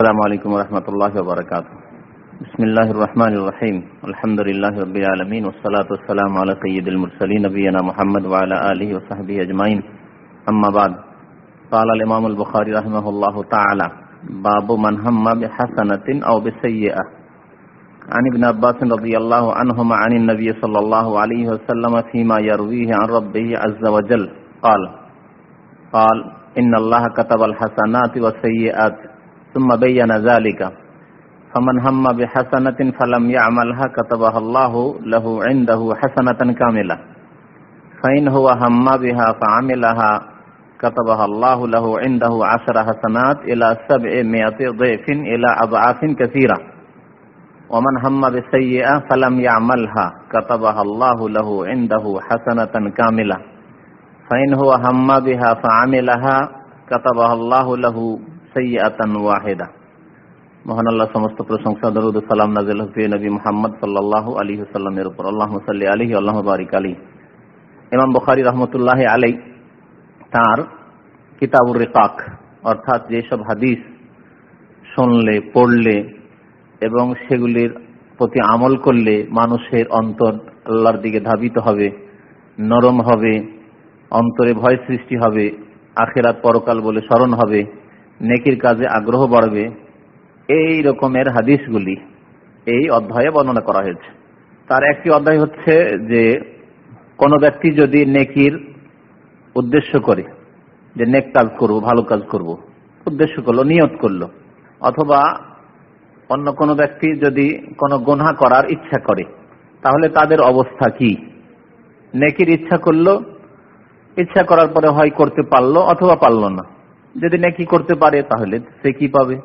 السلام عليكم ورحمة الله وبركاته بسم الله الرحمن الرحيم الحمد لله رب العالمين والصلاة والسلام على سيد المرسلين نبينا محمد وعلى آله وصحبه أجمعين أما بعد قال الإمام البخاري رحمه الله تعالى باب من هم بحسنة أو بسيئة عن ابن عباس رضي الله عنهما عن النبي صلى الله عليه وسلم فيما يرويه عن ربه عز وجل قال قال إن الله كتب الحسنات والسيئات ثم بين ذلك. فمن هم بحسنة فلم يعملها كتبها الله له عنده حسنة كاملة. فإن هو هم بها فعملها كتبها الله له عنده عشر حسنات إلى سبعمائة ضعف إلى أضعاف كثيرة. ومن هم بسيئة فلم يعملها كتبها الله له عنده حسنة كاملة. فإن هو هم بها فعملها كتبها الله له সৈয়াতান ওয়াহেদা। মহান সমস্ত প্রশংসা, দরুদ সালাম নাজিল নবী মোহাম্মদ সাল্লাহ আলী উপর। আল্লাহ আলহি আল্লাহ বারিক আলী বখারি অর্থাৎ যেসব হাদিস শুনলে, পড়লে এবং সেগুলির প্রতি আমল করলে মানুষের অন্তর আল্লাহর দিকে ধাবিত হবে, নরম হবে, অন্তরে ভয় সৃষ্টি হবে, আখেরাত পরকাল বলে স্মরণ হবে। নেকির কাজে আগ্রহ বাড়বে, এই রকমের হাদিসগুলি এই অধ্যায়ে বর্ণনা করা হয়েছে। তার একটি অধ্যায় হচ্ছে যে, কোনো ব্যক্তি যদি নেকির উদ্দেশ্য করে যে নেক কাজ করব, ভালো কাজ করব, উদ্দেশ্য করল, নিয়ত করল, অথবা অন্য কোনো ব্যক্তি যদি কোনো গোনা করার ইচ্ছা করে, তাহলে তাদের অবস্থা কি? নেকির ইচ্ছা করল, ইচ্ছা করার পরে হয় করতে পারল অথবা পারল না। যদি নেকি করতে পারে, তাহলে সে কি পাবে?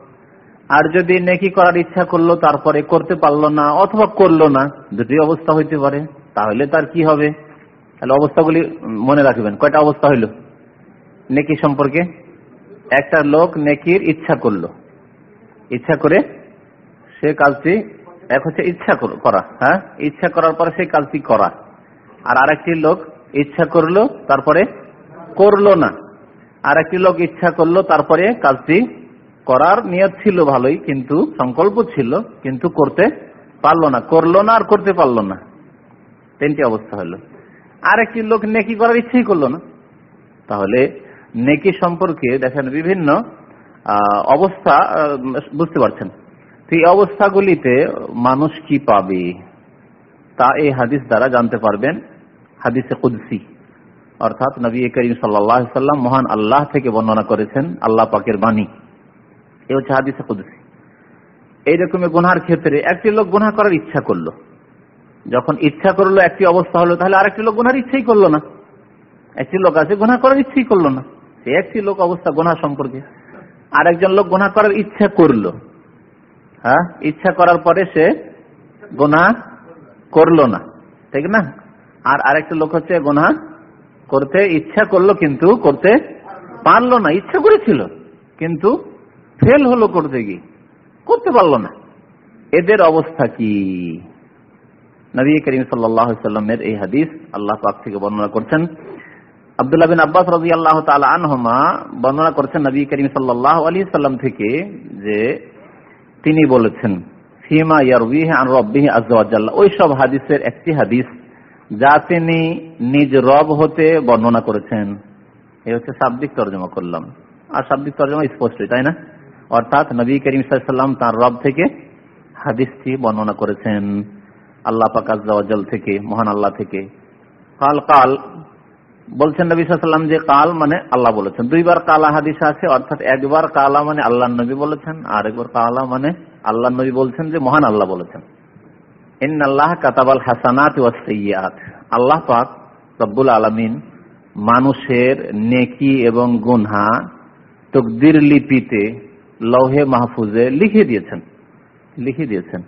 আর যদি নেকি করার ইচ্ছা করল, তারপরে করতে পারল না, অথবা করল না, দুটি অবস্থা হইতে পারে, তাহলে তার কি হবে? তাহলে অবস্থাগুলি মনে রাখবেন। কয়টা অবস্থা হইল? নেকি সম্পর্কে? একটা লোক নেকির ইচ্ছা করল। ইচ্ছা করে সে কাজটি, এক হচ্ছে ইচ্ছা করা হ্যাঁ? ইচ্ছা করার পরে সেই কাজটি করা। আর আরেকটি লোক ইচ্ছা করল, তারপরে করল না। আর একটি লোক ইচ্ছা করল তারপরে কাজটি করার, নিয়ত ছিল ভালোই, কিন্তু সংকল্প ছিল, কিন্তু করতে পারল না। করল না আর করতে পারল না। তিনটি অবস্থা হলো। আর একটি লোক নেকি করার ইচ্ছেই করল না। তাহলে নেকি সম্পর্কে দেখেন বিভিন্ন অবস্থা বুঝতে পারছেন। এই অবস্থাগুলিতে মানুষ কি পাবে? তা এই হাদিস দ্বারা জানতে পারবেন। হাদিসে কুদ্সি। অর্থাৎ নবী করিম সাল্লাম মহান আল্লাহ থেকে বর্ণনা করেছেন, আল্লাহ পাকের বাণী। এ হচ্ছে হাদিসে এইরকমের গুনহার ক্ষেত্রে একটি লোক গুনা করার ইচ্ছা করল। যখন ইচ্ছা করল একটি অবস্থা হলো, তাহলে আরেকটি লোক গুনার ইচ্ছাই করল না। একটি লোক আছে গুনা করার ইচ্ছাই করল না। সে একটি লোক অবস্থা গুনা সম্পর্কে। আরেকজন লোক গুনা করার ইচ্ছা করল। হ্যাঁ? ইচ্ছা করার পরে সে গোনা করল না। ঠিক না? আর আরেকটা লোক হচ্ছে গোনা করতে ইচ্ছা করল কিন্তু করতে পারল না, ইচ্ছা করেছিল, কিন্তু ফেল হলো করতে গিয়ে। করতে পারল না। এদের অবস্থা কি? নবী করিম সাল্লামের এই হাদিস আল্লাহ পাক থেকে বর্ণনা করছেন। আবদুল্লাহ বিন আব্বাস রাজি আল্লাহ আনহমা বর্ণনা করছেন নবী করিম সাল্লাহ আলী সাল্লাম থেকে যে তিনি বলেছেন, ফিমা ইয়ারবিহ আন রব্বিহি আজ্জাল্লাহ ওই সব হাদিসের একটি হাদিস যা তিনি নিজ রব হতে বর্ণনা করেছেন। এই হচ্ছে শাব্দিক তর্জমা করলাম। আর শাব্দিক তর্জমা স্পষ্টই, তাই না? অর্থাৎ নবী করিম সাল্লাম তার রব থেকে হাদিসটি বর্ণনা করেছেন। আল্লাহ পাক আজ্জাল থেকে, মহান আল্লাহ থেকে। কাল কাল বলছেন নবী সাল্লাম যে কাল মানে আল্লাহ বলেছেন। দুইবার কালা হাদিস আছে, অর্থাৎ একবার কালা মানে আল্লাহ নবী বলেছেন আর একবার কালা মানে আল্লাহ নবী বলছেন যে মহান আল্লাহ বলেছেন। ইন আল্লাহ কাতাবাল হাসানাত ওয়াসিয়াত আল্লাহ পাক রব্বুল আলমিন মানুষের নেকি এবং গুনহা তকদির লিপিতে লৌহে মাহফুজে লিখে দিয়েছেন। লিখে দিয়েছেন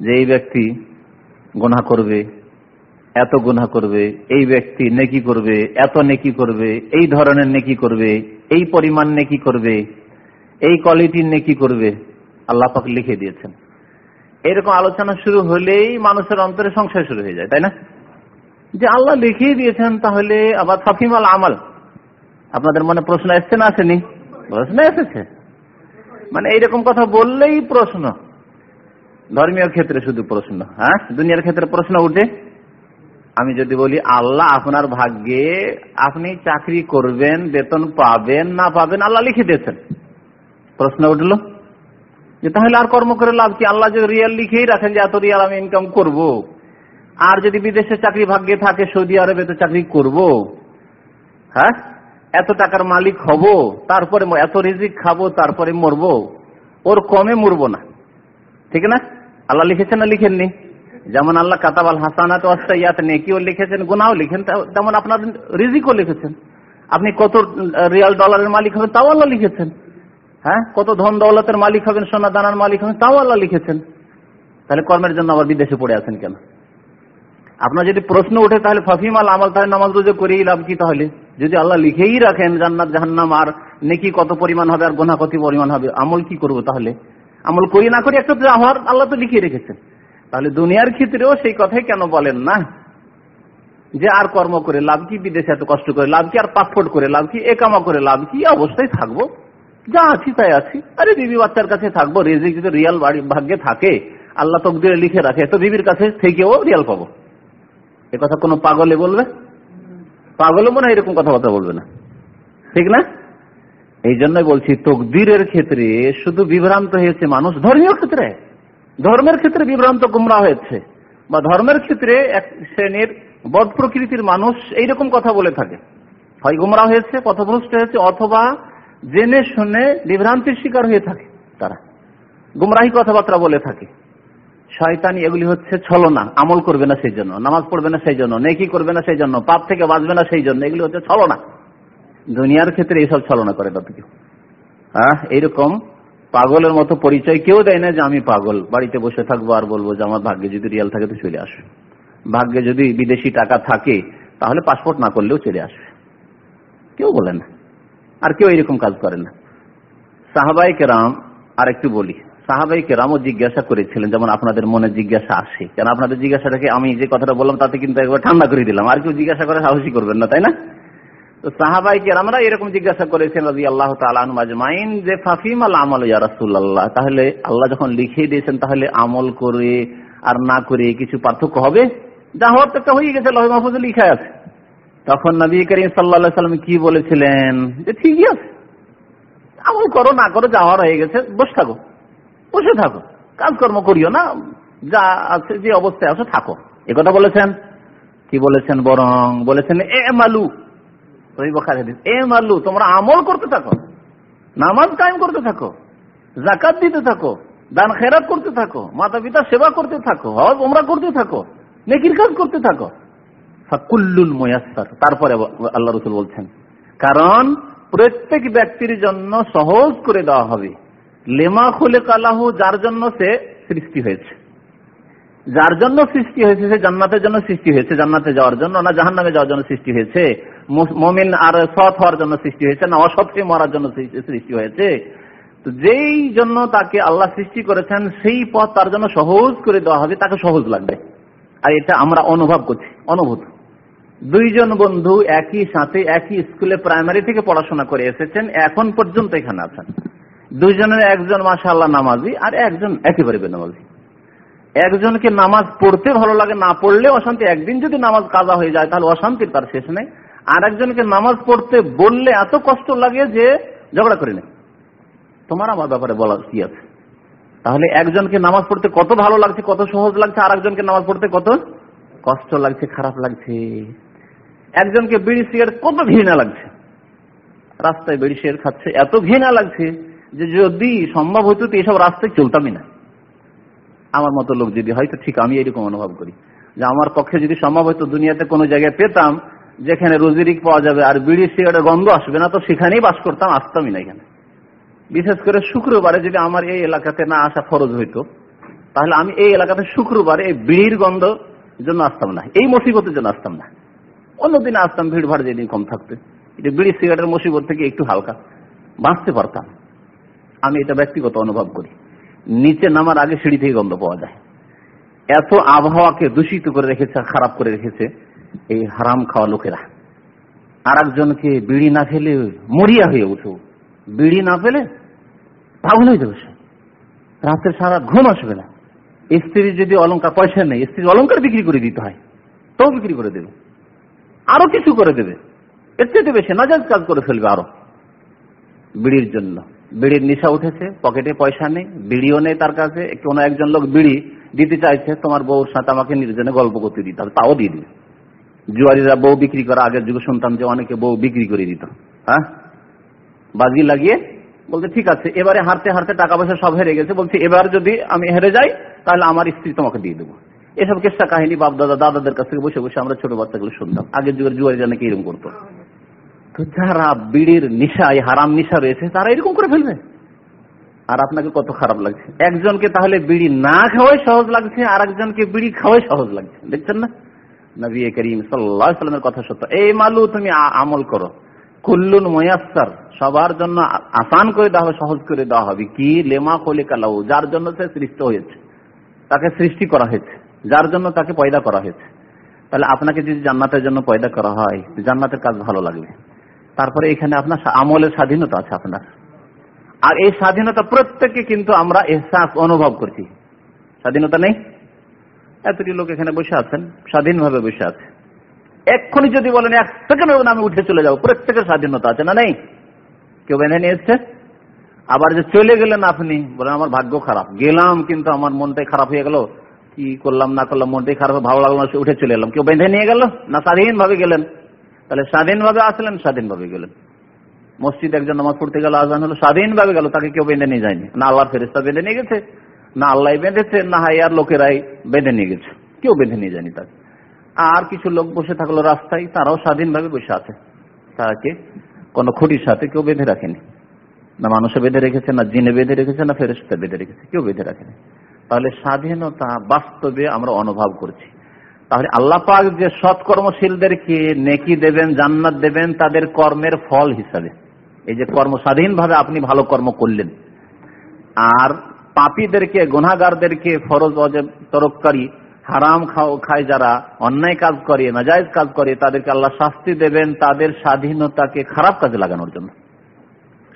যে এই ব্যক্তি গুনা করবে, এত গুনা করবে, এই ব্যক্তি নেকি করবে, এত নেকি করবে, এই ধরনের নেকি করবে, এই পরিমাণ নেকি করবে, এই কোয়ালিটির নেকি করবে। আল্লাহ পাক লিখে দিয়েছেন। এরকম আলোচনা শুরু হলেই মানুষের অন্তরে সংশয় শুরু হয়ে যায়, তাই না? যে আল্লাহ লিখিয়ে দিয়েছেন তাহলে আবার সাফিমাল আমাল। আপনাদের মনে প্রশ্ন এসছে না আসেনি? প্রশ্ন এসেছে। মানে এইরকম কথা বললেই প্রশ্ন। ধর্মীয় ক্ষেত্রে শুধু প্রশ্ন হ্যাঁ? দুনিয়ার ক্ষেত্রে প্রশ্ন উঠে। আমি যদি বলি, আল্লাহ আপনার ভাগ্যে আপনি চাকরি করবেন, বেতন পাবেন, না পাবেন, আল্লাহ লিখে দিয়েছেন। প্রশ্ন উঠল। যে তাহলে আর কর্ম করে লাভ কি? আল্লাহ যদি রিয়াল লিখেই রাখেন যে এত রিয়াল আমি ইনকাম করব। আর যদি বিদেশে চাকরি ভাগ্যে থাকে, সৌদি আরবে তো চাকরি করব। হ্যাঁ? এত টাকার মালিক হব, তারপরে এত রিজিক খাব, তারপরে মরবো। ওর কমে মরবো না। ঠিক না? আল্লাহ লিখেছেন না লিখেননি? যেমন আল্লাহ কাতাবাল হাসানাত ওয়াসাইয়াত নেকিও লিখেছেন গুনাও লিখেন। তেমন আপনার রিজিকও লিখেছেন। আপনি কত রিয়াল ডলারের মালিক হবেন, তাও আল্লাহ লিখেছেন। হ্যাঁ? কত ধন দৌলতের মালিক হবেন, সোনা দানার মালিক হবেন, তাও আল্লাহ লিখেছেন। তাহলে কর্মের জন্য আবার বিদেশে পড়ে আছেন কেন? আপনার যদি প্রশ্ন ওঠে, তাহলে ফাফিমাল আমল, তাহলে নামাজ রোজে করেই লাভ কি তাহলে? যদি আল্লাহ লিখেই রাখেন জান্নাত, জাহান্নাম, আর নেকি কত পরিমাণ হবে, আর গোনা কত পরিমাণ হবে, আমল কি করব তাহলে? আমল করি না করি একটা আমার আল্লাহ তো লিখিয়ে রেখেছেন। তাহলে দুনিয়ার ক্ষেত্রেও সেই কথাই কেন বলেন না? যে আর কর্ম করে লাভ কি বিদেশে এত কষ্ট করে, লাভ কি আর পাসপোর্ট করে, লাভ কি একামা করে, লাভ কি অবস্থায় থাকব? যা আছি তাই আছি। আরে বিবি বাচ্চার কাছে থাকব, রেজিক যদি রিয়াল ভাগ্যে থাকে, আল্লাহ তকদিরে লিখে রাখে। তো বিবির কাছে থেকেও রিয়াল পাবো। এ কথা কোনো পাগলে বলবে? পাগলে মনে হয় এরকম কথাবার্তা বলবে না। ঠিক না? এই জন্যই বলছি, তকদিরের ক্ষেত্রে শুধু বিভ্রান্ত হয়েছে মানুষ ধর্মীয় ক্ষেত্রে। ধর্মের ক্ষেত্রে বিভ্রান্ত গুমরা হয়েছে। বা ধর্মের ক্ষেত্রে এক শ্রেণির বদ প্রকৃতির মানুষ এইরকম কথা বলে থাকে। হয় গুমরা হয়েছে, পথভ্রষ্ট হয়েছে, অথবা জেনে শুনে বিভ্রান্তির শিকার হয়ে থাকে তারা। গুমরাহি কথাবার্তা বলে থাকে। শয়তানি এগুলি হচ্ছে ছলনা, আমল করবে না সেই জন্য, নামাজ পড়বে না সেই জন্য, নেকি করবে না সেই জন্য, পাপ থেকে বাঁচবে না সেই জন্য, এগুলি হচ্ছে ছলনা। দুনিয়ার ক্ষেত্রে এইসব ছলনা করে তাতে কেউ হ্যাঁ এইরকম পাগলের মতো পরিচয় কেউ দেয় না যে আমি পাগল, বাড়িতে বসে থাকব আর বলব যে আমার ভাগ্যে যদি রিয়াল থাকে তো চলে আসবে। ভাগ্যে যদি বিদেশি টাকা থাকে, তাহলে পাসপোর্ট না করলেও চলে আসবে। কেউ বলে না। আর কেউ এরকম কাজ করে না। সাহাবাই কেরাম আর একটু বলি। সাহাবাই কেরামও জিজ্ঞাসা করেছিলেন, যেমন আপনাদের মনে জিজ্ঞাসা আসে। কেন আপনাদের জিজ্ঞাসাটাকে আমি যে কথাটা বললাম, তাতে কিন্তু একবার ঠান্ডা করে দিলাম। আর কেউ জিজ্ঞাসা করে সাহসী করবেন না, তাই না? তো সাহাবাই কেরামরা এরকম জিজ্ঞাসা করেছেন রাজি আল্লাহ তালমাইন যে ফাফিম আল আমল ইয়ারসুল্লাহ তাহলে আল্লাহ যখন লিখিয়ে দিয়েছেন, তাহলে আমল করে আর না করে কিছু পার্থক্য হবে? যা হওয়ার তো একটা হয়ে গেছে, লহ মাহফুজে লিখা আছে। তখন নবী করিম সাল্লা সাল্লাম কি বলেছিলেন? যে ঠিকই আছে। আমল করো, না করো, যা হওয়ার হয়ে গেছে, বসে থাকো। বসে থাকো। কাজকর্ম করিও না, যা আছে, যে অবস্থায় আছো, থাকো। কথা বলেছেন? কি বলেছেন বরং? বলেছেন, এ মালু। এ মালু, তোমরা আমল করতে থাকো। নামাজ কায়েম করতে থাকো। জাকাত দিতে থাকো। দান খেরাত করতে থাকো। মাতা পিতা সেবা করতে থাকো। হজ ওমরা করতে থাকো। নেকির কাজ করতে থাকো। ফাকুল্লুল ময়াসার তারপরে আল্লাহ রসুল বলছেন, কারণ প্রত্যেক ব্যক্তির জন্য সহজ করে দেওয়া হবে। লেমা খুলে কালাহু যার জন্য সে সৃষ্টি হয়েছে। যার জন্য সৃষ্টি হয়েছে, সে জান্নাতের জন্য সৃষ্টি হয়েছে। জান্নাতে যাওয়ার জন্য না জাহান নামে যাওয়ার জন্য সৃষ্টি হয়েছে। মমিন আর সৎ হওয়ার জন্য সৃষ্টি হয়েছে না অসৎকে মরার জন্য সৃষ্টি হয়েছে। তো যেই জন্য তাকে আল্লাহ সৃষ্টি করেছেন, সেই পথ তার জন্য সহজ করে দেওয়া হবে, তাকে সহজ লাগবে। আর এটা আমরা অনুভব করছি, অনুভূত। দুইজন বন্ধু একই সাথে, একই স্কুলে প্রাইমারি থেকে পড়াশোনা করে এসেছেন, এখন পর্যন্ত এখানে আছেন। দুইজনের একজন মাশাআল্লাহ নামাজি আর একজন একেবারে বেনামাজি। একজনকে নামাজ পড়তে ভালো লাগে, না পড়লে অশান্তি। একদিন যদি নামাজ কাজা হয়ে যায়, তাহলে অশান্তির তার শেষ নেই। আর একজনকে নামাজ পড়তে বললে এত কষ্ট লাগে যে ঝগড়া করে নেই। তোমার আমার ব্যাপারে বলা কি আছে? তাহলে একজনকে নামাজ পড়তে কত ভালো লাগছে, কত সহজ লাগছে আর একজনকে নামাজ পড়তে কত কষ্ট লাগছে, খারাপ লাগছে। একজনকে বিড়ি সিগারেট কত ঘৃণা লাগছে? রাস্তায় বিড়ি সিগারেট খাচ্ছে, এত ঘৃণা লাগছে যে যদি সম্ভব হতো তো এসব রাস্তায় চলতামই না। আমার মতো লোক যদি হয়তো ঠিক আমি এরকম অনুভব করি। যে আমার পক্ষে যদি সম্ভব হতো দুনিয়াতে কোনো জায়গায় পেতাম যেখানে রোজিরিক পাওয়া যাবে আর বিড়ি সিগারেটের গন্ধ আসবে না, তো সেখানেই বাস করতাম, আসতামই না এখানে। বিশেষ করে শুক্রবারে যদি আমার এই এলাকাতে না আসা ফরজ হইতো, তাহলে আমি এই এলাকাতে শুক্রবারে এই বিড়ির গন্ধ জন্য আসতাম না, এই মুসিবতের জন্য আসতাম না। অন্যদিনে আসতাম, ভিড় ভাড় যেদিন কম থাকতে। এটা বিড়ি সিগারেটের মুসিবত থেকে একটু হালকা। বাঁচতে পারতাম। আমি এটা ব্যক্তিগত অনুভব করি। নিচে নামার আগে সিঁড়ি থেকে গন্ধ পাওয়া যায়। এত আবহাওয়াকে দূষিত করে রেখেছে, খারাপ করে রেখেছে এই হারাম খাওয়া লোকেরা। আর একজনকে বিড়ি না ফেলে মরিয়া হয়ে উঠে বিড়ি না ফেলে পাগল হয়ে যাবে সে। রাতের সারা ঘুম আসবে না। স্ত্রী যদি অলঙ্কার পয়সা নেই, স্ত্রীর অলঙ্কার বিক্রি করে দিতে হয় তো বিক্রি করে দেবে। আরও কিছু করে দেবে। এর থেকে বেশি নাজাজ কাজ করে ফেলবে আরও। বিড়ির জন্য। বিড়ির নিশা উঠেছে, পকেটে পয়সা নেই, বিড়িও নেই তার কাছে। কোনো একজন লোক বিড়ি দিতে চাইছে, তোমার বউর সাথে আমাকে নির্জনে গল্প করতে দিতে তাও দিয়ে দিবে। জুয়ারিরা বউ বিক্রি করা, আগের যুগে শুনতাম যে অনেকে বউ বিক্রি করে দিত। হ্যাঁ? বাজি লাগিয়ে বলতে, ঠিক আছে, এবারে হারতে হারতে টাকা পয়সা সব হেরে গেছে। বলছে, এবার যদি আমি হেরে যাই, তাহলে আমার স্ত্রী তোমাকে দিয়ে দেবো। এসব কেসটা কাহিনী বাপ দাদা, দাদাদের কাছ থেকে বসে বসে আমরা ছোট বাচ্চাগুলো শুনতাম। আগের যুগের জুয়ারি জানে কি এরকম করতো। তো যারা বিড়ির নিশায়, হারাম নিশা রয়েছে, তারা এরকম করে ফেলবে। আর আপনাকে কত খারাপ লাগছে। একজনকে তাহলে বিড়ি না খাওয়াই সহজ লাগছে আর একজনকে বিড়ি খাওয়াই সহজ লাগছে। দেখছেন না? নবী করিম সাল্লামের কথা সত্য। এই মালু, তুমি আমল করো। কুল্লুন ময়াস্তার সবার জন্য আসান করে দেওয়া হবে, সহজ করে দেওয়া হবে। কি? লেমা কলে কালাউ যার জন্য সে সৃষ্টি হয়েছে। তাকে সৃষ্টি করা হয়েছে। যার জন্য তাকে পয়দা করা হয়েছে। তাহলে আপনাকে যদি জান্নাতের জন্য পয়দা করা হয় জান্নাতের কাজ ভালো লাগবে। তারপরে এখানে আপনার আমলের স্বাধীনতা আছে আপনার। আর এই স্বাধীনতা প্রত্যেককে কিন্তু আমরা এহসাস অনুভব করছি। স্বাধীনতা নেই? এতটি লোক এখানে বসে আছেন, স্বাধীনভাবে বসে আছে। এক্ষুনি যদি বলেন, এক সেকেন্ডের আমি উঠে চলে যাব। প্রত্যেকের স্বাধীনতা আছে না নেই? কেউ বেঁধে নিয়ে এসছে? আবার যে চলে গেলেন আপনি, বলেন, আমার ভাগ্য খারাপ। গেলাম কিন্তু আমার মনটাই খারাপ হয়ে গেল। কি করলাম, না করলাম, মনটাই খারাপ ভালো লাগল না উঠে চলে এলাম। কেউ বেঁধে নিয়ে গেল? না স্বাধীন ভাবে গেলেন। তাহলে স্বাধীনভাবে আসলেন, স্বাধীনভাবে গেলেন। মসজিদ একজন নামাজ পড়তে গেল, আজান হলো, স্বাধীনভাবে গেল, তাকে কেউ বেঁধে নিয়ে যায়নি। না আল্লাহর ফেরিস্তা বেঁধে নিয়ে গেছে, না আল্লাহ বেঁধেছে, না হাইয়ার লোকেরাই বেঁধে নিয়ে গেছে। কেউ বেঁধে নিয়ে যায়নি তাকে। আর কিছু লোক বসে থাকল রাস্তায়, তারাও স্বাধীনভাবে বসে আছে। তাকে কোন খুঁটির সাথে কেউ বেঁধে রাখেনি। না মানুষে বেঁধে রেখেছে, না জিনে বেঁধে রেখেছে, না ফেরেস্তা বেঁধে রেখেছে, কেউ বেঁধে রাখেনি। তাহলে স্বাধীনতা বাস্তবে আমরা অনুভব করছি। তাহলে আল্লাহ পাক যে সৎকর্মশীলদেরকে নেকি দেবেন, জান্নাত দেবেন, তাদের কর্মের ফল হিসাবে। এই যে কর্ম স্বাধীনভাবে আপনি ভালো কর্ম করলেন। আর পাপীদেরকে গুনাগারদেরকে ফরজ, অজেব, তরককারী, হারাম খায় যারা, অন্যায় কাজ করে, নাজায়জ কাজ করে, তাদেরকে আল্লাহ শাস্তি দেবেন তাদের স্বাধীনতাকে খারাপ কাজে লাগানোর জন্য।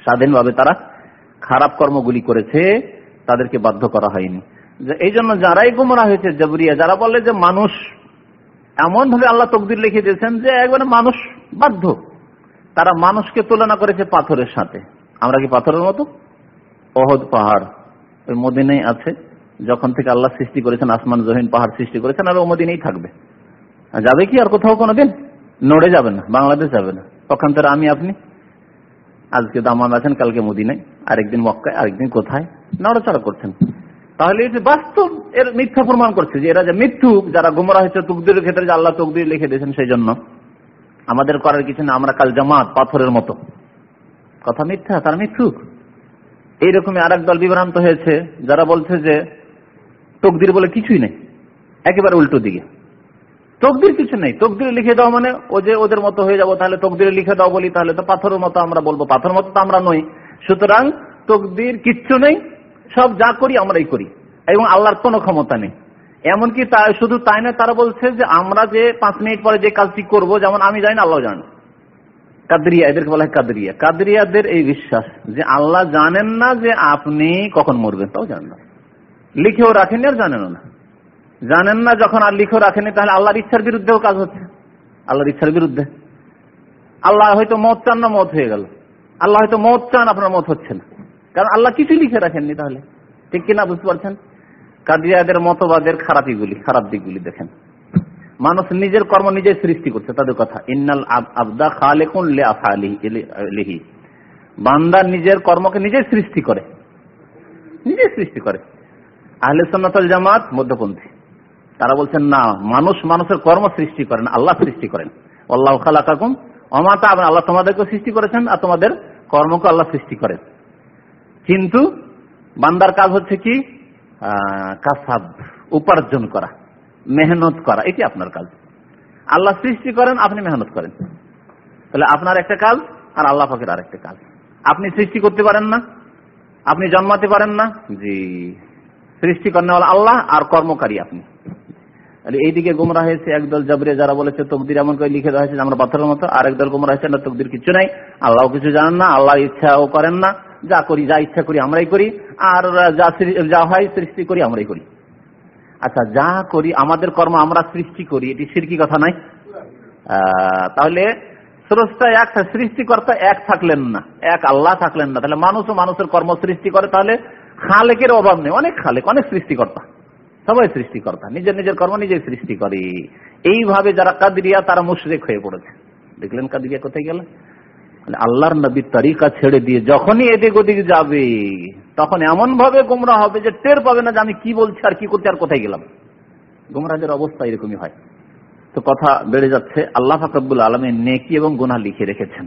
স্বাধীনভাবে তারা খারাপ কর্মগুলি করেছে, তাদেরকে বাধ্য করা হয়নি। এই জন্য যারাই গুমরা হয়েছে জবরিয়া, যারা বলে যে মানুষ এমন ভাবে আল্লাহ তকদির লিখে দিয়েছেন যে একবারে মানুষ বাধ্য। তারা মানুষকে তুলনা করেছে পাথরের সাথে। আমরা কি পাথরের মতো? অহদ পাহাড় ওই মদিনেই আছে, যখন থেকে আল্লাহ সৃষ্টি করেছেন, আসমান জহিন পাহাড় সৃষ্টি করেছেন, আর ও মদিনেই থাকবে। যাবে কি আর কোথাও কোনোদিন? নড়ে যাবে না, বাংলাদেশ যাবে না। পক্ষান্তরে আমি, আপনি? আজকে দামান আছেন, কালকে মদিনায়, আরেকদিন মক্কায়, আরেকদিন কোথায়? নড়াচড়া করছেন। তাহলে এই যে বাস্তব এর মিথ্যা প্রমাণ করছে যে এরা যে মৃত্যু যারা গুমরা হয়েছে তুকদির ক্ষেত্রে যে আল্লাহ তুকদির লিখে দিয়েছেন সেই জন্য। আমাদের করার কিছু না, আমরা কাল জামাত, পাথরের মতো। কথা মিথ্যা, তার মৃত্যু এইরকমই আর দল বিভ্রান্ত হয়েছে, যারা বলছে যে তকদির বলে কিছুই নেই, একেবারে উল্টো দিকে। তকদির কিছু নেই, তকদির লিখে দাও মানে ও যে ওদের মতো হয়ে যাব, তাহলে তকদির লিখে দাও বলি, তাহলে তো পাথরের মতো আমরা বলব পাথর মতো তো আমরা নই। সুতরাং তকদির কিচ্ছু নেই সব যা করি আমরাই করি। এবং আল্লাহর কোনো ক্ষমতা নেই। এমনকি শুধু তাই না তারা বলছে যে আমরা যে পাঁচ মিনিট পরে যে কাজটি করব, যেমন আমি জানি আল্লাহ জানেন কাদরিয়া, এদেরকে বলা হয় কাদরিয়া। কাদরিয়াদের এই বিশ্বাস যে আল্লাহ জানেন না যে আপনি কখন মরবেন, তাও জানেন না। লিখেও রাখেনি আর জানেন না। জানেন না যখন আর লিখেও রাখেনি তাহলে আল্লাহর ইচ্ছার বিরুদ্ধেও কাজ হচ্ছে। আল্লাহর ইচ্ছার বিরুদ্ধে। আল্লাহ হয়তো মত চান না মত হয়ে গেল। আল্লাহ হয়তো মত চান, আপনার মত হচ্ছে না। কারণ আল্লাহ কিছু লিখে রাখেননি তাহলে। ঠিক কিনা বুঝতে পারছেন? কাদিয়াদের, মতবাদের, খারাপিগুলি, খারাপ দিকগুলি দেখেন। মানুষ নিজের কর্ম নিজে সৃষ্টি করছে, তাদের কথা। ইন্নাল আবদা খালেকুন লিহি। বান্দা নিজের কর্মকে নিজে সৃষ্টি করে। নিজে সৃষ্টি করে। আহলে সন্ন্যতল জামাত মধ্যপন্থী। তারা বলছেন, না, মানুষ মানুষের কর্ম সৃষ্টি করেন আল্লাহ সৃষ্টি করেন। আল্লাহ খালাকাকুম অমাতা আল্লাহ তোমাদেরকে সৃষ্টি করেছেন, আর তোমাদের কর্মকে আল্লাহ সৃষ্টি করেন। কিন্তু বান্দার কাজ হচ্ছে কি? কাসাব, উপার্জন করা, মেহনত করা, এটি আপনার কাজ। আল্লাহ সৃষ্টি করেন, আপনি মেহনত করেন। তাহলে আপনার একটা কাজ, আর আল্লাহ পাকের আরেকটা কাজ। আপনি সৃষ্টি করতে পারেন না, আপনি জন্মাতে পারেন না, জি। সৃষ্টি করেন আল্লাহ, আর কর্মকারী আপনি। তাহলে এইদিকে গুমরা হয়েছে, একদল জাবরে যারা বলেছে, তকদির এমন করে লিখে দেওয়া হয়েছে আমরা পাথরের মতো আর একদল গুমরা হয়েছে, না, তকদির কিছু নাই আল্লাহ কিছু জানেন না আল্লাহ ইচ্ছাও করেন না। যা করি, যা ইচ্ছা করি আমরাই করি, আর যা যা হয় সৃষ্টি করি আমরাই করি। আচ্ছা যা করি, আমাদের কর্ম আমরা সৃষ্টি করি, এটি সিরকি কথা নাই তাহলে স্রষ্টা এক, সৃষ্টিকর্তা এক থাকলেন না, এক আল্লাহ থাকলেন না। তাহলে মানুষ ও মানুষের কর্ম সৃষ্টি করে, তাহলে খালেকের অভাব নেই। অনেক খালেক, অনেক সৃষ্টিকর্তা, সবাই সৃষ্টিকর্তা, নিজের নিজের কর্ম নিজেই সৃষ্টি করে। এইভাবে যারা কাদরিয়া, তারা মুশরেক হয়ে পড়েছে। দেখলেন কাদরিয়া কোথায় গেল? আল্লাহর নবীর তরিকা ছেড়ে দিয়ে যখনই এদিক ওদিক যাবে, তখন এমন ভাবে গুমরা হবে যে টের পাবে না যে আমি কি বলছি আর কি করছি আর কোথায় গেলাম। গুমরাজের অবস্থা এরকমই হয়। তো কথা বেড়ে যাচ্ছে, আল্লাহ ফাকবুল আলমে নেকি এবং গুনা লিখে রেখেছেন।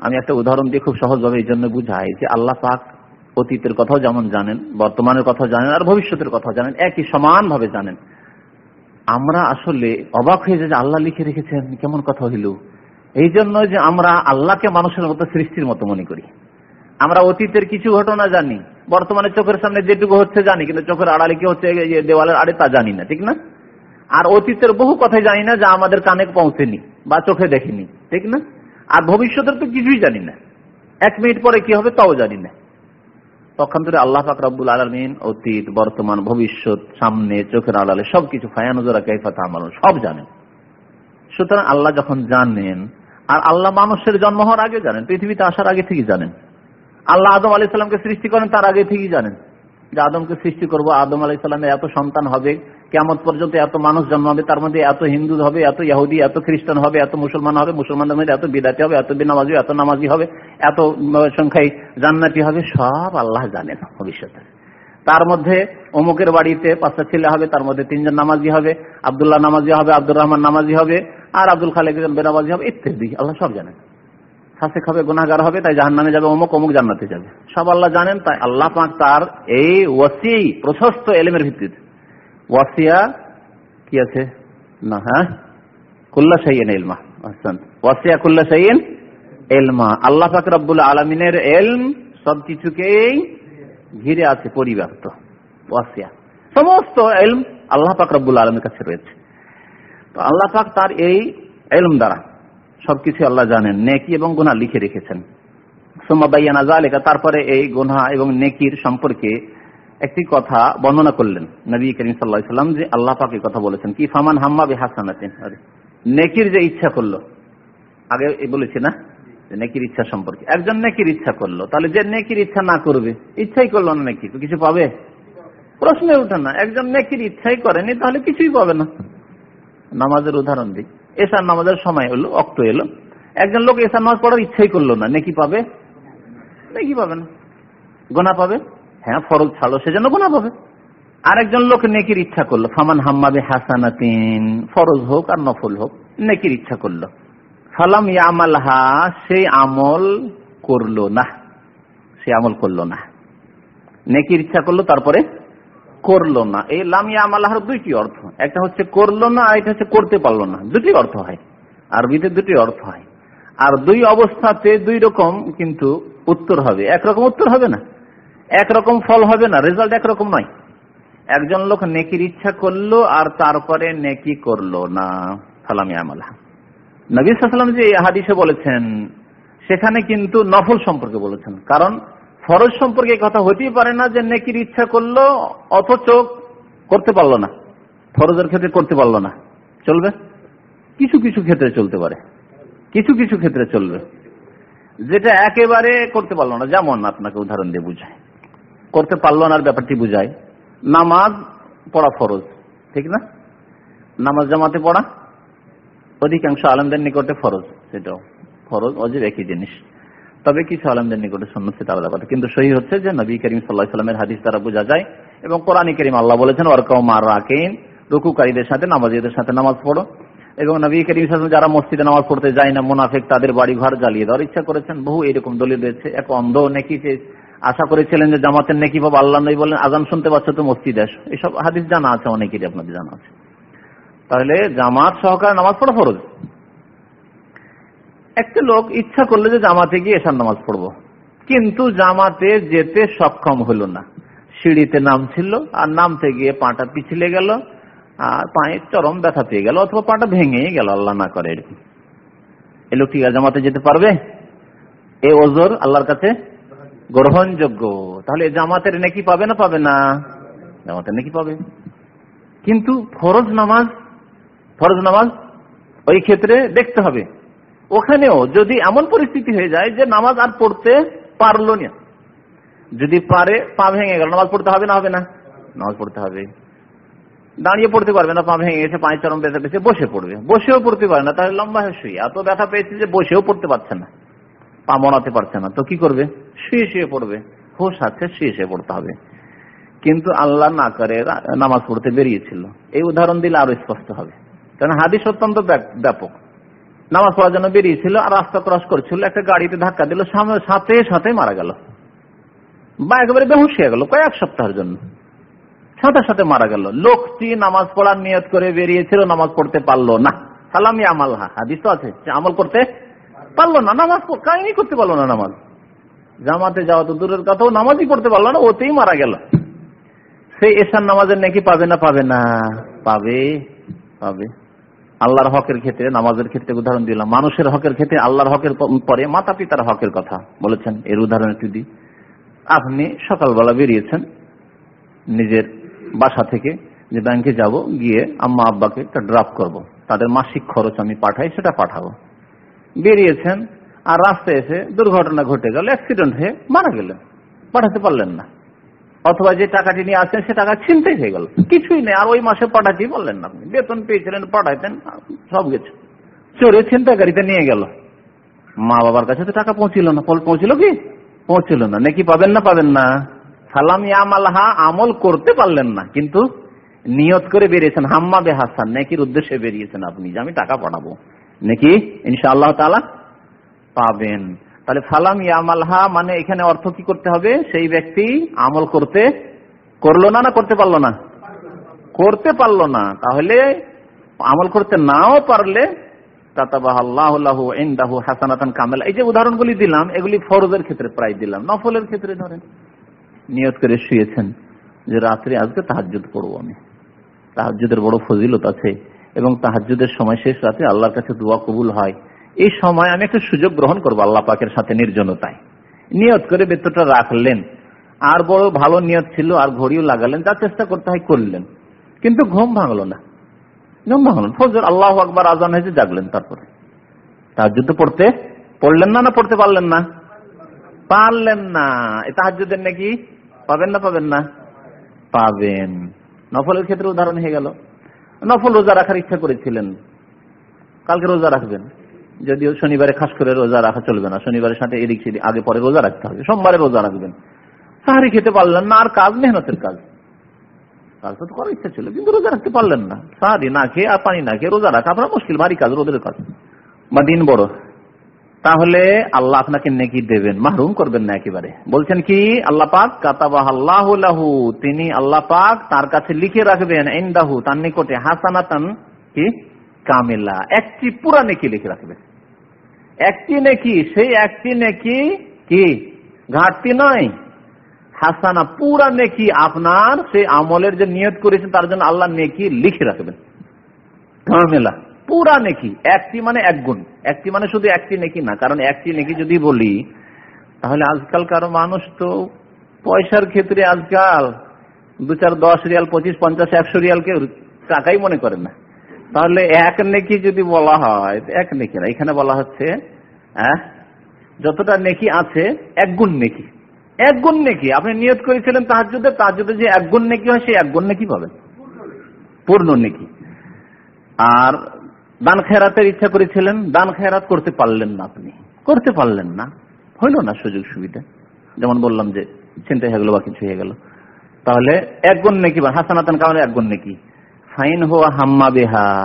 আমি একটা উদাহরণ দিয়ে খুব সহজভাবে এই জন্য বুঝাই যে আল্লাহ পাক অতীতের কথাও যেমন জানেন, বর্তমানের কথা জানেন, আর ভবিষ্যতের কথা জানেন, একই সমানভাবে জানেন। আমরা আসলে অবাক হয়ে যে আল্লাহ লিখে রেখেছেন, কেমন কথা হইল? এই জন্য যে আমরা আল্লাহকে মানুষের মতো সৃষ্টির মতো মনে করি। আমরা অতীতের কিছু ঘটনা জানি, বর্তমানে চোখের সামনে যেটুকু হচ্ছে জানি, কিন্তু চোখের আড়ালে কি হচ্ছে দেওয়ালের আড়ে তা জানি না, ঠিক না? আর অতীতের বহু কথাই জানি না যা আমাদের কানে পৌঁছেনি বা চোখে দেখেনি, ঠিক না? আর ভবিষ্যতের তো কিছুই জানি না। এক মিনিট পরে কি হবে তাও জানি না। পক্ষান্তরে আল্লাহ পাক রব্বুল আলমিন অতীত, বর্তমান, ভবিষ্যৎ, সামনে, চোখের আড়ালে সবকিছু ফায়ানুজরা, কাইফাত, আমার, সব জানেন। সুতরাং আল্লাহ যখন জানেন আর আল্লাহ মানুষের জন্ম হওয়ার আগে জানেন, পৃথিবীতে আসার আগে থেকে জানেন। আল্লাহ আদম আলি সাল্লামকে সৃষ্টি করেন, তার আগে থেকেই জানেন। যে আদমকে সৃষ্টি করব, আদম আলি সাল্লামের এত সন্তান হবে কেমন পর্যন্ত এত মানুষ জন্মাবে, তার মধ্যে এত হিন্দু হবে, এত ইহুদি, এত খ্রিস্টান হবে, এত মুসলমান হবে, মুসলমানদের মধ্যে এত বিদাতি হবে, এত বিনামাজি, এত নামাজি হবে, এত সংখ্যায় জান্নাতি হবে, সব আল্লাহ জানেন ভবিষ্যতে। তার মধ্যে অমুকের বাড়িতে পাঁচটা ছেলে হবে, তার মধ্যে তিনজন নামাজি হবে, আবদুল্লাহ নামাজি হবে, আব্দুর রহমান নামাজি হবে আর আব্দুল খালেক বেনামাজি হবে, ইত্যাদি। আল্লাহ সব জানেন। ফাঁসে খাবে গুনাগার হবে, তাই জাহান নামে যাবে, অমুক অমুক জান্নাতে যাবে। সব আল্লাহ জানেন, তাই আল্লাহ পাক তার এই ওয়াসি প্রশস্ত এলেমের ভিত্তিতে। ওয়াসিয়া কি আছে? না হ্যাঁ? কুল্লা সাইয়েন এলমা ওয়াসিয়া কুল্লা সাইয়েন এলমা আল্লাহ পাক রব্বুল আলমিনের এলম সবকিছুকেই ঘিরে আছে, পরিব্যাপ্ত। ওয়াসিয়া। সমস্ত এলম আল্লাহ পাক রব্বুল আলমের কাছে রয়েছে। তো আল্লাহ পাক তার এই এলম দ্বারা সবকিছু আল্লাহ জানেন, নেকি এবং গুনা লিখে রেখেছেন। সোমাবাইয়ানা জালেকা তারপরে এই গুনা এবং নেকির সম্পর্কে একটি কথা বর্ণনা করলেন নবী করিম সাল্লাহাম যে আল্লাহ পাকে কথা বলেছেন। কি ফামান হাম্মা বে হাসানাতিন নেকির যে ইচ্ছা করল। আগে বলেছি না? নেকির ইচ্ছা সম্পর্কে। একজন নেকির ইচ্ছা করল, তাহলে যে নেকির ইচ্ছা না করবে, ইচ্ছাই করল না নেকি? তো কিছু পাবে? প্রশ্নে উঠে না। একজন নেকির ইচ্ছাই করেনি, তাহলে কিছুই পাবে না। নামাজের উদাহরণ দিই। এসার নামাজের সময় হলো অক্ট এলো। একজন লোক এসার নামাজ পড়ার ইচ্ছাই করল না, নেকি পাবে? নেকি পাবে না। গোনা পাবে? হ্যাঁ ফরজ ছাড়লো, সেজন্য গোনা পাবে। আরেকজন লোক নেকির ইচ্ছা করল, ফামান হাম্মাবে হাসানাতিন ফরজ হোক আর নফল হোক, নেকির ইচ্ছা করল। ফালাম ইয়ামাল হা সেই আমল করল না, সে আমল করল না। নেকির ইচ্ছা করল, তারপরে করল না। এই লামিয়া আমালাহার দুইটি অর্থ। একটা হচ্ছে করল না, আর এটা হচ্ছে করতে পারল না। দুটি অর্থ হয়। আরবিতে দুটি অর্থ হয়। আর দুই অবস্থাতে দুই রকম কিন্তু উত্তর হবে। একরকম উত্তর হবে না। একরকম ফল হবে না। রেজাল্ট একরকম নয়। একজন লোক নেকির ইচ্ছা করল, আর তারপরে নেকি করল না। সালামি আমালা নবী সাল্লাম যে হাদিসে বলেছেন, সেখানে কিন্তু নফল সম্পর্কে বলেছেন। কারণ ফরজ সম্পর্কে কথা হতেই পারে না যে নেকির ইচ্ছা করল, অথচ করতে পারল না। ফরজের ক্ষেত্রে করতে পারল না। চলবে? কিছু কিছু ক্ষেত্রে চলতে পারে। কিছু কিছু ক্ষেত্রে চলবে। যেটা একেবারে করতে পারল না, যেমন আপনাকে উদাহরণ দিয়ে বুঝায় করতে পারল না ব্যাপারটি বুঝায় নামাজ পড়া ফরজ, ঠিক না? নামাজ জামাতে পড়া, অধিকাংশ আলমদের নিকটে ফরজ, সেটাও। ফরজ, অজীব একই জিনিস। তবে কিছু আলমদের নিকটে শূন্য সেটা আলাদা কথা। কিন্তু সহি হচ্ছে যে নবী করিম সাল্লাহ সাল্লামের হাদিস দ্বারা বোঝা যায় এবং কোরআন করিম আল্লাহ বলেছেন ওরকাও মার রাকেন রুকুকারীদের সাথে নামাজিদের সাথে নামাজ পড়ো। এবং নবী করিম সাল্লাম যারা মসজিদে নামাজ পড়তে যায় না, মুনাফেক তাদের বাড়ি ঘর জ্বালিয়ে দেওয়ার ইচ্ছা করেছেন। বহু এরকম দলিল রয়েছে। এক অন্ধ নেকি আশা করেছিলেন যে জামাতের নেকি বাবা আল্লাহ নবী বলেন আজান শুনতে পাচ্ছ তো মসজিদে আসো এইসব হাদিস জানা আছে, অনেকেরই আপনাদের জানা আছে। তাহলে জামাত সহকারে নামাজ পড়া ফরজ? একটা লোক ইচ্ছা করল যে জামাতে গিয়ে এসার নামাজ পড়ব। কিন্তু জামাতে যেতে সক্ষম হলো না। সিঁড়িতে নামছিল, আর নামতে গিয়ে পাটা পিছলে গেল, আর পায়ে চরম ব্যথা পেয়ে গেল, অথবা পাটা ভেঙে গেল, আল্লাহ না করে এরকম। এই লোকটি জামাতে যেতে পারবে? এ ওজোর আল্লাহর কাছে গ্রহণযোগ্য। তাহলে জামাতের নাকি পাবে না পাবে না? জামাতের নাকি পাবে। কিন্তু ফরজ নামাজ ফরজ নামাজ ওই ক্ষেত্রে দেখতে হবে। ওখানেও যদি এমন পরিস্থিতি হয়ে যায় যে নামাজ আর পড়তে পারল না, যদি পারে পা ভেঙে গেল, নামাজ পড়তে হবে না হবে না? নামাজ পড়তে হবে। দাঁড়িয়ে পড়তে পারবে না, পা ভেঙে গেছে পাঁচ চরম ব্যথা পেয়েছে, বসে পড়বে। বসেও পড়তে পারে না, তাহলে লম্বা হয়ে শুয়ে। এত ব্যথা পেয়েছে যে বসেও পড়তে পারছে না। পা মরাতে পারছে না। তো কি করবে? শুয়ে শুয়ে পড়বে। হোশ আছে, শুয়ে শুয়ে পড়তে হবে। কিন্তু আল্লাহ না করে নামাজ পড়তে বেরিয়েছিল। এই উদাহরণ দিলে আরও স্পষ্ট হবে। কারণ হাদিস অত্যন্ত ব্যাপক। নামাজ পড়ার জন্য বেরিয়েছিল আর রাস্তা ক্রস করছিল, একটা গাড়িতে ধাক্কা দিল সাথে সাথে মারা গেল। বা একেবারে বেহুশ হয়ে গেল, কয়েক সপ্তাহের জন্য। সাথে সাথে মারা গেল। লোকটি নামাজ পড়ার নিয়ত করে বেরিয়েছিল, নামাজ পড়তে পারল না। সালামি আমাল হাদিস তো আছে আমল করতে পারল না, নামাজ কাহিনী করতে পারল না নামাজ। জামাতে যাওয়া তো দূরের কথাও নামাজই পড়তে পারল না, ওতেই মারা গেল। সেই এসার নামাজের নাকি পাবে না পাবে না, পাবে পাবে। আল্লাহর হকের ক্ষেত্রে, নামাজের ক্ষেত্রে উদাহরণ দিলাম। মানুষের হকের ক্ষেত্রে আল্লাহর হকের পরে মাতা পিতার হকের কথা বলেছেন। এর উদাহরণ দিই। আপনি সকালবেলা বেরিয়েছেন নিজের বাসা থেকে, যে ব্যাংকে যাব, গিয়ে আম্মা আব্বাকে একটা ড্রপ করব। তাদের মাসিক খরচ আমি পাঠাই, সেটা পাঠাবো। বেরিয়েছেন আর রাস্তায় এসে দুর্ঘটনা ঘটে গেল, অ্যাক্সিডেন্ট হয়ে মারা গেলেন। পাঠাতে পারলেন না। অথবা যে টাকাটি নিয়ে আসছেন সে টাকা ছিনতেই হয়ে গেল। কিছুই নেই। আর ওই মাসে পাঠাতেই বললেন না আপনি। বেতন পেয়েছিলেন পাঠাইতেন সব কিছু চোরে ছিনতাকারিতে নিয়ে গেল। মা বাবার কাছে তো টাকা পৌঁছিল না। ফল পৌঁছিল কি? পৌঁছিল না। নাকি পাবেন না পাবেন না। সালাম ইয়ামালহা আমল করতে পারলেন না। কিন্তু নিয়ত করে বেরিয়েছেন। হাম্মা বে হাসান, নাকির উদ্দেশ্যে বেরিয়েছেন আপনি যে আমি টাকা পাঠাবো। নাকি? ইনশা আল্লাহ তালা পাবেন। তাহলে সালাম ইয়ামালহা মানে এখানে অর্থ কি করতে হবে? সেই ব্যক্তি আমল করতে করল না না করতে পারল না? করতে পারল না। তাহলে আমল করতে নাও পারলে এই যে উদাহরণগুলি দিলাম, এগুলি ফরজের ক্ষেত্রে প্রায় দিলাম। নফলের ক্ষেত্রে ধরেন, নিয়ত করে শুয়েছেন যে রাত্রে আজকে তাহাজুদ পড়ব আমি। তাহাজুদের বড় ফজিলত আছে এবং তাহাজুদের সময় শেষ রাতে আল্লাহর কাছে দোয়া কবুল হয়। এই সময় আমি একটা সুযোগ গ্রহণ করব আল্লাহ পাকের সাথে নির্জনতায়। নিয়ত করে বেতনটা রাখলেন। আর বড় ভালো নিয়ত ছিল, আর ঘড়িও লাগালেন, যা চেষ্টা করতে হয় করলেন। কিন্তু ঘুম ভাঙলো না। ঘুম ভাঙলো ফজর, আল্লাহ আকবর, আজান হয়েছে, জাগলেন তারপরে। তাহাজুদ পড়তে পড়লেন না না পড়তে পারলেন না? পারলেন না। তাহাজুদের নাকি পাবেন না পাবেন না? পাবেন। নফলের ক্ষেত্রে উদাহরণ হয়ে গেল। নফল রোজা রাখার ইচ্ছা করেছিলেন। কালকে রোজা রাখবেন। যদিও শনিবারে খাস করে রোজা রাখা চলবে না। শনিবারের সাথে এদিক সেদিক আগে পরে রোজা রাখতে হবে। সোমবারে রোজা রাখবেন। সাহারি খেতে পারলেন না, আর কাজ মেহনতের কাজ। আল্লাহ আপনাকে নেকি দেবেন করবেন না একেবারে। বলছেন কি, আল্লাহ পাক তিনি আল্লাহ পাক তার কাছে লিখে রাখবেন, ইন্দাহু, তার নিকটে হাসানাতান, কি? কামেলা। একটি পুরা নেকি লিখে রাখবেন একটি নেকি, সেই একটি নেকি কি? ঘাটতি নয়। হাসানা পুরা নেকি আপনার সেই আমলের যে নিয়ত করেছেন, তার জন্য আল্লাহ নেকি লিখে রাখবেন। কামেলা, পুরা নেকি, একটি মানে এক গুণ। একটি মানে শুধু একটি নেকি না, কারণ একটি নেকি যদি বলি, তাহলে আজকাল কারও মানুষ তো পয়সার ক্ষেত্রে আজকাল দু চার দশ রিয়াল, পঁচিশ, পঞ্চাশ, একশো রিয়াল কেউ টাকাই মনে করেন না। তাহলে এক নেকি যদি বলা হয় এক নেকি না, এখানে বলা হচ্ছে হ্যাঁ? যতটা নেকি আছে, এক গুণ নেকি। এক গুণ নেকি, আপনি নিয়ত করেছিলেন তাহাজুদে তাহাজুদে যে এক গুণ নেকি হয়, সেই এক গুণ নেকি পাবেন। পূর্ণ নেকি। আর দান খেরাতের ইচ্ছা করেছিলেন, দান খেরাত করতে পারলেন না আপনি। করতে পারলেন না। হইল না সুযোগ সুবিধা। যেমন বললাম যে চিন্তা হয়ে গেল বা কিছু হয়ে গেল। তাহলে এক গুণ নেকি বা হাসানাতান কামালে এক গুণ নেকি। ফাইন হওয়া হাম্মা বেহা।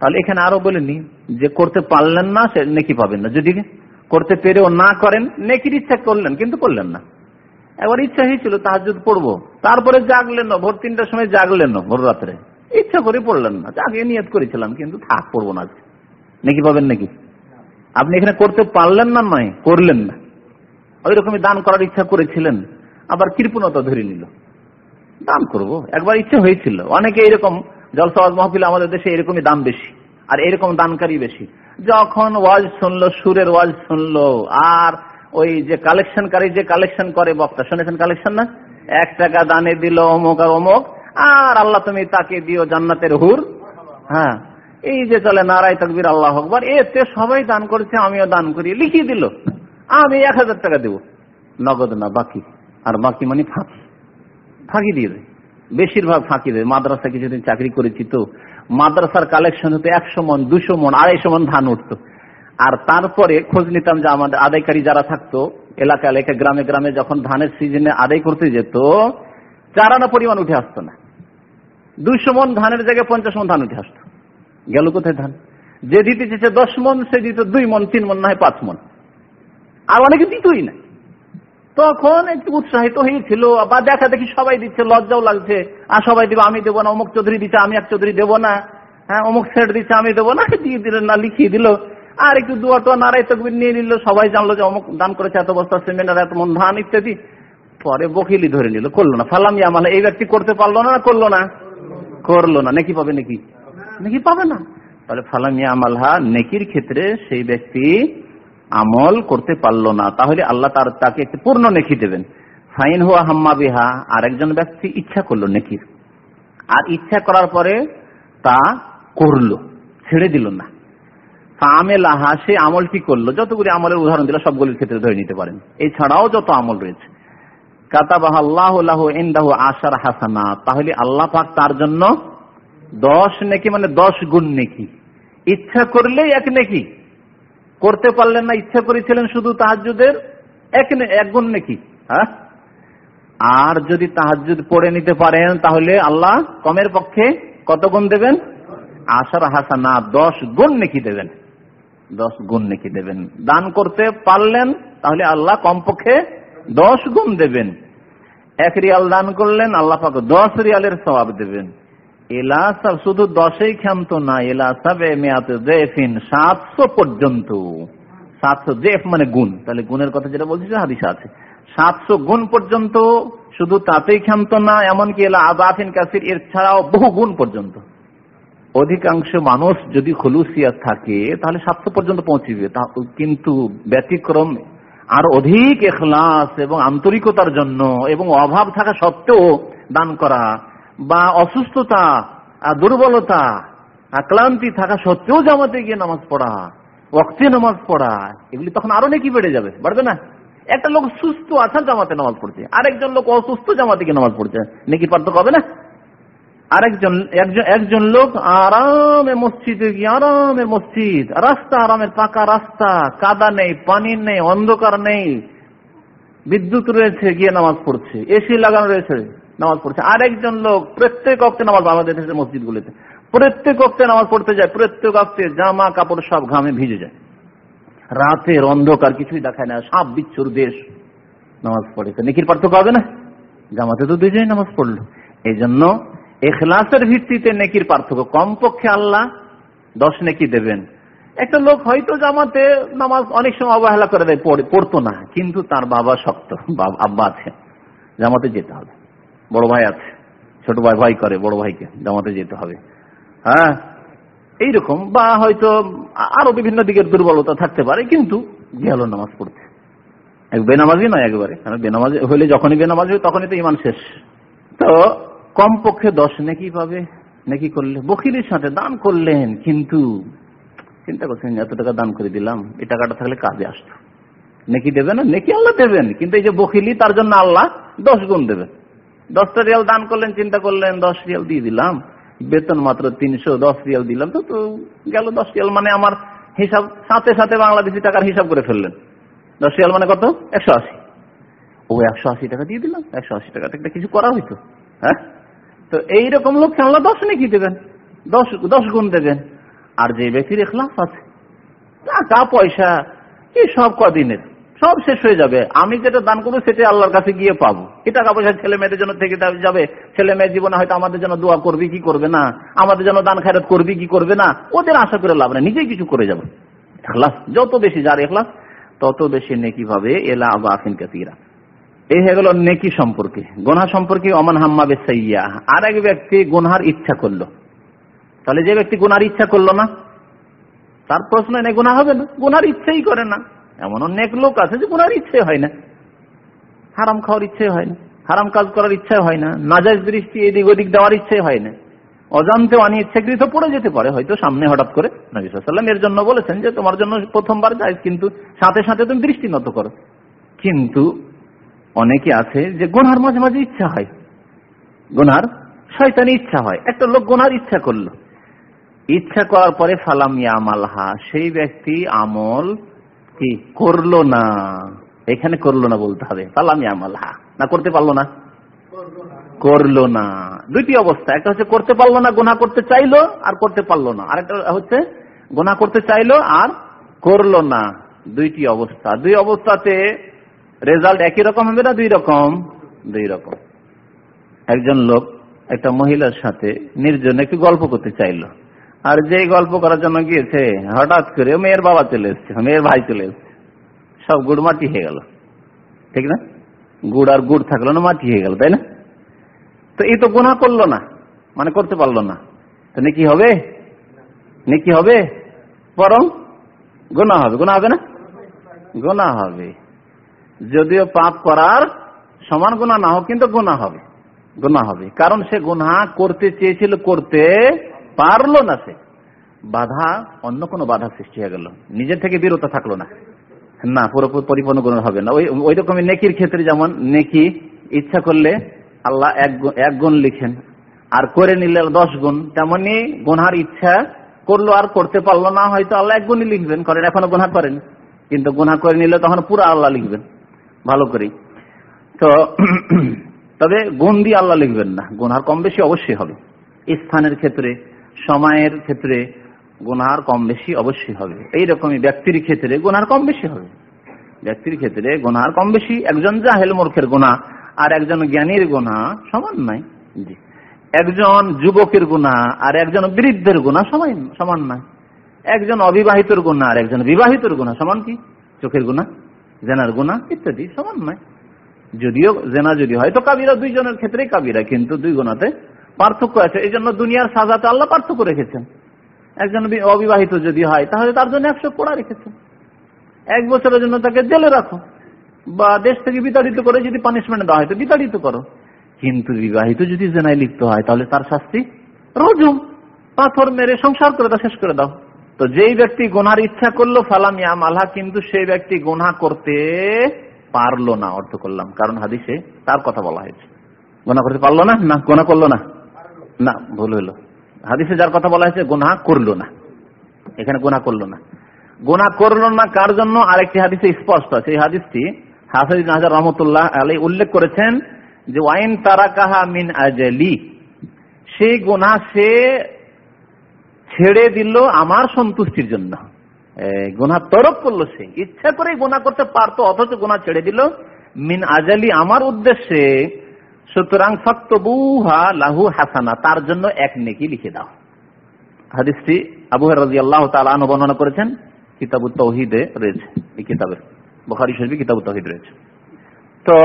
তাহলে এখানে আরও বলেনি যে করতে পারলেন না, সে নেকি পাবেন না। যদি করতে পেরেও না করেন, নেকির ইচ্ছা করলেন, কিন্তু করলেন না। একবার ইচ্ছা হয়েছিল তাহাজুদ পড়ব। তারপরে জাগলেন না ভোর তিনটার সময় জাগলেন না ভোর রাত্রে। ইচ্ছা করে পড়লেন না। আগে নিয়ত করেছিলাম, কিন্তু থাক, পড়ব না আজকে। নাকি পাবেন নাকি? আপনি এখানে করতে পারলেন না নয়, করলেন না। ওই রকমই দান করার ইচ্ছা করেছিলেন, আবার কৃপণতা ধরে নিল। দান করব। একবার ইচ্ছে হয়েছিল। অনেকে এরকম জলসাওয়াজ মহফিল আমাদের দেশে এরকমই দাম বেশি। আর এরকম দানকারী বেশি। যখন ওয়াজ শুনলো, সুরের ওয়াজ শুনলো, আর ওই যে কালেকশনকারী যে কালেকশন করে, বক্তা, শুনেছেন কালেকশন না? এক টাকা দানে দিল অমুক আর অমুক, আর আল্লাহ তুমি তাকে দিও জান্নাতের হুর। হ্যাঁ এই যে চলে নারায় তকবির, আল্লাহ আকবর, এতে সবাই দান করেছে, আমিও দান করি। লিখিয়ে দিল, আমি এক হাজার টাকা দেবো। নগদ না বাকি? আর বাকি মানে ফাঁকি ফাঁকি দিয়ে দেয়। বেশিরভাগ ফাঁকি দেয়। মাদ্রাসা কিছুদিন চাকরি করেছি তো। মাদ্রাসার কালেকশন হতো একশো মন, দুশো মন, আড়াইশো মন ধান উঠতো। আর তারপরে খোঁজ নিতাম যে আমাদের আদায়কারী যারা থাকতো, এলাকা এলাকা, গ্রামে গ্রামে যখন ধানের সিজনে আদায় করতে যেত, চারানা পরিমাণ উঠে আসতো না। দুইশো মন ধানের জায়গায় পঞ্চাশ মন ধান উঠে আসতো। গেল কোথায় ধান? যে দিতে চেয়েছে দশ মন, সে দিত দুই মন, তিন মন, না হয় পাঁচ মন। আর অনেকে দিতই না। তখন একটু উৎসাহিত হয়েছিল। বা দেখা দেখি সবাই দিচ্ছে, লজ্জাও লাগছে। আর সবাই দিবে, আমি দেবো না, অমুক চৌধুরী দিচ্ছে আমি এক চৌধুরী দেবো না। হ্যাঁ অমুক সেট দিচ্ছে আমি দেবো না। দিয়ে দিলেন না, লিখিয়ে দিল। আর একটু দুয়া টোয়া নারাই তকবির নিয়ে নিল। সবাই জানলো যে অমুক দান করেছে, এত বস্তা সিমেন্ট আর এত মন ধান ইত্যাদি। পরে বকিলি ধরে নিল, করল না, ফালাম আমাল, এই ব্যক্তি করতে পারল না করল না? করল না, নাকি পাবে, নাকি? নাকি পাবে না। তাহলে ফালামিয়া আমালহা, নেকির ক্ষেত্রে সেই ব্যক্তি আমল করতে পারল না, তাহলে আল্লাহ তার তাকে একটি পূর্ণ নেকি দেবেন। ফাইন হুয়া হাম্মা বিহা আর একজন ব্যক্তি ইচ্ছা করল নেকির। আর ইচ্ছা করার পরে তা করল, ছেড়ে দিল না। আমেল আহা সে আমলটি করল? যতগুলি আমলের উদাহরণ দিল, সবগুলির ক্ষেত্রে ধরে নিতে পারেন। এছাড়াও যত আমল রয়েছে। কাতাবাহ আল্লাহ ইন্দাহ আশার হাসানা, তাহলে আল্লাহ পাক তার জন্য দশ নেকি মানে দশ গুণ নেকি। ইচ্ছা করলেই এক নেকি। করতে পারলেন না, ইচ্ছা করেছিলেন শুধু তাহাজুদের এক এক গুণ নেকি? হ্যাঁ? আর যদি তাহাজুদ পড়ে নিতে পারেন, তাহলে আল্লাহ কমের পক্ষে কত গুণ দেবেন? আশার হাসানা, দশ গুণ নেকি দেবেন। দশ গুণ নাকি দেবেন। দান করতে পারলেন, তাহলে আল্লাহ কমপক্ষে দশ গুণ দেবেন। এক রিয়াল দান করলেন, আল্লাহ পাক দশ রিয়ালের সবাব দেবেন। এলা সব শুধু দশেই ক্ষান্ত না এলা সবে মেয়াতে জেফিন সাতশো পর্যন্ত। সাতশো জেফ মানে গুণ। তাহলে গুণের কথা যেটা বলছি হাদিসা আছে। সাতশো গুণ পর্যন্ত শুধু তাতেই ক্ষান্ত না, এমনকি এলা আবাফিন কাসির এর ছাড়াও বহু গুণ পর্যন্ত। অধিকাংশ মানুষ যদি খলুসিয়া থাকে, তাহলে সাতশো পর্যন্ত পৌঁছিবে। কিন্তু ব্যতিক্রম আর অধিক এখলাস এবং আন্তরিকতার জন্য এবং অভাব থাকা সত্ত্বেও দান করা বা অসুস্থতা দুর্বলতা ক্লান্তি থাকা সত্ত্বেও জামাতে গিয়ে নামাজ পড়া অক্সি নামাজ পড়া, এগুলি তখন আরও নাকি বেড়ে যাবে, বাড়বে না? একটা লোক সুস্থ আছে জামাতে নামাজ পড়ছে, আরেকজন লোক অসুস্থ জামাতে গিয়ে নামাজ পড়ছে, নাকি পার্থক্য হবে না? আরেকজন, একজন একজন লোক আরামে মসজিদে গিয়ে, আরামে মসজিদ, রাস্তা আরামের পাকা রাস্তা, কাদা নেই, পানি নেই, অন্ধকার নেই, বিদ্যুৎ রয়েছে, গিয়ে নামাজ পড়ছে, এসি লাগানো রয়েছে। নামাজ পড়ছে। আরেকজন লোক প্রত্যেক অক্টে নামাজ আমাদের দেশের মসজিদগুলিতে। প্রত্যেক অক্টে নামাজ পড়তে যায়, প্রত্যেক অক্টে জামা, কাপড় সব ঘামে ভিজে যায়। রাতের অন্ধকার কিছুই দেখায় না, সাপ, বিচ্ছুর, দেশ নামাজ পড়ে। নেকির পার্থক্য হবে না? জামাতে তো দুজনেই নামাজ পড়ল। এই জন্য এখলাসের ভিত্তিতে নেকির পার্থক্য। কমপক্ষে আল্লাহ দশ নেকি দেবেন। একটা লোক হয়তো জামাতে নামাজ অনেক সময় অবহেলা করে দেয় পড়তো না, কিন্তু তার বাবা শক্ত আব্বা আছে। জামাতে যেতে হবে। বড় ভাই আছে, ছোট ভাই ভাই করে, বড় ভাইকে জামাতে যেতে হবে। হ্যাঁ? এইরকম, বা হয়তো আরও বিভিন্ন দিকের দুর্বলতা থাকতে পারে, কিন্তু গেল নামাজ পড়তে। বেনামাজি নয় একবারে, কারণ বেনামাজি হলে যখনই বেনামাজি হয়, তখনই তো ইমান শেষ। তো কমপক্ষে দশ নেকি পাবে, নেকি করলে বকিরের সাথে দান করলেন, কিন্তু চিন্তা করছেন, এত টাকা দান করে দিলাম, এই টাকাটা থাকলে কাজে আসতো। নেকি না? নেকি আল্লাহ দেবেন, কিন্তু এই যে বকিলি তার জন্য আল্লাহ দশ গুণ দেবেন। দশটা রিয়াল দান করলেন, চিন্তা করলেন, দশ রিয়াল দিয়ে দিলাম। বেতন মাত্র তিনশো, দশ রিয়াল দিলাম। তো তো গেল দশ রিয়াল মানে আমার হিসাব, সাথে সাথে বাংলাদেশি টাকার হিসাব করে ফেললেন। দশ রিয়াল মানে কত? একশো আশি। ও, একশো আশি টাকা দিয়ে দিলাম। একশো আশি টাকা কিছু করা হইতো। হ্যাঁ? তো এইরকম লোক আল্লাহ দশ নাকি দেবেন? দশ দশ গুণ দেবেন। আর যে ব্যক্তির এখলাস আছে, টাকা, পয়সা, কি সব কদিনের? সব শেষ হয়ে যাবে। আমি যেটা দান করব সেটা আল্লাহর কাছে গিয়ে পাবো। কি টাকা পয়সা ছেলে মেয়েদের জন্য থেকে যাবে? ছেলে মেয়ের জীবনে হয়তো আমাদের জন্য দোয়া করবি, কি করবে না? আমাদের জন্য দান খায়রাত করবি, কি করবে না? ওদের আশা করে লাভ না নিজেই কিছু করে যাবে। এখলাস যত বেশি যার এখলাস তত বেশি নেকি ভাবে এলা আবা আফিন কাতিরা এই হয়ে গেল নেকি সম্পর্কে। গোনা সম্পর্কে অমান হাম্মা বেসাইয়া আর এক ব্যক্তি গুনহার ইচ্ছা করল। তাহলে যে ব্যক্তি গুনার ইচ্ছা করল না, তার প্রশ্ন নেই গুণা হবে না। গুনার ইচ্ছাই করে না। এমন অনেক লোক আছে যে গুনার ইচ্ছে হয় না। হারাম খাওয়ার ইচ্ছে হয় না। হারাম কাজ করার ইচ্ছে হয় না। নাজাজ দৃষ্টি এদিক ওদিক দেওয়ার ইচ্ছে হয় না। অজান্তে অনিচ্ছাকৃত পড়ে যেতে পারে। হয়তো সামনে হঠাৎ করে নবী সাল্লাম এর জন্য বলেছেন যে, তোমার জন্য প্রথমবার যায় কিন্তু সাথে সাথে তুমি দৃষ্টি নত করো। কিন্তু অনেকে আছে যে গোনার মাঝে মাঝে ইচ্ছা হয়। গোনার শয়তানি ইচ্ছা হয়। একটা লোক গোনার ইচ্ছা করল। ইচ্ছা করার পরে ফালাম ইয়ামালহা, সেই ব্যক্তি আমল কি? করল না। এখানে করল না বলতে হবে। ফালাম ইয়ামালহা না, করতে পারল না। করল না। দুইটি অবস্থা। একটা হচ্ছে করতে পারল না গোনা করতে চাইলো, আর করতে পারল না। আরেকটা হচ্ছে গোনা করতে চাইলো, আর করল না। দুইটি অবস্থা। দুই অবস্থাতে রেজাল্ট একই রকম হবে না দুই রকম? দুই রকম। একজন লোক, একটা মহিলার সাথে নির্জন একটু গল্প করতে চাইলো। আর যেই গল্প করার জন্য গিয়েছে, হঠাৎ করে মেয়ের বাবা চলে এসছে, মেয়ের ভাই চলে এসছে। সব গুড় মাটি হয়ে গেল। ঠিক না? গুড় আর গুড় থাকল না, মাটি হয়ে গেল, তাই না? তো এই তো গুণা করল না মানে করতে পারল না। তো নাকি হবে? নাকি হবে? বরং গোনা হবে। গোনা হবে না? গোনা হবে। যদিও পাপ করার সমান গুণা না হোক, কিন্তু গোনা হবে। গোনা হবে। কারণ সে গুনা করতে চেয়েছিল, করতে পারল না সে। বাধা, অন্য কোনো বাধা সৃষ্টি হয়ে গেল। নিজের থেকে বিরত থাকল না। না, পুরোপুরি পরিপূর্ণ গুণ হবে না। ওই ওই রকমই নেকির ক্ষেত্রে যেমন নেকি ইচ্ছা করলে আল্লাহ এক গুণ লিখেন। আর করে নিলে দশ গুণ। তেমনি গুনহার ইচ্ছা করল আর করতে পারল না, হয়তো আল্লাহ এক গুণই লিখবেন। করেন, এখনও গুনা করেন। কিন্তু গুনা করে নিলে তখন পুরো আল্লাহ লিখবেন। ভালো করে তো তবে গুণ দিয়ে আল্লাহ লিখবেন না। গুনহার কম বেশি অবশ্যই হবে। স্থানের ক্ষেত্রে সময়ের ক্ষেত্রে গুনার কম বেশি অবশ্যই হবে। এইরকমই ব্যক্তির ক্ষেত্রে গুনার কম বেশি হবে। ব্যক্তির ক্ষেত্রে গুনার কম বেশি, একজন জাহেল মূর্খের গুণা আর একজন জ্ঞানীর গুণা সমান নাই। জি। একজন যুবকের গুণা আর একজন বৃদ্ধের গুণা সমান সমান নয় একজন অবিবাহিতর গুণা আর একজন বিবাহিতর গুণা সমান কি? চোখের গুণা জেনার গুণা ইত্যাদি সমান নয় যদিও জেনা যদি হয় তো কাবিরা দুইজনের ক্ষেত্রেই কাবিরা, কিন্তু দুই গুণাতে পার্থক্য আছে। এই জন্য দুনিয়ার সাজাতে আল্লাহ পার্থক্য রেখেছেন। একজন অবিবাহিত যদি হয়, তাহলে তার জন্য একশো কোড়া রেখেছেন। এক বছরের জন্য তাকে জেলে রাখো। বা দেশ থেকে বিতাড়িত করে যদি পানিশমেন্ট দেওয়া হয়, তো বিতাড়িত করো। কিন্তু বিবাহিত যদি জেনায় লিপ্ত হয়, তাহলে তার শাস্তি রজম। পাথর মেরে সংসার করে দাও শেষ করে দাও। তো যেই ব্যক্তি গোনার ইচ্ছা করল, ফালাম ইয়াম আল্লাহ কিন্তু সেই ব্যক্তি গোনা করতে পারল না, অর্থ করলাম। কারণ হাদিসে তার কথা বলা হয়েছে। গোনা করতে পারল না? না, গোনা করল না। না, ভুল হইল। হাদিসে যার কথা বলা হয়েছে গোনা করল না। এখানে গোনা করল না। গোনা করল না কার জন্য? আরেকটি হাদিসে স্পষ্ট। আছে এই হাদিসটি নাজার রহমতুল্লাহ আলী উল্লেখ করেছেন যে, ওয়াইন তারা কাহা মিন আজলি। সেই গোনা সে ছেড়ে দিল আমার সন্তুষ্টির জন্য। গোনা তরক করল সে। ইচ্ছা করে গোনা করতে পারতো, অথচ গোনা ছেড়ে দিল। মিন আজালি, আমার উদ্দেশ্যে সুতরাং ফক্তবুহা লাহু হাসানা, তার জন্য এক নেকি লিখে দাও। হাদিসটি আবু রাজি আল্লাহ তালন বর্ণনা করেছেন কিতাবু তৌহিদে রয়েছে, এই কিতাবের বখারি শরীফ কিতাবু তৌহিদ রয়েছে। তো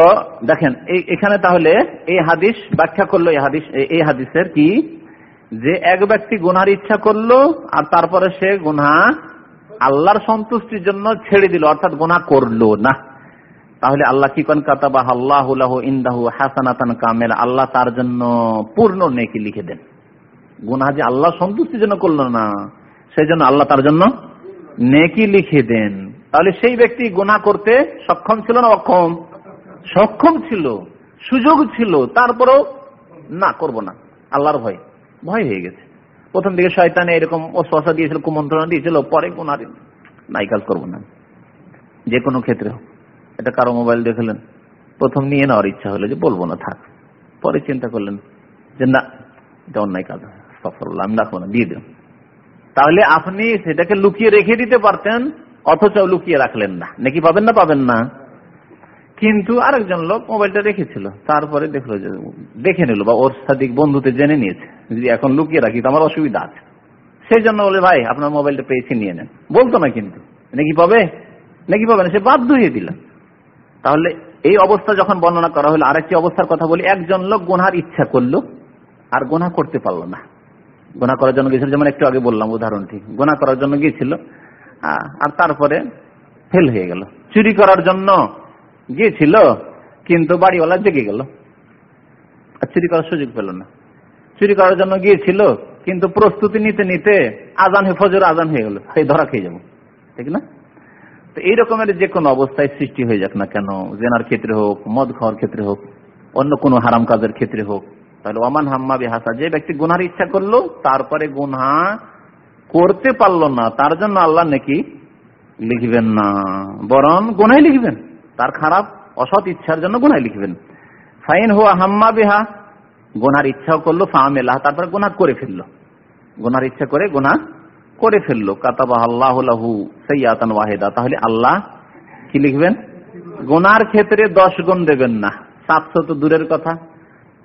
দেখেন, এই এখানে তাহলে এই হাদিস ব্যাখ্যা করল, এই হাদিস এই হাদিসের কি? যে এক ব্যক্তি গুনার ইচ্ছা করল, আর তারপরে সে গুনা আল্লাহর সন্তুষ্টির জন্য ছেড়ে দিল, অর্থাৎ গুনা করল না। তাহলে আল্লাহ কি কন কাতাবা আল্লাহ ইন্দাহু হাসানাতান কামেল। আল্লাহ তার জন্য পূর্ণ নেকি লিখে দেন। গুনা যে আল্লাহ সন্তুষ্টির জন্য করল না, সেই জন্য আল্লাহ তার জন্য নেকি লিখে দেন। তাহলে সেই ব্যক্তি গুনা করতে সক্ষম ছিল না অক্ষম? সক্ষম ছিল, সুযোগ ছিল, তারপরেও না, করব না। আল্লাহর ভয় ভয় হয়ে গেছে। প্রথম দিকে শয়তানে এরকম অশ্বাসা দিয়েছিল, কুমন্ত্রণা দিয়েছিল, পরে আর নাই, কাজ করব না। যে কোনো ক্ষেত্রে হোক। এটা কারও মোবাইল দেখলেন, প্রথম নিয়ে নেওয়ার ইচ্ছা হলো যে বলব না, থাক। পরে চিন্তা করলেন যে না, এটা অন্যায় কাজ সফর আমি রাখব না, দিয়ে দেন। তাহলে আপনি সেটাকে লুকিয়ে রেখে দিতে পারতেন, অথচ লুকিয়ে রাখলেন না। নাকি পাবেন না পাবেন না। কিন্তু আরেকজন লোক মোবাইলটা রেখেছিল, তারপরে দেখল যে, দেখে নিল বা ওর সাদিক বন্ধুতে জেনে নিয়েছে, যদি এখন লুকিয়ে রাখি তো আমার অসুবিধা আছে। সেই জন্য বলে, ভাই, আপনার মোবাইলটা পেয়েছি, নিয়ে নেন। বলতো না কিন্তু, নাকি পাবে? নাকি পাবে না, সে বাধ্য হয়ে দিল। তাহলে এই অবস্থা যখন বর্ণনা করা হলো, আরেকটি অবস্থার কথা বলি, একজন লোক গোনার ইচ্ছা করল, আর গোনা করতে পারল না। গোনা করার জন্য গিয়েছিল, যেমন একটু আগে বললাম উদাহরণটি গোনা করার জন্য গিয়েছিল আর তারপরে ফেল হয়ে গেল। চুরি করার জন্য গিয়েছিল, কিন্তু বাড়িওয়ালা জেগে গেল। আর চুরি করার সুযোগ পেল না। চুরি করার জন্য গিয়েছিল, কিন্তু প্রস্তুতি নিতে নিতে আজান হয়ে ফজর আজান হয়ে গেল। সেই ধরা খেয়ে যাব। ঠিক না? এই রকমের যে কোনো অবস্থায় সৃষ্টি হয়ে যাক না কেন, জেনার ক্ষেত্রে হোক, মদ খাওয়ার ক্ষেত্রে হোক, অন্য কোনো হারাম কাজের ক্ষেত্রে হোক, তাহলে ওমান হাম্মা বিহাসা, যে ব্যক্তি গুনহার ইচ্ছা করল, তারপরে গুনহা করতে পারল না, তার জন্য আল্লাহ নাকি লিখবেন না, বরং গুনাই লিখবেন। তার খারাপ, অসৎ ইচ্ছার জন্য গুনাই লিখবেন। ফাইন হুয়া হাম্মা বিহা গোনার ইচ্ছাও করল ফামেলাহ তারপরে গোনা করে ফেলল। গুনার ইচ্ছা করে গুনাহ করে ফেলল। কাতাবা আল্লাহ সৈয়াতান ওয়াহেদা। তাহলে আল্লাহ কি লিখবেন? গোনার ক্ষেত্রে দশ গুণ দেবেন না। সাতশো তো দূরের কথা।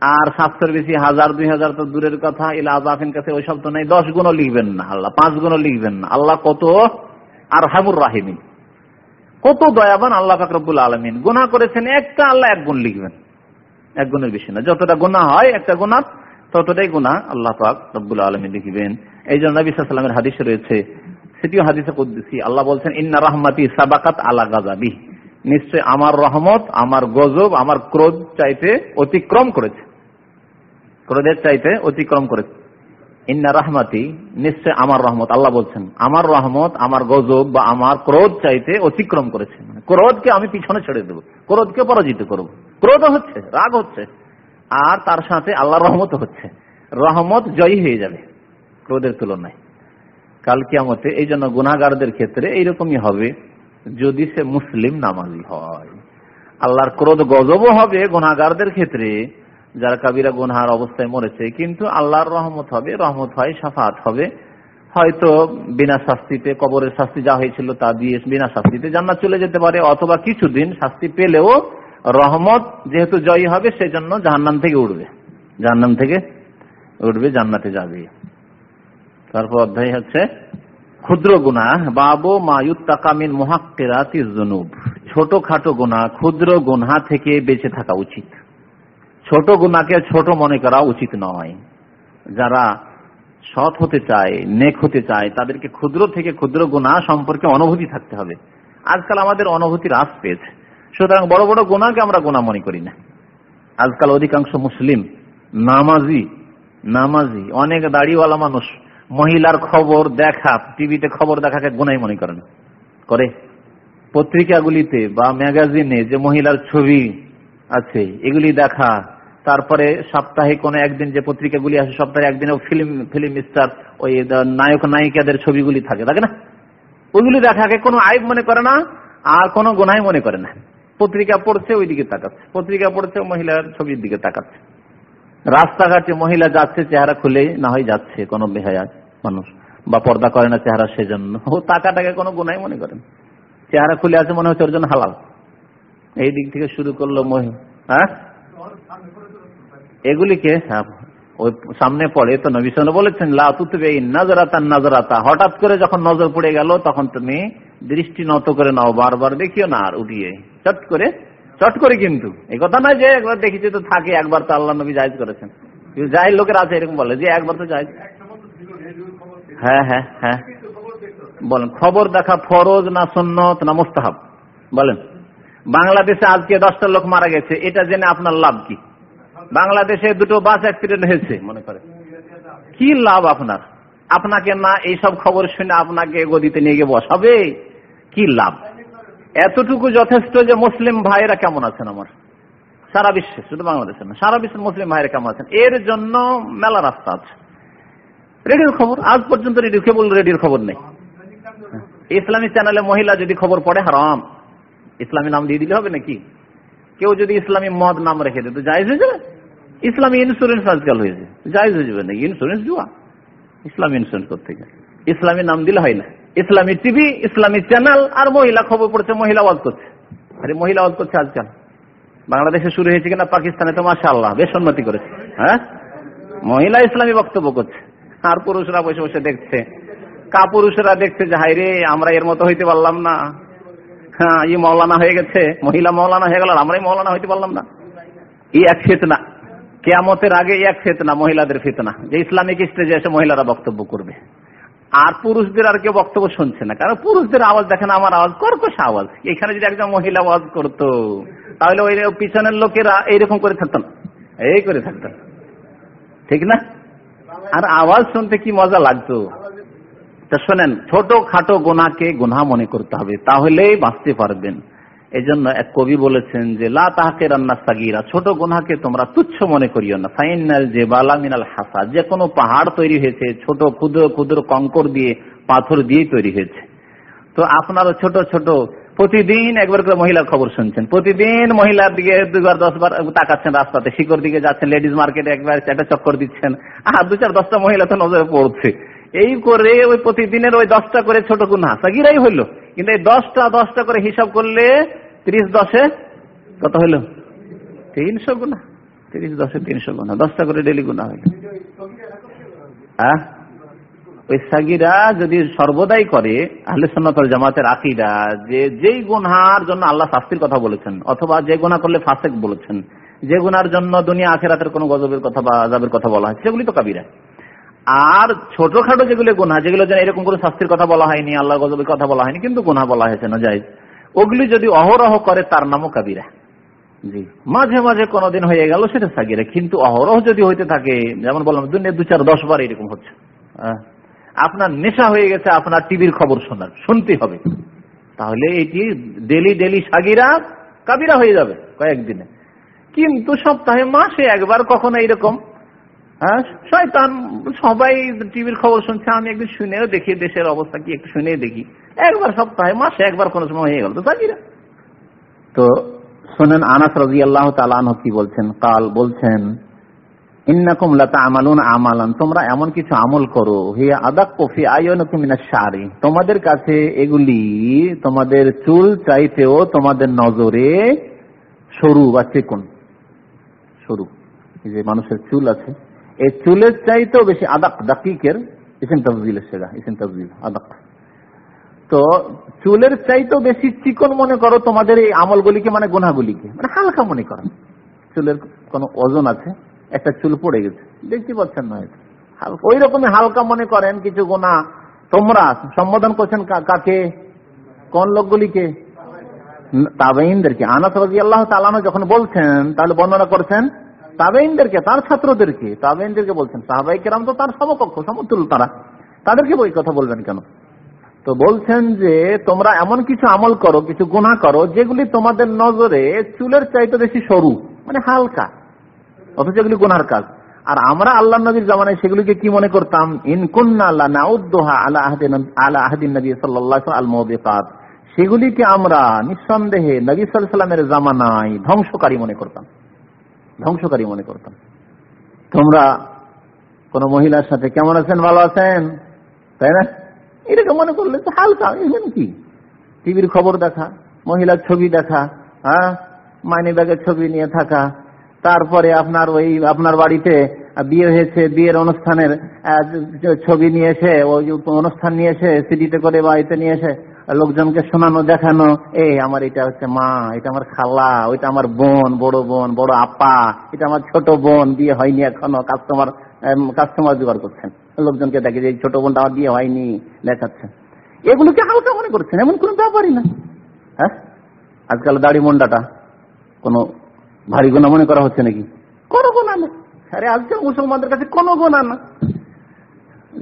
আর সাতশোর বেশি হাজার, দুই হাজার তো দূরের কথা। ইলা আজাফিন কাছে ওইসব তো নেই। দশ গুণও লিখবেন না আল্লাহ। পাঁচ গুণও লিখবেন না। আল্লাহ কত আর হামুর রাহিমিন। কত দয়াবান আল্লাহ ফাকরবুল আলমিন। গুণা করেছেন একটা, আল্লাহ এক গুণ লিখবেন। এক গুণের বেশি না। যতটা গুণা হয় একটা গুণা ততটাই গুণা আল্লাহ পাক রব্বুল আলমী লিখবেন। এই জন্য নবী সাল্লামের হাদিসে রয়েছে, সেটিও হাদিসে কুদ্দুসি। আল্লাহ বলছেন, ইন্না রহমাতি সাবাকাত আলা গাজাবি নিশ্চয় আমার রহমত, আমার গজব, আমার ক্রোধ চাইতে অতিক্রম করেছে। ক্রোধের চাইতে অতিক্রম করেছে। ইন্না রহমাতি নিশ্চয় আমার রহমত, আল্লাহ বলছেন, আমার রহমত, আমার গজব বা আমার ক্রোধ চাইতে অতিক্রম করেছে। মানে ক্রোধকে আমি পিছনে ছেড়ে দেবো, ক্রোধকে পরাজিত করব। ক্রোধ হচ্ছে, রাগ হচ্ছে, আর তার সাথে আল্লাহ রহমত হচ্ছে। রহমত জয়ী হয়ে যাবে। ক্রোধের তুলনায়। কাল কিয়ামতে এই জন্য গুনাগারদের ক্ষেত্রে এইরকমই হবে যদি সে মুসলিম নামাজি হয়। আল্লাহর ক্রোধ গজবও হবে গুনাগারদের ক্ষেত্রে, যারা কাবিরা গুনহার অবস্থায় মরেছে, কিন্তু আল্লাহর রহমত হবে, রহমত হয়, সাফাত হবে। হয়তো বিনা শাস্তিতে, কবরের শাস্তি যা হয়েছিল তা দিয়ে বিনা শাস্তিতে জান্নাত চলে যেতে পারে, অথবা কিছুদিন শাস্তি পেলেও রহমত যেহেতু জয়ী হবে, সেজন্য জাহান্নাম থেকে উঠবে। জাহান্নাম থেকে উঠবে, জান্নাতে যাবে। তারপর অধ্যায় হচ্ছে, ক্ষুদ্র গুণা, বাবু মায়ুত্তাকামিন মহাক্কেরাতিজনুব ছোট খাটো গুণা, ক্ষুদ্র গুণা থেকে বেঁচে থাকা উচিত। ছোট গুণাকে ছোট মনে করা উচিত নয়। যারা সৎ হতে চায়, নেক হতে চায়, তাদেরকে ক্ষুদ্র থেকে ক্ষুদ্র গুণা সম্পর্কে অনুভূতি থাকতে হবে। আজকাল আমাদের অনুভূতি হ্রাস পেয়েছে। সুতরাং বড় বড় গুণাকে আমরা গুণা মনে করি না। আজকাল অধিকাংশ মুসলিম নামাজি নামাজি, অনেক দাড়িওয়ালা মানুষ মহিলার খবর দেখা, টিভিতে খবর দেখাকে গুনাই মনে করেন। করে পত্রিকাগুলিতে বা ম্যাগাজিনে যে মহিলার ছবি আছে, এগুলি দেখা। তারপরে সপ্তাহে কোনো একদিন যে পত্রিকাগুলি আছে সপ্তাহে একদিন ফিল্ম ফিল্ম স্টার ওই নায়ক, নায়িকাদের ছবিগুলি থাকে থাকে না? ওইগুলি দেখাকে কোনো আইব মনে করে না, আর কোনো গোনাই মনে করে না। পত্রিকা পড়ছে, ওইদিকে তাকাচ্ছে। পত্রিকা পড়ছে, মহিলার ছবির দিকে তাকাচ্ছে। রাস্তাঘাটে মহিলা যাচ্ছে চেহারা খুলে না হয় যাচ্ছে কোনো বেহায়া মানুষ বা পর্দা করে না চেহারা সেজন্য। ও টাকাটাকে কোনো গুনাই মনে করেন। চেহারা খুলে আছে মনে হচ্ছে ওর জন্য হালাল। এই দিক থেকে শুরু করল হ্যাঁ? এগুলিকে হ্যাঁ, ওই সামনে পড়ে তো নবী বলেছেন নজরাতা নজরাতা হঠাৎ করে যখন নজর পড়ে গেল তখন তুমি দৃষ্টি নত করে নাও বারবার দেখিও না আর উঠিয়ে। চট করে চট করে কিন্তু। এই কথা নয় যে একবার দেখেছি তো থাকে, একবার তো আল্লাহ নবী জায়জ করেছেন। যাই লোকের আছে, এরকম বলে যে একবার তো জায়জ। হ্যাঁ হ্যাঁ হ্যাঁ। বলেন, খবর দেখা ফরজ না সন্নত না মোস্তাহাব? বলেন, বাংলাদেশে আজকে দশটা লোক মারা গেছে, এটা জেনে আপনার লাভ কি? বাংলাদেশে দুটো বাস অ্যাক্সিডেন্ট হয়েছে, মনে করে। কি লাভ আপনার? আপনাকে না এইসব খবর শুনে আপনাকে গদিতে নিয়ে গিয়ে বসাবে? কি লাভ? এতটুকু যথেষ্ট যে মুসলিম ভাইরা কেমন আছেন আমার? সারা বিশ্বে, শুধু বাংলাদেশে না, সারা বিশ্বের মুসলিম ভাইরা কেমন আছেন? এর জন্য মেলা রাস্তা আছে। রেডিওর খবর, আজ পর্যন্ত রেডিও, কেবল রেডিওর খবর নেই। ইসলামী চ্যানেলে মহিলা যদি খবর পড়ে, হারাম। ইসলামী নাম দিয়ে দিলে হবে নাকি? কেউ যদি ইসলামী মদ নাম রেখে দেয়, তো জায়জ হয়ে যাবে। ইসলামী ইন্স্যুরেন্স আজকাল হয়েছে। জায়জ হয়ে যাবে নাকি? ইন্স্যুরেন্স জুয়া। ইসলামী ইন্স্যুরেন্স করতে গেলে। ইসলামী নাম দিলে হয় না। ইসলামী টিভি, ইসলামী চ্যানেল আর মহিলা খবর পড়ছে, মহিলা ওয়াজ করছে। আরে মহিলা ওয়াজ করছে আজকাল। বাংলাদেশে শুরু হয়েছে কিনা, পাকিস্তানে তো মাসা আল্লাহ বেশ উন্নতি করেছে। হ্যাঁ? মহিলা ইসলামী বক্তব্য করছে। আর পুরুষরা বসে বসে দেখছে। কা পুরুষরা দেখছে যে হাই রে, আমরা এর মতো হইতে পারলাম না। হ্যাঁ ই মৌলানা হয়ে গেছে, মহিলা মৌলানা হয়ে গেল আমরাই মৌলানা হইতে পারলাম না। এই এক ফেতনা। কেয়ামতের আগে এক ফেতনা, মহিলাদের ফেতনা। যে ইসলামিক স্টেজে এসে মহিলারা বক্তব্য করবে। আর পুরুষদের আর কেউ বক্তব্য শুনছে না। কারণ পুরুষদের আওয়াজ দেখেন, আমার আওয়াজ কর্কশ আওয়াজ। এখানে যদি একজন মহিলা আওয়াজ করতো, তাহলে ওই পিছনের লোকেরা এইরকম করে থাকতো না। এই করে থাকতো ঠিক না? আর আওয়াজ শুনতে কি মজা লাগতো? তা শোনেন ছোট খাটো গোনাকে গোনা মনে করতে হবে, তাহলেই বাঁচতে পারবেন। এই জন্য এক কবি বলেছেন যে, লা তাহাকে রান্না সাগিরা, ছোট গুনাকে তোমরা তুচ্ছ মনে করিও না। ফাইনাল যে বালা মিনাল হাসা যে কোনো পাহাড় তৈরি হয়েছে, ছোট ক্ষুদ্র ক্ষুদ্র কঙ্কর দিয়ে, পাথর দিয়ে তৈরি হয়েছে। তো আপনারও ছোট ছোট, প্রতিদিন একবার করে মহিলার খবর শুনছেন। প্রতিদিন মহিলার দিকে দুবার দশ বার তাকাচ্ছেন রাস্তাতে শিকর দিকে যাচ্ছেন, লেডিস মার্কেটে একবার একটা চক্কর দিচ্ছেন, আর দু চার, দশটা মহিলা তো নজরে পড়ছে। এই করে ওই প্রতিদিনের ওই দশটা করে ছোট গুনা সাগিরাই হইল। কিন্তু এই দশটা দশটা করে হিসাব করলে ত্রিশ দশে কত হইল? তিনশো গুণা। তিরিশ দশে তিনশো গুণা। দশটা করে ডেলি গুণা হইল। হ্যাঁ যদি সর্বদাই করে, আহলে সন্ন্যতল জামাতের আকিদা, যে যেই গুনহার জন্য আল্লাহ শাস্তির কথা বলেছেন, অথবা যে গুণা করলে ফাসেক বলেছেন, যে গুনার জন্য দুনিয়া আখেরাতের কোনো গজবের কথা বা আজাবের কথা বলা হয়, সেগুলি তো কাবিরা। আর ছোটখাটো যেগুলো গুনা যেগুলো যেন এরকম করে শাস্তির কথা বলা হয়নি আল্লাহ গজবের কথা বলা হয়নি, কিন্তু গুনা বলা হয়েছে না যাই ওগুলি যদি অহরহ করে তার নামও কাবিরা। জি। মাঝে মাঝে কোনোদিন হয়ে গেল সেটা সাগিরা। কিন্তু অহরহ যদি হইতে থাকে যেমন বললাম দুনিয়া দু চার দশ বার এরকম হচ্ছে। আপনার নেশা হয়ে গেছে আপনার টিভির খবর শোনার শুনতে হবে। তাহলে এটি ডেলি ডেলি সাগিরা কাবিরা হয়ে যাবে কয়েকদিনে। কিন্তু সপ্তাহে মাসে একবার কখনো এইরকম। হ্যাঁ? শয়তান সবাই টিভির খবর শুনছে, আমি একদিন শুনেও দেখি, দেশের অবস্থা কি একটু শুনে দেখি। একবার সপ্তাহে, মাসে একবার কোন সময় হয়ে গেল তো সাকিরা তো শোনেন, আনাস রাজি আল্লাহ তালান কি বলছেন? কাল বলছেন, ইন্নাকুম লতা আমালুন আমালান তোমরা এমন কিছু আমল করো, হে আদাক কফি আয়নকুমিনা সারি তোমাদের কাছে এগুলি তোমাদের চুল চাইতেও তোমাদের নজরে সরু বা চিকন। সরু যে মানুষের চুল আছে। এই চুলের চাইতেও বেশি আদাক, দাকিকের ইসেন তফজিল সেগা ইসেন তফজিল, আদাক। তো চুলের চাইতেও বেশি চিকন মনে করো তোমাদের এই আমলগুলিকে মানে গুনাগুলিকে মানে হালকা মনে করো। চুলের কোন ওজন আছে, একটা চুল পড়ে গেছে দেখতে পাচ্ছেন না হালকা ওই রকমই হালকা মনে করেন কিছু গোনা তোমরা সম্বোধন করছেন কাকে? কোন লোকগুলিকে? তাবেইনদেরকে আনাস রাজি আল্লাহ তালানো যখন বলছেন, তাহলে বর্ণনা করছেন তাবেইনদেরকে তার ছাত্রদেরকে তাবেইনদেরকে বলছেন সাহাবাই কেরাম তো তার সমকক্ষ সমতুল তারা। তাদেরকে বই কথা বলবেন কেন? তো বলছেন যে, তোমরা এমন কিছু আমল করো, কিছু গুণা করো, যেগুলি তোমাদের নজরে চুলের চাইতে বেশি সরু মানে হালকা, অথচ এগুলি গুনার কাজ। আর আমরা আল্লাহ নবীর জামানায় সেগুলিকে কি মনে করতাম? সেগুলিকে আমরা নিঃসন্দেহে নবী সাল্লামের জামানায় ধ্বংসকারী মনে করতাম। ধ্বংসকারী মনে করতাম। তোমরা কোন মহিলার সাথে কেমন আছেন, ভালো আছেন? তাই না? এরকম মনে করলে তো হালকা এলেন কি? টিভির খবর দেখা, মহিলার ছবি দেখা হ্যাঁ? মাইনে ব্যাগের ছবি নিয়ে থাকা। তারপরে আপনার ওই, আপনার বাড়িতে বিয়ে হয়েছে, বিয়ের অনুষ্ঠানের ছবি নিয়ে এসে, ওই অনুষ্ঠান নিয়ে এসে, সিডিতে করে বাড়িতে নিয়ে এসে লোকজনকে শোনানো, দেখানো, এই, আমার এটা হচ্ছে মা, এটা আমার খালা, ওইটা আমার বোন, বড় বোন, বড় আপা, এটা আমার ছোট বোন, বিয়ে হয়নি এখনও কাস্টমার কাস্টমার জোগাড় করছেন। লোকজনকে দেখে যে ছোট বোনটা আমার বিয়ে হয়নি দেখাচ্ছেন এগুলোকে হালকা মনে করছেন, এমন কোনো ব্যাপারই না। হ্যাঁ? আজকাল দাড়ি মন্ডাটা কোনো ভারী গোনা মনে করা হচ্ছে নাকি? কোনো গোনা না আরে আজকাল মুসলমানদের কাছে কোনো গোনা না।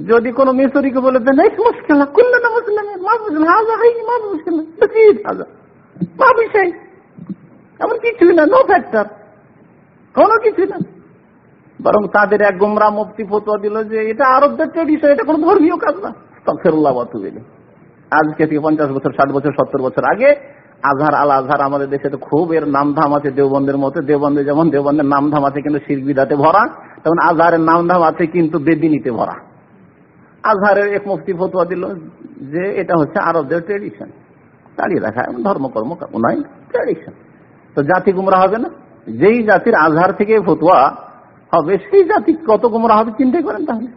যদি কোন মিশরিকে বলে দেন, এই মুশকিল না করলে না মুসলিম, মা মুসলিম, হাজা, হাই, মা মুশকিল হাজা, মা বিষয়। এমন কিছুই না নো ফ্যাক্টর কোনো কিছুই না। বরং তাদের এক গোমরা মুক্তি ফতোয়া দিল যে, এটা আরবদের ট্রেডিশন এটা কোনো ধর্মীয় কাজ না। তফেরুল্লাহ বাতুবিল আজকে থেকে পঞ্চাশ বছর, ষাট বছর, সত্তর বছর আগে আজহার আল আজহার আমাদের দেশে তো খুব এর নামধাম আছে, দেওবন্দের মতো। দেওবন্দে যেমন, দেওবন্দের নামধাম আছে, কিন্তু শিরবিদাতে ভরা। তখন আজহারের নামধাম আছে, কিন্তু বেদিনীতে ভরা। আজহারের এক মুফতি ফতুয়া দিল যে এটা হচ্ছে আরবদের ট্রেডিশন দাঁড়িয়ে রাখা ধর্মকর্ম নয় ট্রেডিশন তো জাতি গুমরা হবে না? যেই জাতির আজহার থেকে ফতুয়া হবে, সেই জাতি কত গুমরা হবে চিন্তাই করেন তাহলে।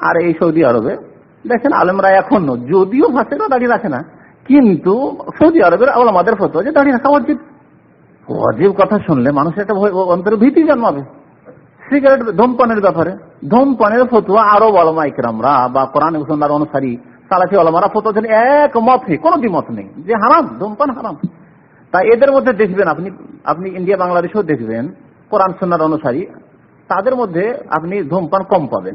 আর এই সৌদি আরবে, দেখেন আলমরা এখনও, যদিও ভাষেরা দাঁড়িয়ে রাখে না, কিন্তু সৌদি আরবের আমাদের ফটো যে দাঁড়িয়ে রাখা উচিত অজীব কথা শুনলে মানুষের একটা অন্তরে ভীতি জন্মাবে। সিগারেট ধূমপানের ব্যাপারে। ধূমপানের ফতুয়া আরও অলমা ইকরামরা বা কোরআন সুন্নার অনুসারী সালাফি অলমারা ফতুয়া দিলেন এক মত কোনো দ্বিমত নেই, যে হারাম, ধূমপান হারাম। তাই এদের মধ্যে দেখবেন আপনি আপনি ইন্ডিয়া, বাংলাদেশেও দেখবেন, কোরআন, সুন্নার অনুসারী, তাদের মধ্যে আপনি ধূমপান কম পাবেন।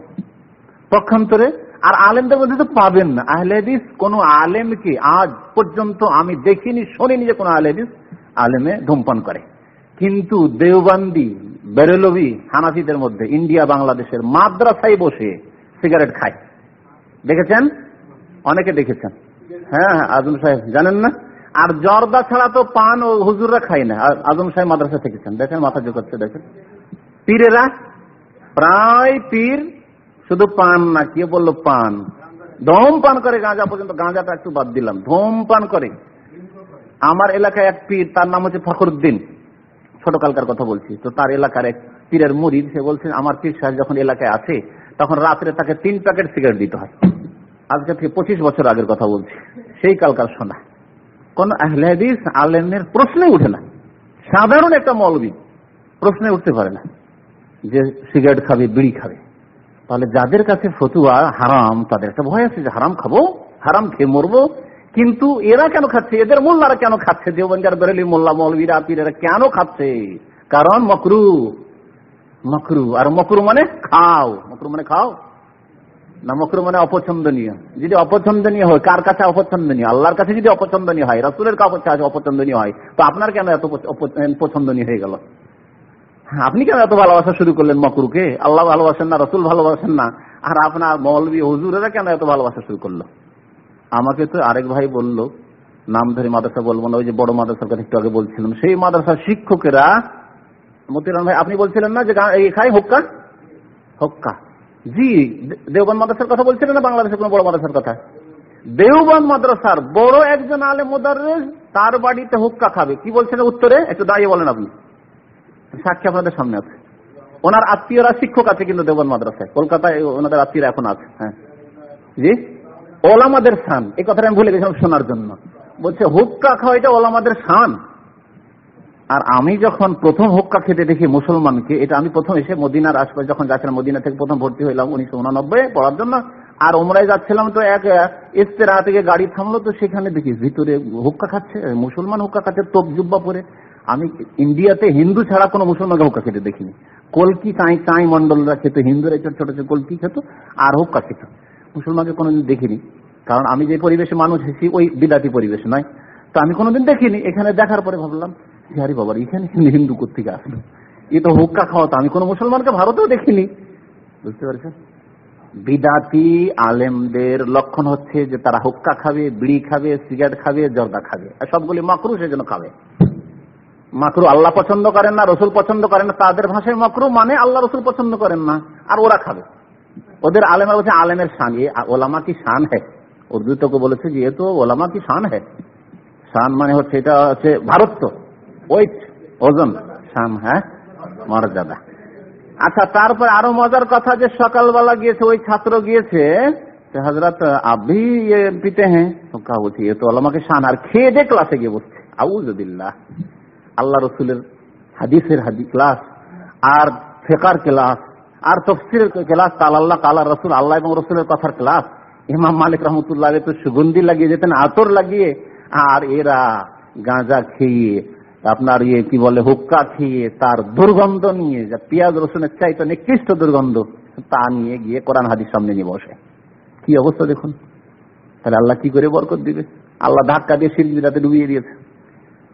পক্ষান্তরে আর আলেমদের মধ্যে তো পাবেন না। আহলেদিস কোন আলেমকে আজ পর্যন্ত আমি দেখিনি, শুনিনি যে কোনো আহলেদিস আলেমে ধূমপান করে। কিন্তু দেওবান্দি বেরেলভি হানাফিদের মধ্যে, ইন্ডিয়া, বাংলাদেশের মাদ্রাসায় বসে সিগারেট খায়। দেখেছেন? অনেকে দেখেছেন। হ্যাঁ হ্যাঁ আজম সাহেব, জানেন না? আর জর্দা ছাড়া তো পান ও হুজুররা খায় না। আজম সাহেব মাদ্রাসা থেকেছেন। দেখেন, মাথা জোগাচ্ছে দেখেন। পীরেরা, প্রায় পীর শুধু পান না, কে বলল পান? ধম পান করে গাঁজা পর্যন্ত, গাঁজাটা একটু বাদ দিলাম। ধম পান করে। আমার এলাকায় এক পীর, তার নাম হচ্ছে ফখরুদ্দিন। ছোটকালকার কথা বলছি, তো তার এলাকার এক পীরের মুরিদ, সে বলছে, আমার পীর সাহেব যখন এলাকায় আছে, তখন রাত্রে তাকে তিন প্যাকেট সিগারেট দিতে হয়। আজকে থেকে পঁচিশ বছর আগের কথা বলছি। সেই কালকার শোনা। কোন আহলেদিস আলেমের প্রশ্নে উঠে না। সাধারণ একটা মৌলবী প্রশ্নে উঠতে পারে না যে সিগারেট খাবে, বিড়ি খাবে। তাহলে যাদের কাছে ফতুয়া হারাম, তাদের একটা ভয় আছে যে হারাম খাব, হারাম খেয়ে মরবো কিন্তু এরা কেন খাচ্ছে? এদের মোল্লারা কেন খাচ্ছে? দেওবন্দার বেরেলি মোল্লা, মৌলবীরা, পীরেরা কেন খাচ্ছে? কারণ মকরু মকরু। আর মকরু মানে খাও। মকরু মানে খাও? না, মকরু মানে অপছন্দনীয়। যদি অপছন্দনীয় হয়, কার কাছে অপছন্দনীয়? আল্লাহর কাছে যদি অপছন্দনীয় হয়, রাসুলের কাছে অপছন্দনীয় হয়, তো আপনার কেন এত পছন্দনীয় হয়ে গেল? আপনি কেন এত ভালোবাসা শুরু করলেন মকরুকে? আল্লাহ ভালোবাসেন না, রসুল ভালোবাসেন না। আর আপনার মৌলবী, হজুরেরা কেন এত ভালোবাসা শুরু করল? আমাকে তো আরেক ভাই বলল নাম ধরে মাদ্রাসা বলব না, ওই যে বড় মাদ্রাসার কথা একটু আগে বলছিলাম, সেই মাদ্রাসার শিক্ষকেরা, মতিরাম ভাই, আপনি বলছিলেন না যে খাই হোক্কা? হোক্কা। জি দেওবন্দ মাদ্রাসার কথা বলছিলেন না বাংলাদেশের কোন বড় মাদ্রাসার কথা? দেওবন্দ মাদ্রাসার বড় একজন আলে মোদারেস তার বাড়িতে হুক্কা খাবে। কি বলছেন উত্তরে? একটু দাঁড়িয়ে বলেন আপনি। সাক্ষী আপনাদের সামনে আছে। ওনার আত্মীয়রা শিক্ষক আছে কিন্তু দেওবন্দ মাদ্রাসায়। কলকাতায় ওনাদের আত্মীয়রা এখন আছে। হ্যাঁ। জি? ওলামাদের শান। এই কথাটা আমি ভুলে গেছিলাম শোনার জন্য। বলছে, হুক্কা খাওয়া এটা ওলামাদের শান। আর আমি যখন প্রথম হুক্কা খেতে দেখি মুসলমানকে, এটা আমি প্রথম এসে মদিনার আশপাশে যখন যাচ্ছিলাম, মদিনা থেকে প্রথম ভর্তি হইলাম উনিশশো উনানব্বই পড়ার জন্য। আর ওমরায় যাচ্ছিলাম তো এক ইস্তেরা থেকে গাড়ি থামলো তো সেখানে দেখি ভিতরে হুক্কা খাচ্ছে, মুসলমান হুক্কা খাচ্ছে, তোপ জুব্বা পরে। আমি ইন্ডিয়াতে হিন্দু ছাড়া কোনো মুসলমানকে হুক্কা খেতে দেখিনি। কলকি কাঁই কাঁই মন্ডলরা খেত, হিন্দুরা ছোট ছোট ছোট কলকি খেত, আর হুক্কা খেত। মুসলমানকে কোনোদিন দেখিনি। কারণ আমি যে পরিবেশে মানুষ এসেছি ওই বিলাতি পরিবেশ নয়। তো আমি কোনোদিন দেখিনি। এখানে দেখার পরে ভাবলাম আরে বাবার এখানে হিন্দু কোথেকে আসলো? এ তো হুক্কা খাওয়া তো। আমি কোনো মুসলমানকে ভারতেও দেখিনি। বুঝতে পারছেন? বিদাতি আলেমদের লক্ষণ হচ্ছে যে তারা হুক্কা খাবে, বিড়ি খাবে, সিগারেট খাবে, জর্দা খাবে। আর সবগুলি মাকরু সেজন্য খাবে। মাকরু আল্লাহ পছন্দ করেন না, রসুল পছন্দ করেন না, তাদের ভাষায় মাকরু মানে আল্লাহ রসুল পছন্দ করেন না, আর ওরা খাবে। ওদের আলেমের বলছে, আলেমের শান, এ ওলামা কি শান হ্যাঁ উর্দু তোকে বলেছে যে তো ওলামা কি শান হ্যাঁ শান মানে হচ্ছে, এটা হচ্ছে ভারত তো ওয়েট ওজন, শান হ্যাঁ? মর্যাদা। আচ্ছা তারপর আরও মজার কথা যে, সকালবেলা গিয়েছে, ওই ছাত্র গিয়েছে হজরত আবি পিতে হ্যাঁ? বলছি, এ তো ওলামাকে শান। আর খেয়ে দে ক্লাসে গিয়ে বসছে। আউজবিল্লাহ আল্লাহ রসুলের হাদিসের হাদিস ক্লাস আর ফেকার ক্লাস আর তফসিরের ক্লাস কাল আল্লাহ কালা রসুল, আল্লাহ এবং রসুলের কথার ক্লাস। ইমাম মালিক রহমতুল্লাহ তো সুগন্ধি লাগিয়ে যেতেন আতর লাগিয়ে, আর এরা গাঁজা খেয়ে, আপনার ইয়ে কি বলে, হুক্কা খেয়ে, তার দুর্গন্ধ নিয়ে, যা পেঁয়াজ রসুনের চাইতে নিকৃষ্ট দুর্গন্ধ, তা নিয়ে গিয়ে কোরআন হাদিস সামনে নিয়ে বসে। কি অবস্থা দেখুন। তাহলে আল্লাহ কি করে বরকত দিবে? আল্লাহ ধাক্কা দিয়ে শির বিদাতে ডুবিয়ে দিয়েছে।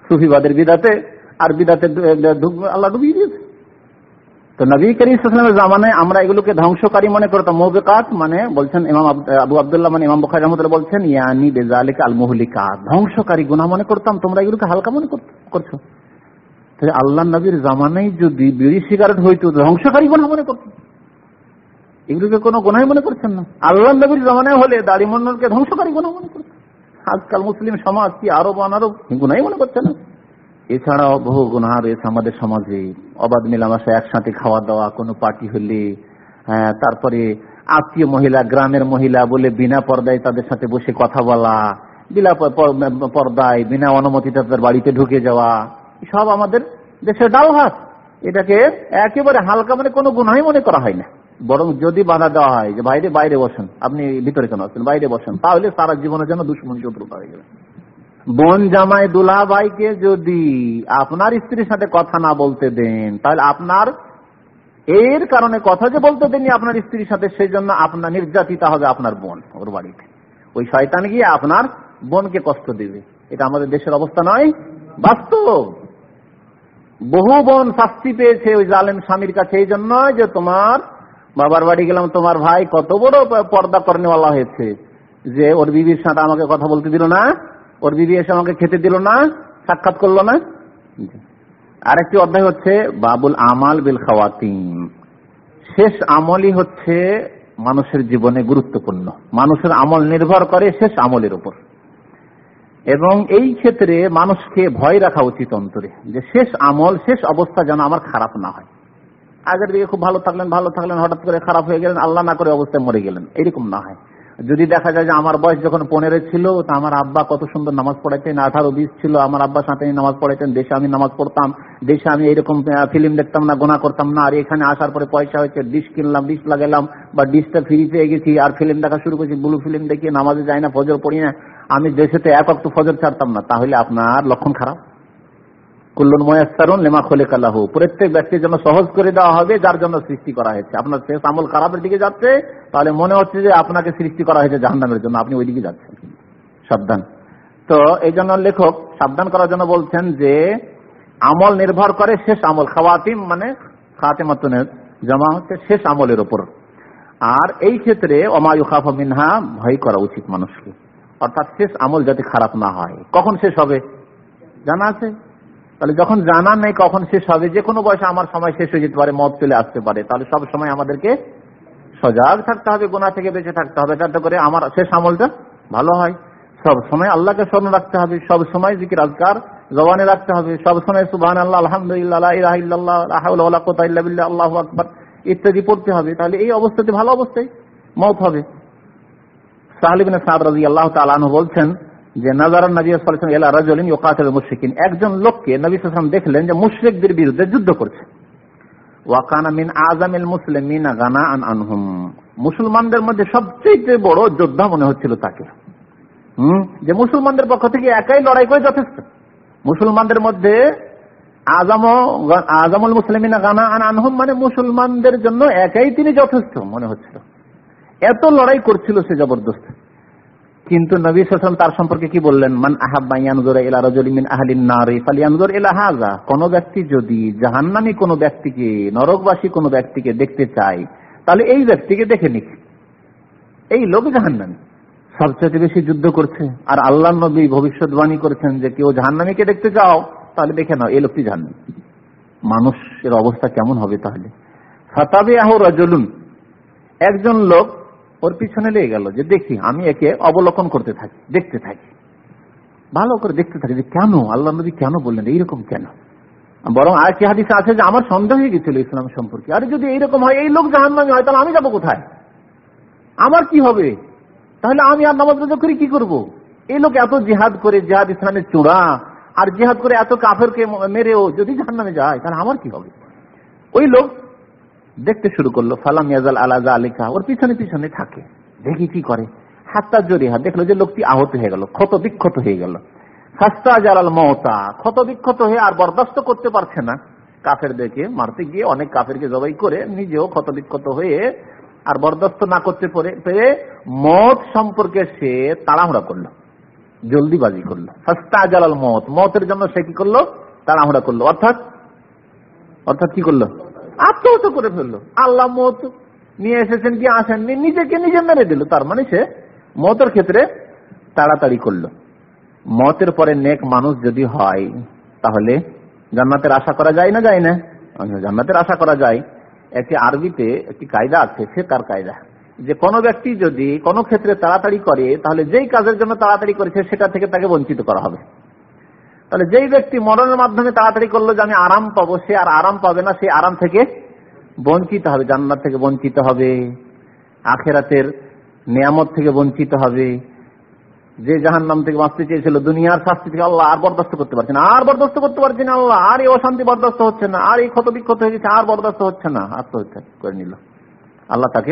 সুফিবাদের বিদাতে আর বিদাতে আল্লাহ ডুবিয়ে দিয়েছে। তো নবী করিমের জামানায় আমরা এগুলোকে ধ্বংসকারী মনে করতাম মৌবেকাত মানে বলছেন ইমাম আবু আবদুল্লাহ মানে ইমাম বখারি রহমতুল্লাহ বলছেন, ইয়ানি বেজালিক আল মুহলিকা ধ্বংসকারী গুণা মনে করতাম, তোমরা এগুলোকে হালকা মনে করছ। আল্লাহ নবীর জামানায় যদি বিড়ি সিগারেট হইতো ধ্বংসকারী গুণা মনে করতো এগুলোকে কোনো গুণাই মনে করছেন না। আল্লাহ নবীর জামানায় হলে দাড়ি মন্ডলকে ধ্বংসকারী গুণা মনে করতো আজকাল মুসলিম সমাজ কি আরব আনারব গুণাই মনে করছে না। এছাড়াও বহু গুণা রয়েছে আমাদের সমাজে। অবাধ মিলামাশা একসাথে খাওয়া দাওয়া, কোনো পার্টি হলে হ্যাঁ তারপরে আত্মীয় মহিলা, গ্রামের মহিলা বলে বিনা পর্দায় তাদের সাথে বসে কথা বলা, বিনা পর্দায়, বিনা অনুমতিতে তাদের বাড়িতে ঢুকে যাওয়া, সব আমাদের দেশের ডাল ভাত এটাকে একেবারে হালকা মানে কোনো গুণাই মনে করা হয় না। বরং যদি বাধা দেওয়া হয় যে বাইরে বাইরে বসেন, আপনি ভিতরে কেন আছেন? বাইরে বসেন, তাহলে সারা জীবনের জন্য দুশ্মন শত্রুতা হয়ে যাবে। বোন জামাই দুলা ভাইকে যদি আপনার স্ত্রীর সাথে কথা না বলতে দেন, তাহলে আপনার এর কারণে কথা যে বলতে দেননি আপনার স্ত্রীর সাথে সেই জন্য আপনার নির্যাতিতা হবে আপনার বোন ওর বাড়িতে। ওই শয়তান গিয়ে আপনার বোনকে কষ্ট দেবে। এটা আমাদের দেশের অবস্থা নয়, বাস্তব। বহু বোন শাস্তি পেয়েছে ওই জালেম স্বামীর কাছে, এই জন্য যে তোমার বাবার বাড়ি গেলাম, তোমার ভাই কত বড় পর্দা করেনেওয়ালা হয়েছে। যে ওর বিবির সাথে আমাকে কথা বলতে দিল না। ওর বিবি এসে আমাকে খেতে দিল না, সাক্ষাৎ করল না। আরেকটি অধ্যায় হচ্ছে বাবুল আমাল বিল খাওয়াতিম। শেষ আমলই হচ্ছে মানুষের জীবনে গুরুত্বপূর্ণ। মানুষের আমল নির্ভর করে শেষ আমলের উপর। এবং এই ক্ষেত্রে মানুষকে ভয় রাখা উচিত অন্তরে, যে শেষ আমল, শেষ অবস্থা যেন আমার খারাপ না হয়। আগের দিকে খুব ভালো থাকলেন ভালো থাকলেন, হঠাৎ করে খারাপ হয়ে গেলেন, আল্লাহ না করে অবস্থায় মরে গেলেন। এরকম না হয়। যদি দেখা যায় যে আমার বয়স যখন পনেরো ছিল, তা আমার আব্বা কত সুন্দর নামাজ পড়াইতেন আঠারো, বিশ ছিল, আমার আব্বার সাথে নামাজ পড়াইতেন দেশে আমি নামাজ পড়তাম, দেশে আমি এরকম ফিল্ম দেখতাম না, গোনা করতাম না, আর এখানে আসার পরে পয়সা হয়েছে, ডিশ কিনলাম, ডিশ লাগালাম, বা ডিশটা ফ্রি পেয়ে গেছি, আর ফিল্ম দেখা শুরু করছি ব্লু ফিল্ম দেখিয়ে নামাজে যাই না, ফজর পড়ি না, আমি দেশেতে এক অক্ট ফজর ছাড়তাম না, তাহলে আপনার লক্ষণ খারাপ। কুল্লুন ময়াস্তারুন লেমা খোলে কালাহু প্রত্যেক ব্যক্তির জন্য সহজ করে দেওয়া হবে, যার জন্য সৃষ্টি করা হয়েছে। আপনার শেষ আমল খারাপের দিকে যাচ্ছে, তাহলে মনে হচ্ছে যে আপনাকে সৃষ্টি করা হয়েছে জন্য, আপনি ওই দিকে যাচ্ছেন। সাবধান। তো এই জন্য লেখক সাবধান করার জন্য বলছেন যে, আমল নির্ভর করে শেষ আমল, খাওয়াতিম মানে খাতেমাতুনের জমা হচ্ছে শেষ আমলের ওপর আর এই ক্ষেত্রে অমায়ু মিনহা, ভয় করা উচিত মানুষকে। অর্থাৎ শেষ আমল যাতে খারাপ না হয়। কখন শেষ হবে? জানা আছে? তাহলে যখন জানা নেই কখন শেষ হবে? যে কোনো বয়সে আমার সময় শেষ হয়ে যেতে পারে মত চলে আসতে পারে। তাহলে সব সময় আমাদেরকে সজাগ থাকতে হবে, গোনা থেকে বেঁচে থাকতে হবে। যাতে করে আমার শেষ আমলটা ভালো হয়। সব সময় আল্লাহকে স্মরণ রাখতে হবে। সব সময় জিকির আজকার জবানে রাখতে হবে। সব সময় সুবাহ আল্লাহ আলহামদুলিল্লাহ আল্লাহ আকবর ইত্যাদি পড়তে হবে। তাহলে এই অবস্থাতে ভালো অবস্থায় মত হবে। সাহালিবিন সাদ রাজি আল্লাহ তালু বলছেন যে নাজার নবী এলা রাজলিন ইউকাতিল মুশরিকিন। একজন লোককে নবী সাল্লাল্লাহু দেখলেন যে মুশরিকদের বিরুদ্ধে যুদ্ধ করছে। মিন গানাআন মুসলমানদের মধ্যে সবচেয়ে বড় যোদ্ধা মনে হচ্ছিল তাকে। হুম? যে মুসলমানদের পক্ষ থেকে একাই লড়াই করে যথেষ্ট। মুসলমানদের মধ্যে আজম আজমুল মুসলিমিনা গানা আন আনহুম মানে মুসলমানদের জন্য একাই তিনি যথেষ্ট মনে হচ্ছিল। এত লড়াই করছিল সে জবরদস্ত। কিন্তু নবী সাল্লাম তার সম্পর্কে কি বললেন? মান হাযা। কোন ব্যক্তি যদি জাহান্নামী কোন ব্যক্তিকে নরকবাসী কোন ব্যক্তিকে দেখতে চায় তাহলে এই ব্যক্তিকে দেখে নিক। এই লোক জাহান্নামী। সবচেয়ে বেশি যুদ্ধ করছে। আর আল্লাহ নবী ভবিষ্যৎবাণী করেছেন যে কেউ জাহান্নামীকে দেখতে চাও তাহলে দেখে নাও এই লোকটি জাহান্নামী। মানুষের অবস্থা কেমন হবে তাহলে? ফাতাবে আহ রাজলুন। একজন লোক ওর পিছনে লেগে গেল যে দেখি, আমি একে অবলোকন করতে থাকি, দেখতে থাকি। ভালো করে দেখতে থাকি যে কেন, আল্লাহ নবী কেন বললেন, এইরকম কেন? বরং আর কি হাদিসে আছে যে আমার সন্দেহ হয়ে গেছিল ইসলাম সম্পর্কে। আরে যদি এইরকম হয়, এই লোক জাহান্নামী হয়, তাহলে আমি যাব কোথায়? আমার কি হবে? তাহলে আমি আর নামাজ রোজা করে, কি করব? এই লোক এত জিহাদ করে, জিহাদ ইসলামের চূড়া, আর জিহাদ করে এত কাফেরকে মেরেও যদি জাহান্নামে যায়, তাহলে আমার কি হবে? ওই লোক দেখতে শুরু করল, ফালাম ইয়াজাল আলাজা আলিকা ওর পিছনে পিছনে থাকে। দেখি কি করে। হাত্তা জরিহা দেখল যে লোকটি আহত হয়ে গেল, ক্ষত বিক্ষত হয়ে গেল। হাস্তা জালাল মহতা ক্ষত বিক্ষত হয়ে আর বরদাস্ত করতে পারছে না। কাফের দেখে মারতে গিয়ে অনেক কাফেরকে জবাই করে নিজেও ক্ষত বিক্ষত হয়ে আর বরদাস্ত না করতে পেরে মত সম্পর্কে সে তাড়াহুড়া করল, জলদিবাজি করল। হাস্তা জালাল মত মতের জন্য সে কি করল? তাড়াহুড়া করল। অর্থাৎ অর্থাৎ কি করল? আত্মহত্যা করে ফেলল। আল্লাহ মত নিয়ে এসেছেন কি আসেননি, নিজেকে নিজে মেরে দিল। তার মানে সে মতের ক্ষেত্রে তাড়াতাড়ি করল। মতের পরে নেক মানুষ যদি হয়, তাহলে জান্নাতের আশা করা যায় না যায় না? জান্নাতের আশা করা যায়। একটি আরবিতে একটি কায়দা আছে সে তার কায়দা। যে কোনো ব্যক্তি যদি কোনো ক্ষেত্রে তাড়াতাড়ি করে, তাহলে যেই কাজের জন্য তাড়াতাড়ি করেছে, সেটা থেকে তাকে বঞ্চিত করা হবে। তাহলে যেই ব্যক্তি মরণের মাধ্যমে তাড়াতাড়ি করল যে আমি আরাম পাবো, সে আর আরাম পাবে না, সে আরাম থেকে বঞ্চিত হবে, জান্নাত থেকে বঞ্চিত হবে, আখেরাতের নিয়ামত থেকে বঞ্চিত হবে। যে জাহান নাম থেকে বাঁচতে চেয়েছিল, দুনিয়ার শাস্তি থেকে আল্লাহ আর বরদাস্ত করতে পারছে না। আর বরদাস্ত করতে পারছে না আল্লাহ, আর এই অশান্তি বরদাস্ত হচ্ছে না, আর এই ক্ষত বিক্ষত হয়ে গেছে, আর বরদাস্ত হচ্ছে না। আত্মহত্যা করে নিল। আল্লাহ তাকে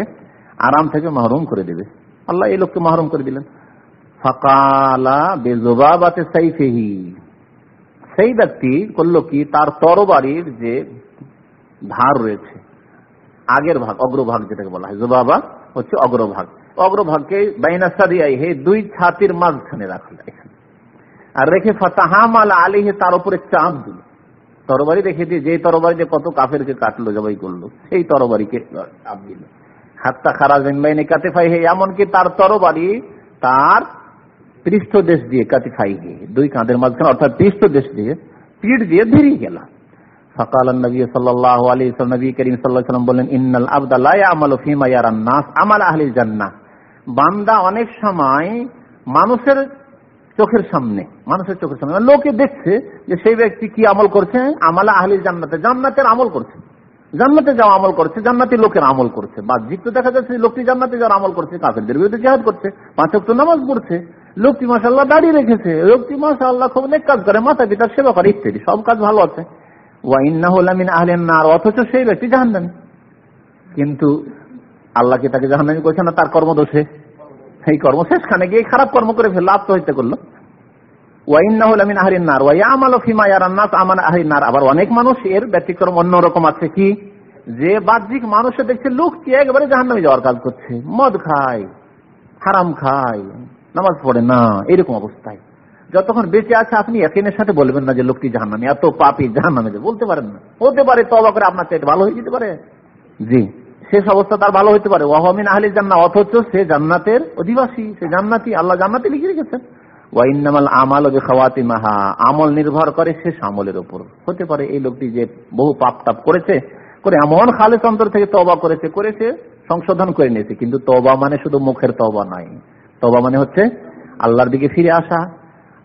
আরাম থেকে মাহরুম করে দেবে। আল্লাহ এই লোককে মাহরুম করে দিলেন। ফাকালা বেজবাবাতে সাইফেহি। সেই ব্যক্তি করল কি? তার তরবারির যে ধার রয়েছে, আগের ভাগ, অগ্রভাগ যেটাকে বলা হয়, জোবাবা হচ্ছে অগ্রভাগ। অগ্রভাগকে বাইনাসারিয়াই হে দুই ছাতির মাঝখানে রাখল আর রেখে ফাতাহামাল আলিহে তার উপরে চাঁদ দিল। তরবারি রেখে দিয়ে যে তরবারি যে কত কাফেরকে কাটলো, জবাই করল, সেই তরবারিকে চাপ দিল। হাত্তা খারাজ বাইনে কাতেফাই হে এমনকি তার তরবারি, তার পৃষ্ঠ দেশ দিয়ে কাতিফাই হে দুই কাঁধের মাঝখানে, অর্থাৎ পৃষ্ঠ দেশ দিয়ে, পিঠ দিয়ে বেরিয়ে গেল সকাল নবী সাল্লাহ আলী নবী করিম বললেন, ইন্নাল আবদাল্লাহ নাস আমাল আহলিল জান্নাহ। বান্দা অনেক সময় মানুষের চোখের সামনে, মানুষের চোখের সামনে মানে লোকে দেখছে যে সেই ব্যক্তি কি আমল করছে? আমালা আহলিল জান্নাতে, জান্নাতের আমল করছে। জান্নাতে যাওয়া আমল করছে, জান্নাতি লোকের আমল করছে। বাহ্যিক তো দেখা যাচ্ছে লোকটি জান্নাতে যাওয়ার আমল করছে, কাফেরদের বিরুদ্ধে জেহাদ করছে, পাঁচ অক্ট নামাজ পড়ছে। লোকটি মাসাল্লাহ দাঁড়িয়ে রেখেছে। লোকটি মাসাল্লাহ খুব অনেক কাজ করে মাতা পিতার সেবা করে, ইত্যাদি। সব কাজ ভালো আছে। কি আবার অনেক মানুষ এর ব্যতিক্রম অন্যরকম আছে কি? যে বাহ্যিক মানুষে দেখছে লোকটি একবারে জাহান্নামে যাওয়ার কাজ করছে। মদ খায়, হারাম খায়। নামাজ পড়ে না, এরকম অবস্থায়। যতক্ষণ বেঁচে আছে, আপনি একেনের সাথে বলবেন না যে লোকটি জাহান্নামে, এত পাপি জাহান্নামে বলতে পারেন না। হতে পারে তবা করে আপনার চাইতে ভালো হয়ে যেতে পারে। জি, শেষ অবস্থা তার ভালো হতে পারে। ওয়াহমিন আহলি জান্না অথচ সে জান্নাতের অধিবাসী, সে জান্নাতি, আল্লাহ জান্নাতে লিখে রেখেছেন। আমাল খাওয়াতি মাহা আমল নির্ভর করে শেষ আমলের উপর। হতে পারে এই লোকটি যে বহু পাপ তাপ করেছে, করে এমন খালেস থেকে তবা করেছে করেছে, সংশোধন করে নিয়েছে। কিন্তু তবা মানে শুধু মুখের তবা নাই। তবা মানে হচ্ছে আল্লাহর দিকে ফিরে আসা,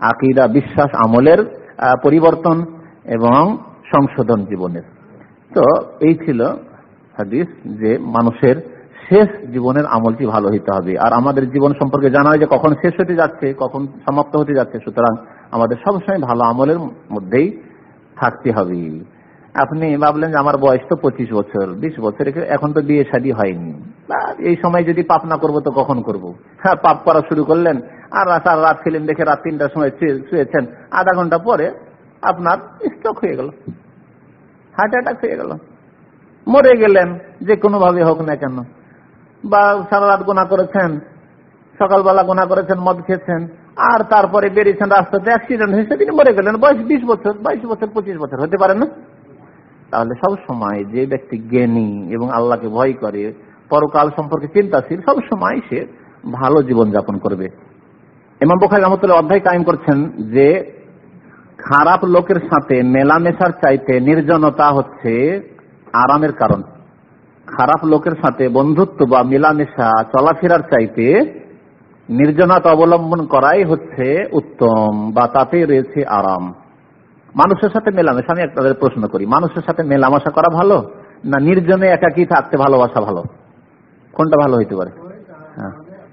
আকিদা, বিশ্বাস, আমলের পরিবর্তন এবং সংশোধন জীবনের। তো এই ছিল হাদিস যে মানুষের শেষ জীবনের আমলটি ভালো হইতে হবে। আর আমাদের জীবন সম্পর্কে জানা হয় যে কখন শেষ হতে যাচ্ছে, কখন সমাপ্ত হতে যাচ্ছে। সুতরাং আমাদের সবসময় ভালো আমলের মধ্যেই থাকতে হবে। আপনি ভাবলেন যে আমার বয়স তো পঁচিশ বছর, বিশ বছর এখন তো বিয়ে শাদী হয়নি। এই সময় যদি পাপ না করব তো কখন করব? হ্যাঁ পাপ করা শুরু করলেন, আর সারা রাত ফিল্ম দেখে রাত তিনটার সময় শুয়েছেন, আধা ঘণ্টা পরে আপনার স্ট্রোক হয়ে গেল, হার্ট অ্যাটাক হয়ে গেল। মরে গেলেন, যে কোনো ভাবে হোক না কেন। বা সারা রাত গোনা করেছেন, সকালবেলা গোনা করেছেন, মদ খেয়েছেন, আর তারপরে বেরিয়েছেন রাস্তাতে অ্যাক্সিডেন্ট হয়েছে, তিনি মরে গেলেন। বয়স বিশ বছর, বাইশ বছর, পঁচিশ বছর, হতে পারে না? তাহলে সব সময় যে ব্যক্তি জ্ঞানী এবং আল্লাহকে ভয় করে, পরকাল সম্পর্কে চিন্তাশীল, সব সময় সে ভালো জীবন যাপন করবে। ইমাম বুখারী রহমতুল্লাহ অধ্যায় কায়েম করছেন যে, খারাপ লোকের সাথে মেলামেশার চাইতে নির্জনতা হচ্ছে আরামের কারণ। খারাপ লোকের সাথে বন্ধুত্ব বা মেলামেশা চলাফেরার চাইতে নির্জনতা অবলম্বন করাই হচ্ছে উত্তম বা তাতে রয়েছে আরাম। মানুষের সাথে মেলামেশা, আমি একটা প্রশ্ন করি, মানুষের সাথে মেলামেশা করা ভালো না নির্জনে একাকি থাকতে ভালোবাসা ভালো? কোনটা ভালো হইতে পারে? হ্যাঁ।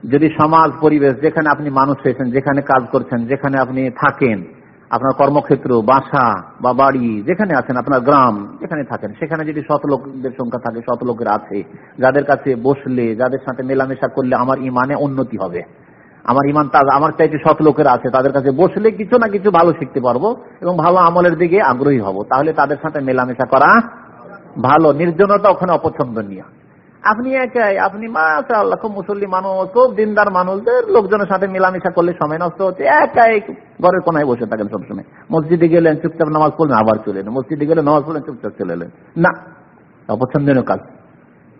যদি সমাজ, পরিবেশ, যেখানে আপনি মানুষ হয়েছেন, যেখানে কাজ করছেন, যেখানে আপনি থাকেন, আপনার কর্মক্ষেত্র, বাসা বা বাড়ি, যেখানে আছেন, আপনার গ্রাম, যেখানে থাকেন, সেখানে যদি শত লোকদের সংখ্যা থাকে শত লোকের আছে, যাদের কাছে বসলে, যাদের সাথে মেলামেশা করলে আমার ইমানে উন্নতি হবে। আমার ইমান তাজ, আমার চাইতে শত লোকের আছে, তাদের কাছে বসলে কিছু না কিছু ভালো শিখতে পারব এবং ভালো আমলের দিকে আগ্রহী হব। তাহলে তাদের সাথে মেলামেশা করা ভালো, নির্জনতা ওখানে অপছন্দনীয়। আপনি একাই, আপনি মাসা আল্লাহ খুব মুসল্লি মানুষ, খুব দিনদার মানুষদের লোকজনের সাথে মেলামেশা করলে সময় নষ্ট হচ্ছে। একাই ঘরের কোনায় বসে থাকেন সবসময়। মসজিদে গেলেন, চুপচাপ নামাজ পড়লেন, আবার চলে এলেন। মসজিদে গেলে নামাজ পড়লেন, চুপচাপ চলে এলেন। না, অপছন্দনীয় কাজ।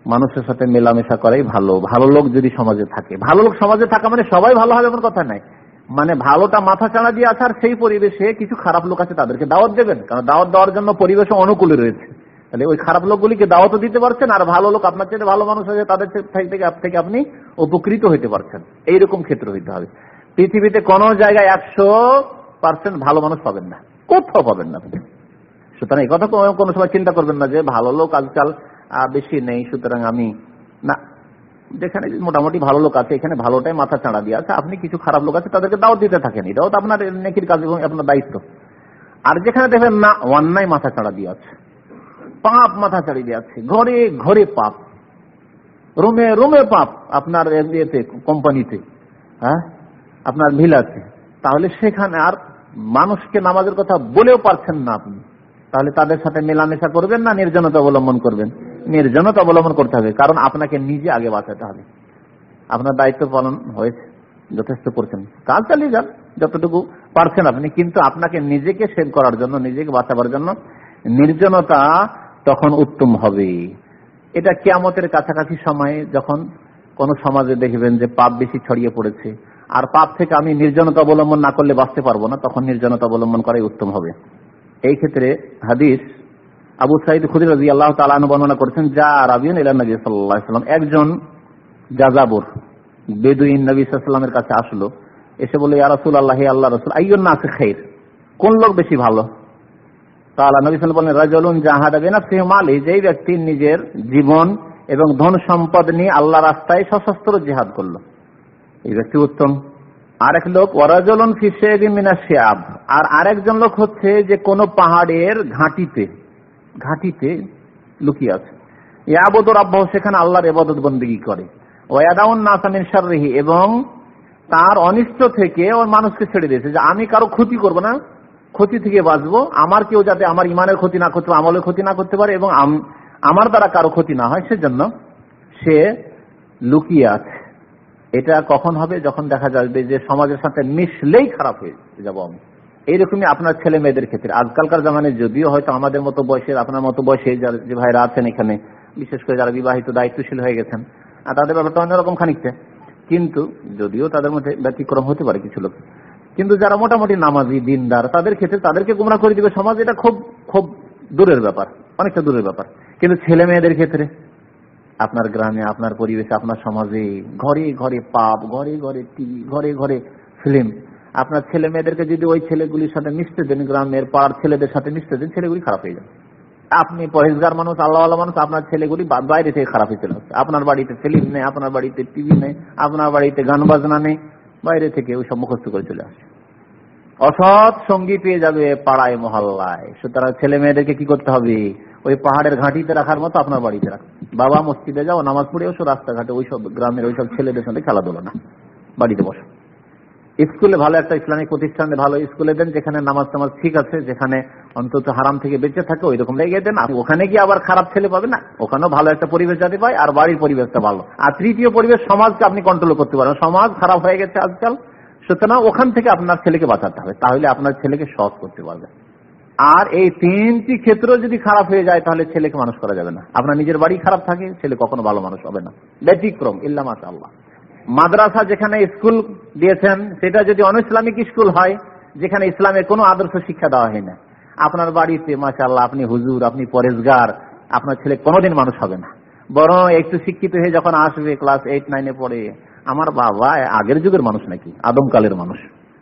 মানুষের সাথে মেলামেশা করাই ভালো। ভালো লোক যদি সমাজে থাকে। ভালো লোক সমাজে থাকা মানে সবাই ভালো হবে এমন কথা নাই। মানে ভালোটা মাথা চাড়া দিয়ে আসার সেই পরিবেশে কিছু খারাপ লোক আছে তাদেরকে দাওয়াত দেবেন। কারণ দাওয়াত দেওয়ার জন্য পরিবেশ অনুকূলে রয়েছে। তাহলে ওই খারাপ লোকগুলিকে দাওয়াত দিতে পারছেন, আর ভালো লোক আপনার চেয়ে ভালো মানুষ আছে তাদের থেকে থেকে আপনি উপকৃত হইতে পারছেন। এইরকম ক্ষেত্র হইতে হবে। পৃথিবীতে কোন জায়গায় একশো পার্সেন্ট ভালো মানুষ পাবেন না। কোথাও পাবেন না সুতরাং এই কথা কোনো সময় চিন্তা করবেন না যে ভালো লোক আজকাল বেশি নেই, সুতরাং আমি, না, যেখানে মোটামুটি ভালো লোক আছে, এখানে ভালোটাই মাথা চাড়া দিয়ে আছে, আপনি কিছু খারাপ লোক আছে, তাদেরকে দাওয়াত দিতে থাকেন। এটাও তো আপনার নেকির কাজ এবং আপনার দায়িত্ব। আর যেখানে দেখবেন, না, অন্যায় মাথা চাড়া দিয়ে আছে, পাপ মাথা চাড়িয়ে দিয়ে আছে, ঘরে ঘরে পাপ, রুমে রুমে পাপ, আপনার ইয়েতে, কোম্পানিতে হ্যাঁ আপনার ভিলাতে তাহলে সেখানে আর মানুষকে নামাজের কথা বলেও পারছেন না আপনি। তাহলে তাদের সাথে মেলামেশা করবেন না, নির্জনতা অবলম্বন করবেন? নির্জনতা অবলম্বন করতে হবে, কারণ আপনাকে নিজে আগে বাঁচাতে হবে। আপনার দায়িত্ব পালন হয়েছে, যথেষ্ট করছেন। কাজ চালিয়ে যান, যতটুকু পারছেন আপনি, কিন্তু আপনাকে নিজেকে সেভ করার জন্য, নিজেকে বাঁচাবার জন্য নির্জনতা তখন উত্তম হবে। এটা কেয়ামতের কাছাকাছি সময়ে যখন কোন সমাজে দেখবেন যে পাপ বেশি ছড়িয়ে পড়েছে, আর পাপ থেকে আমি নির্জনতা অবলম্বন না করলে বাঁচতে পারব না, তখন নির্জনতা অবলম্বন করাই উত্তম হবে। এই ক্ষেত্রে হাদিস আবু সাইদ খুদির রাজি আল্লাহ তালান বর্ণনা করেছেন, যা রাবিউন ইলা নবী সাল্লাম। একজন যাযাবর, বেদুইন নবী সাল্লামের কাছে আসলো, এসে বলে ইয়া রাসূল আল্লাহ আল্লাহ রাসূল, আইয়ুন নাস খাইর? কোন লোক বেশি ভালো? তাআলা নবী সাল্লাল্লাহু বলেন রাজুলুন জাহাদা বিনাফসিহি মালি, যেই ব্যক্তি নিজের জীবন এবং ধন সম্পদ নিয়ে আল্লাহ রাস্তায় সশস্ত্র জিহাদ করল। এই ব্যক্তি উত্তম। আরেক লোক ওরাজলন মিনা শিয়াব। আর আরেকজন লোক হচ্ছে যে কোন পাহাড়ের ঘাটিতে ঘাটিতে লুকিয়ে আছে। ইয়াবদুর আব্বাহ সেখানে আল্লাহর এবাদত বন্দিগি করে। ওয়াদাউন নাসামিন শাররিহি, এবং তার অনিষ্ট থেকে ওর মানুষকে ছেড়ে দিয়েছে যে আমি কারও ক্ষতি করব না, ক্ষতি থেকে বাঁচবো। আমার কেউ যাতে আমার ইমানের ক্ষতি না করতে আমলের ক্ষতি না করতে পারে, এবং আমার দ্বারা কারও ক্ষতি না হয়, সেজন্য সে লুকিয়ে আছে। এটা কখন হবে? যখন দেখা যাবে যে সমাজের সাথে মিশলেই খারাপ হয়ে যাব আমি। এইরকমই আপনার ছেলে মেয়েদের ক্ষেত্রে। আজকালকার জামানে যদিও হয়তো আমাদের মতো বয়সের আপনার মতো বয়সে যে ভাইরা আছেন এখানে, বিশেষ করে যারা বিবাহিত দায়িত্বশীল হয়ে গেছেন, আর তাদের ব্যাপারটা অন্যরকম খানিকটা। কিন্তু যদিও তাদের মধ্যে ব্যতিক্রম হতে পারে কিছু লোক। কিন্তু যারা মোটামুটি নামাজি, দিনদার, তাদের ক্ষেত্রে তাদেরকে গুমরা করে দিবে। সমাজ এটা খুব খুব দূরের ব্যাপার, অনেকটা দূরের ব্যাপার। কিন্তু ছেলে মেয়েদের ক্ষেত্রে, আপনার গ্রামে, আপনার পরিবেশে, আপনার সমাজে, ঘরে ঘরে পাপ, ঘরে ঘরে টিভি, ঘরে ঘরে ফিল্ম আপনার ছেলে মেয়েদেরকে যদি ওই ছেলেগুলির সাথে মিশতে দেন গ্রামের পাড়ার ছেলেদের সাথে মিশতে দেন, ছেলেগুলি খারাপ হয়ে যাবে। আপনি পরেশগার মানুষ, আল্লাহ মানুষ, আপনার ছেলেগুলি বাইরে থেকে খারাপ হয়ে চলে আসছে। আপনার বাড়িতে ফিল্ম নেই, আপনার বাড়িতে টিভি নেই, আপনার বাড়িতে গান বাজনা নেই, বাইরে থেকে ওই সব মুখস্থ করে চলে আসে অসৎ সঙ্গী পেয়ে যাবে পাড়ায়, মহল্লায়। সুতরাং ছেলে মেয়েদেরকে কি করতে হবে? ওই পাহাড়ের ঘাঁটিতে রাখার মতো আপনার বাড়িতে রাখ বাবা মসজিদে যাও, নামাজ পড়ে ওসব রাস্তাঘাটে ওইসব গ্রামের ওইসব ছেলেদের সঙ্গে খেলাধুলো না। বাড়িতে বসো। স্কুলে ভালো একটা ইসলামিক প্রতিষ্ঠানে ভালো স্কুলে দেন, যেখানে নামাজ টামাজ ঠিক আছে, যেখানে অন্তত হারাম থেকে বেঁচে থাকে ওই রকম লেগে দেন ওখানে গিয়ে আবার খারাপ ছেলে পাবে না। ওখানেও ভালো একটা পরিবেশ যাতে পায়, আর বাড়ির পরিবেশটা ভালো। আর তৃতীয় পরিবেশ, সমাজকে আপনি কন্ট্রোল করতে পারেন। সমাজ খারাপ হয়ে গেছে আজকাল। সুতরাং ওখান থেকে আপনার ছেলেকে বাঁচাতে হবে। তাহলে আপনার ছেলেকে সহজ করতে পারবে। আর এই তিনটি ক্ষেত্র যদি খারাপ হয়ে যায়, তাহলে ছেলেকে মানুষ করা যাবে না। আপনার নিজের বাড়ি খারাপ থাকে, ছেলে কখনো ভালো মানুষ হবে না। ব্যতিক্রম, ইল্লা মাসা আল্লাহ মাদ্রাসা যেখানে স্কুল দিয়েছেন, সেটা যদি অন ইসলামিক স্কুল হয়, যেখানে ইসলামের কোনো আদর্শ শিক্ষা দেওয়া হয় না। আপনার বাড়িতে মাসাল্লাহ আপনি হুজুর, আপনি পরেশগার, আপনার ছেলে কোনোদিন মানুষ হবে না। বরং একটু শিক্ষিত হয়ে যখন আসবে, ক্লাস এইট, নাইনে পড়ে, আমার বাবা আগের যুগের মানুষ নাকি? আদমকালের মানুষ।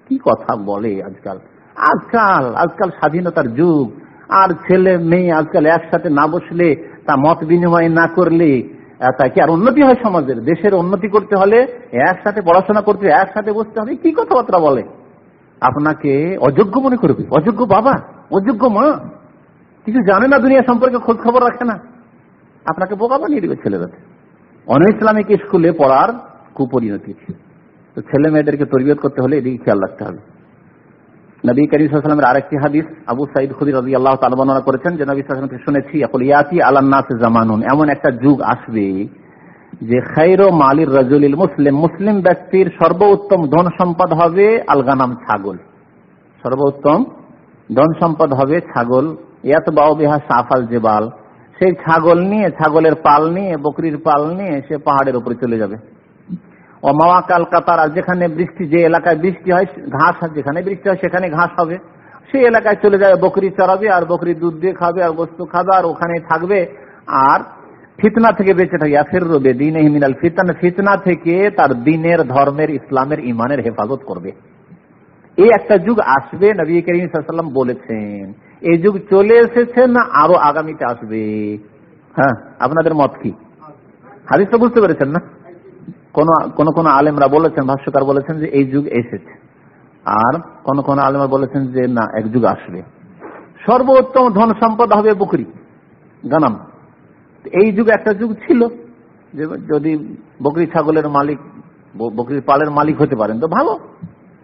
কি কথা বলে আজকাল? আজকাল আজকাল স্বাধীনতার যুগ। আর ছেলে, মেয়ে আজকাল একসাথে না বসলে, তা মত বিনিময় না করলে তা কি আর উন্নতি হয় সমাজের? দেশের উন্নতি করতে হলে একসাথে পড়াশোনা করতে, একসাথে বসতে হবে, কি কথাবার্তা বলে? আপনাকে অযোগ্য মনে করবে। অযোগ্য বাবা, অযোগ্য মা। কিছু জানে না দুনিয়া সম্পর্কে খোঁজ খবর রাখে না। আপনাকে বোকা বানিয়ে দেবে ছেলেরা। অন ইসলামিক স্কুলে পড়ার কুপরিণতি। তো ছেলে মেয়েদেরকে তরবিয়ত করতে হলে এদিকে খেয়াল রাখতে হবে। নবী করিম সাল্লামের আরেকটি হাদিস, আবু সাইদ খুদি রাজি আল্লাহ তালা বর্ণনা করেছেন, যে নবী সাল্লামকে শুনেছি ইয়াতি আলান্নাস জামানুন, এমন একটা যুগ আসবে যে খাইর মালির রাজুলিল মুসলিম মুসলিম ব্যক্তির সর্বোত্তম ধন সম্পদ হবে আলগানাম ছাগল। সর্বোত্তম ধন সম্পদ হবে ছাগল। ইয়াত বাউ বিহা সাফাল জেবাল। সেই ছাগল নিয়ে, ছাগলের পাল নিয়ে, বকরির পাল নিয়ে সে পাহাড়ের উপরে চলে যাবে। ও মাওয়াকাল কাতার যেখানে বৃষ্টি, যে এলাকায় বৃষ্টি হয়, ঘাস যেখানে বৃষ্টি হয়, সেখানে ঘাস হবে। সেই এলাকায় চলে যাবে বকরি চড়াবে, আর বকরি দুধ দিয়ে খাবে, আর বস্তু খাবে, আর ওখানে থাকবে। আর ফিতনা থেকে বেঁচে থাকে। ফের রবে দিন মিনাল ফিতনা ফিতনা থেকে তার দিনের ধর্মের, ইসলামের ইমানের হেফাজত করবে। এই একটা যুগ আসবে, নবী করিম সাল্লাম বলেছেন, এই যুগ চলে এসেছে না, আরও আগামীতে আসবে। হ্যাঁ আপনাদের মত কি? হাদিস তো বুঝতে পেরেছেন না? কোন কোন আলেমরা বলেছেন, ভাষ্যকার বলেছেন যে এই যুগ এসেছে। আর কোন কোন আলেমরা বলেছেন যে না, এক যুগ আসবে। সর্বোত্তম ধন সম্পদ হবে বকরি গানাম। এই যুগ একটা যুগ ছিল যে যদি বকরি ছাগলের মালিক বকরির পালের মালিক হতে পারেন, তো ভালো।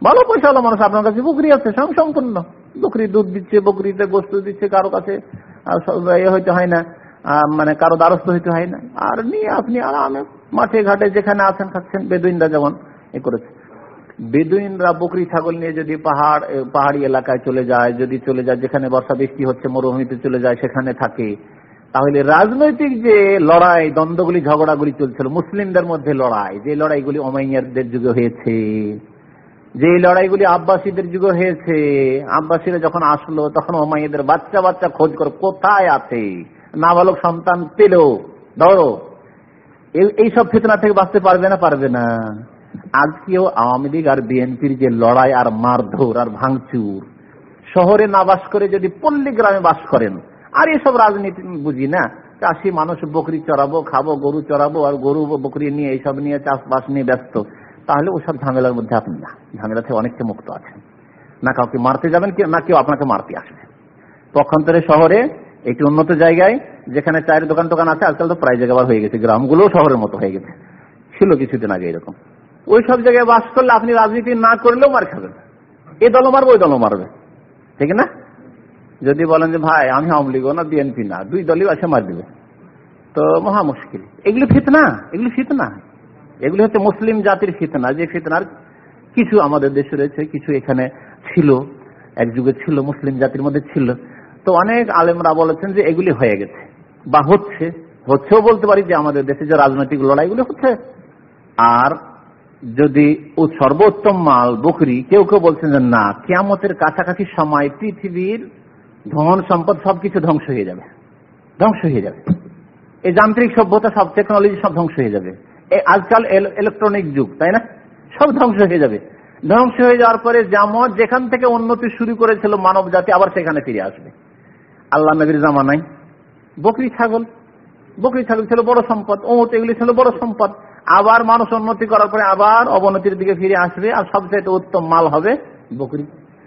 ভালো পয়সা হলো মানুষ, আপনার কাছে বকরি আছে সম্পূর্ণ। বকরি দুধ দিচ্ছে, বকরিতে বস্তু দিচ্ছে, কারও কাছে হইতে হয় না। মানে কারও দ্বারস্থ হইতে হয় না আর নিয়ে আপনি আরামে মাঠে, ঘাটে যেখানে আছেন খাচ্ছেন, বেদুইনরা যেমন এ করেছে। বেদুইনরা বকরি, ছাগল নিয়ে যদি পাহাড় পাহাড়ি এলাকায় চলে যায়, যদি চলে যায়, যেখানে বর্ষা বৃষ্টি হচ্ছে, মরুভূমিতে চলে যায়, সেখানে থাকে, তাহলে রাজনৈতিক যে লড়াই, দ্বন্দ্বগুলি, ঝগড়াগুলি চলছিল, মুসলিমদের মধ্যে লড়াই, যে লড়াইগুলি ওমাইয়ারদের যুগে হয়েছে, যে লড়াইগুলি আব্বাসীদের যুগে হয়েছে, আব্বাসীরা যখন আসলো, তখন ওমাইয়াদের বাচ্চা বাচ্চা খোঁজ করে কোথায় আছে? নাবালক সন্তান পেল ধরো এইসব ফেতনা থেকে বাঁচতে পারবে না পারবে না। আজকেও আওয়ামী লীগ আর বিএনপির যে লড়াই আর মারধর আর ভাঙচুর, শহরে না বাস করে যদি পল্লী গ্রামে বাস করেন, আর এসব রাজনীতি বুঝি না। চাষি মানুষ বকরি চড়াবো, খাব, গরু চড়াবো, আর গরু বকরি নিয়ে, এইসব নিয়ে, চাষবাস নিয়ে ব্যস্ত। তাহলে ওসব ঝামেলার মধ্যে আপনি না। ঝামেলা থেকে অনেকটা মুক্ত আছেন। না কাউকে মারতে যাবেন, না কেউ আপনাকে মারতে আসবে। পক্ষান্তরে শহরে একটি উন্নত জায়গায় যেখানে চায়ের দোকান টোকান আছে, আজকাল তো প্রায় জায়গা হয়ে গেছে, গ্রামগুলোও শহরের মতো হয়ে গেছে। ছিল কিছুদিন আগে এরকম। ওই সব জায়গায় বাস করলে আপনি রাজনীতি না করলেও মার খাবেন। এ দলও মারবে, ওই দলও মারবে। ঠিক না? যদি বলেন যে, ভাই, আমি আওয়ামী লীগ না, বিএনপি না, দুই দলই আছে মার দিবে। তো মহা মুশকিল। এগুলি ফিতনা এগুলি ফিতনা। এগুলি হচ্ছে মুসলিম জাতির ফিতনা। যে ফিতনার কিছু আমাদের দেশে রয়েছে, কিছু এখানে ছিল, এক যুগে ছিল, মুসলিম জাতির মধ্যে ছিল। তো অনেক আলেমরা বলেছেন যে এগুলি হয়ে গেছে বা হচ্ছে, হচ্ছেও বলতে পারি যে আমাদের দেশে যে রাজনৈতিক লড়াইগুলি হচ্ছে। আর যদি ও সর্বোত্তম মাল বকরি, কেউ কেউ বলছেন যে না, কেয়ামতের কাছাকাছি সময় পৃথিবীর ধন সম্পদ সবকিছু ধ্বংস হয়ে যাবে। ধ্বংস হয়ে যাবে। এই যান্ত্রিক সভ্যতা, সব টেকনোলজি সব ধ্বংস হয়ে যাবে। এই আজকাল ইলেকট্রনিক যুগ, তাই না? সব ধ্বংস হয়ে যাবে। ধ্বংস হয়ে যাওয়ার পরে যেমন যেখান থেকে উন্নতি শুরু করেছিল মানব জাতি আবার সেখানে ফিরে আসবে। আল্লাহ নবীর জামানায়। বকরি ছাগল। বকরি ছাগল ছিল বড় সম্পদ। ওট এগুলি ছিল বড় সম্পদ। আবার মানুষ উন্নতি করার পরে আবার অবনতির দিকে ফিরে আসবে আর সবচেয়ে উত্তম মাল হবে বকরি।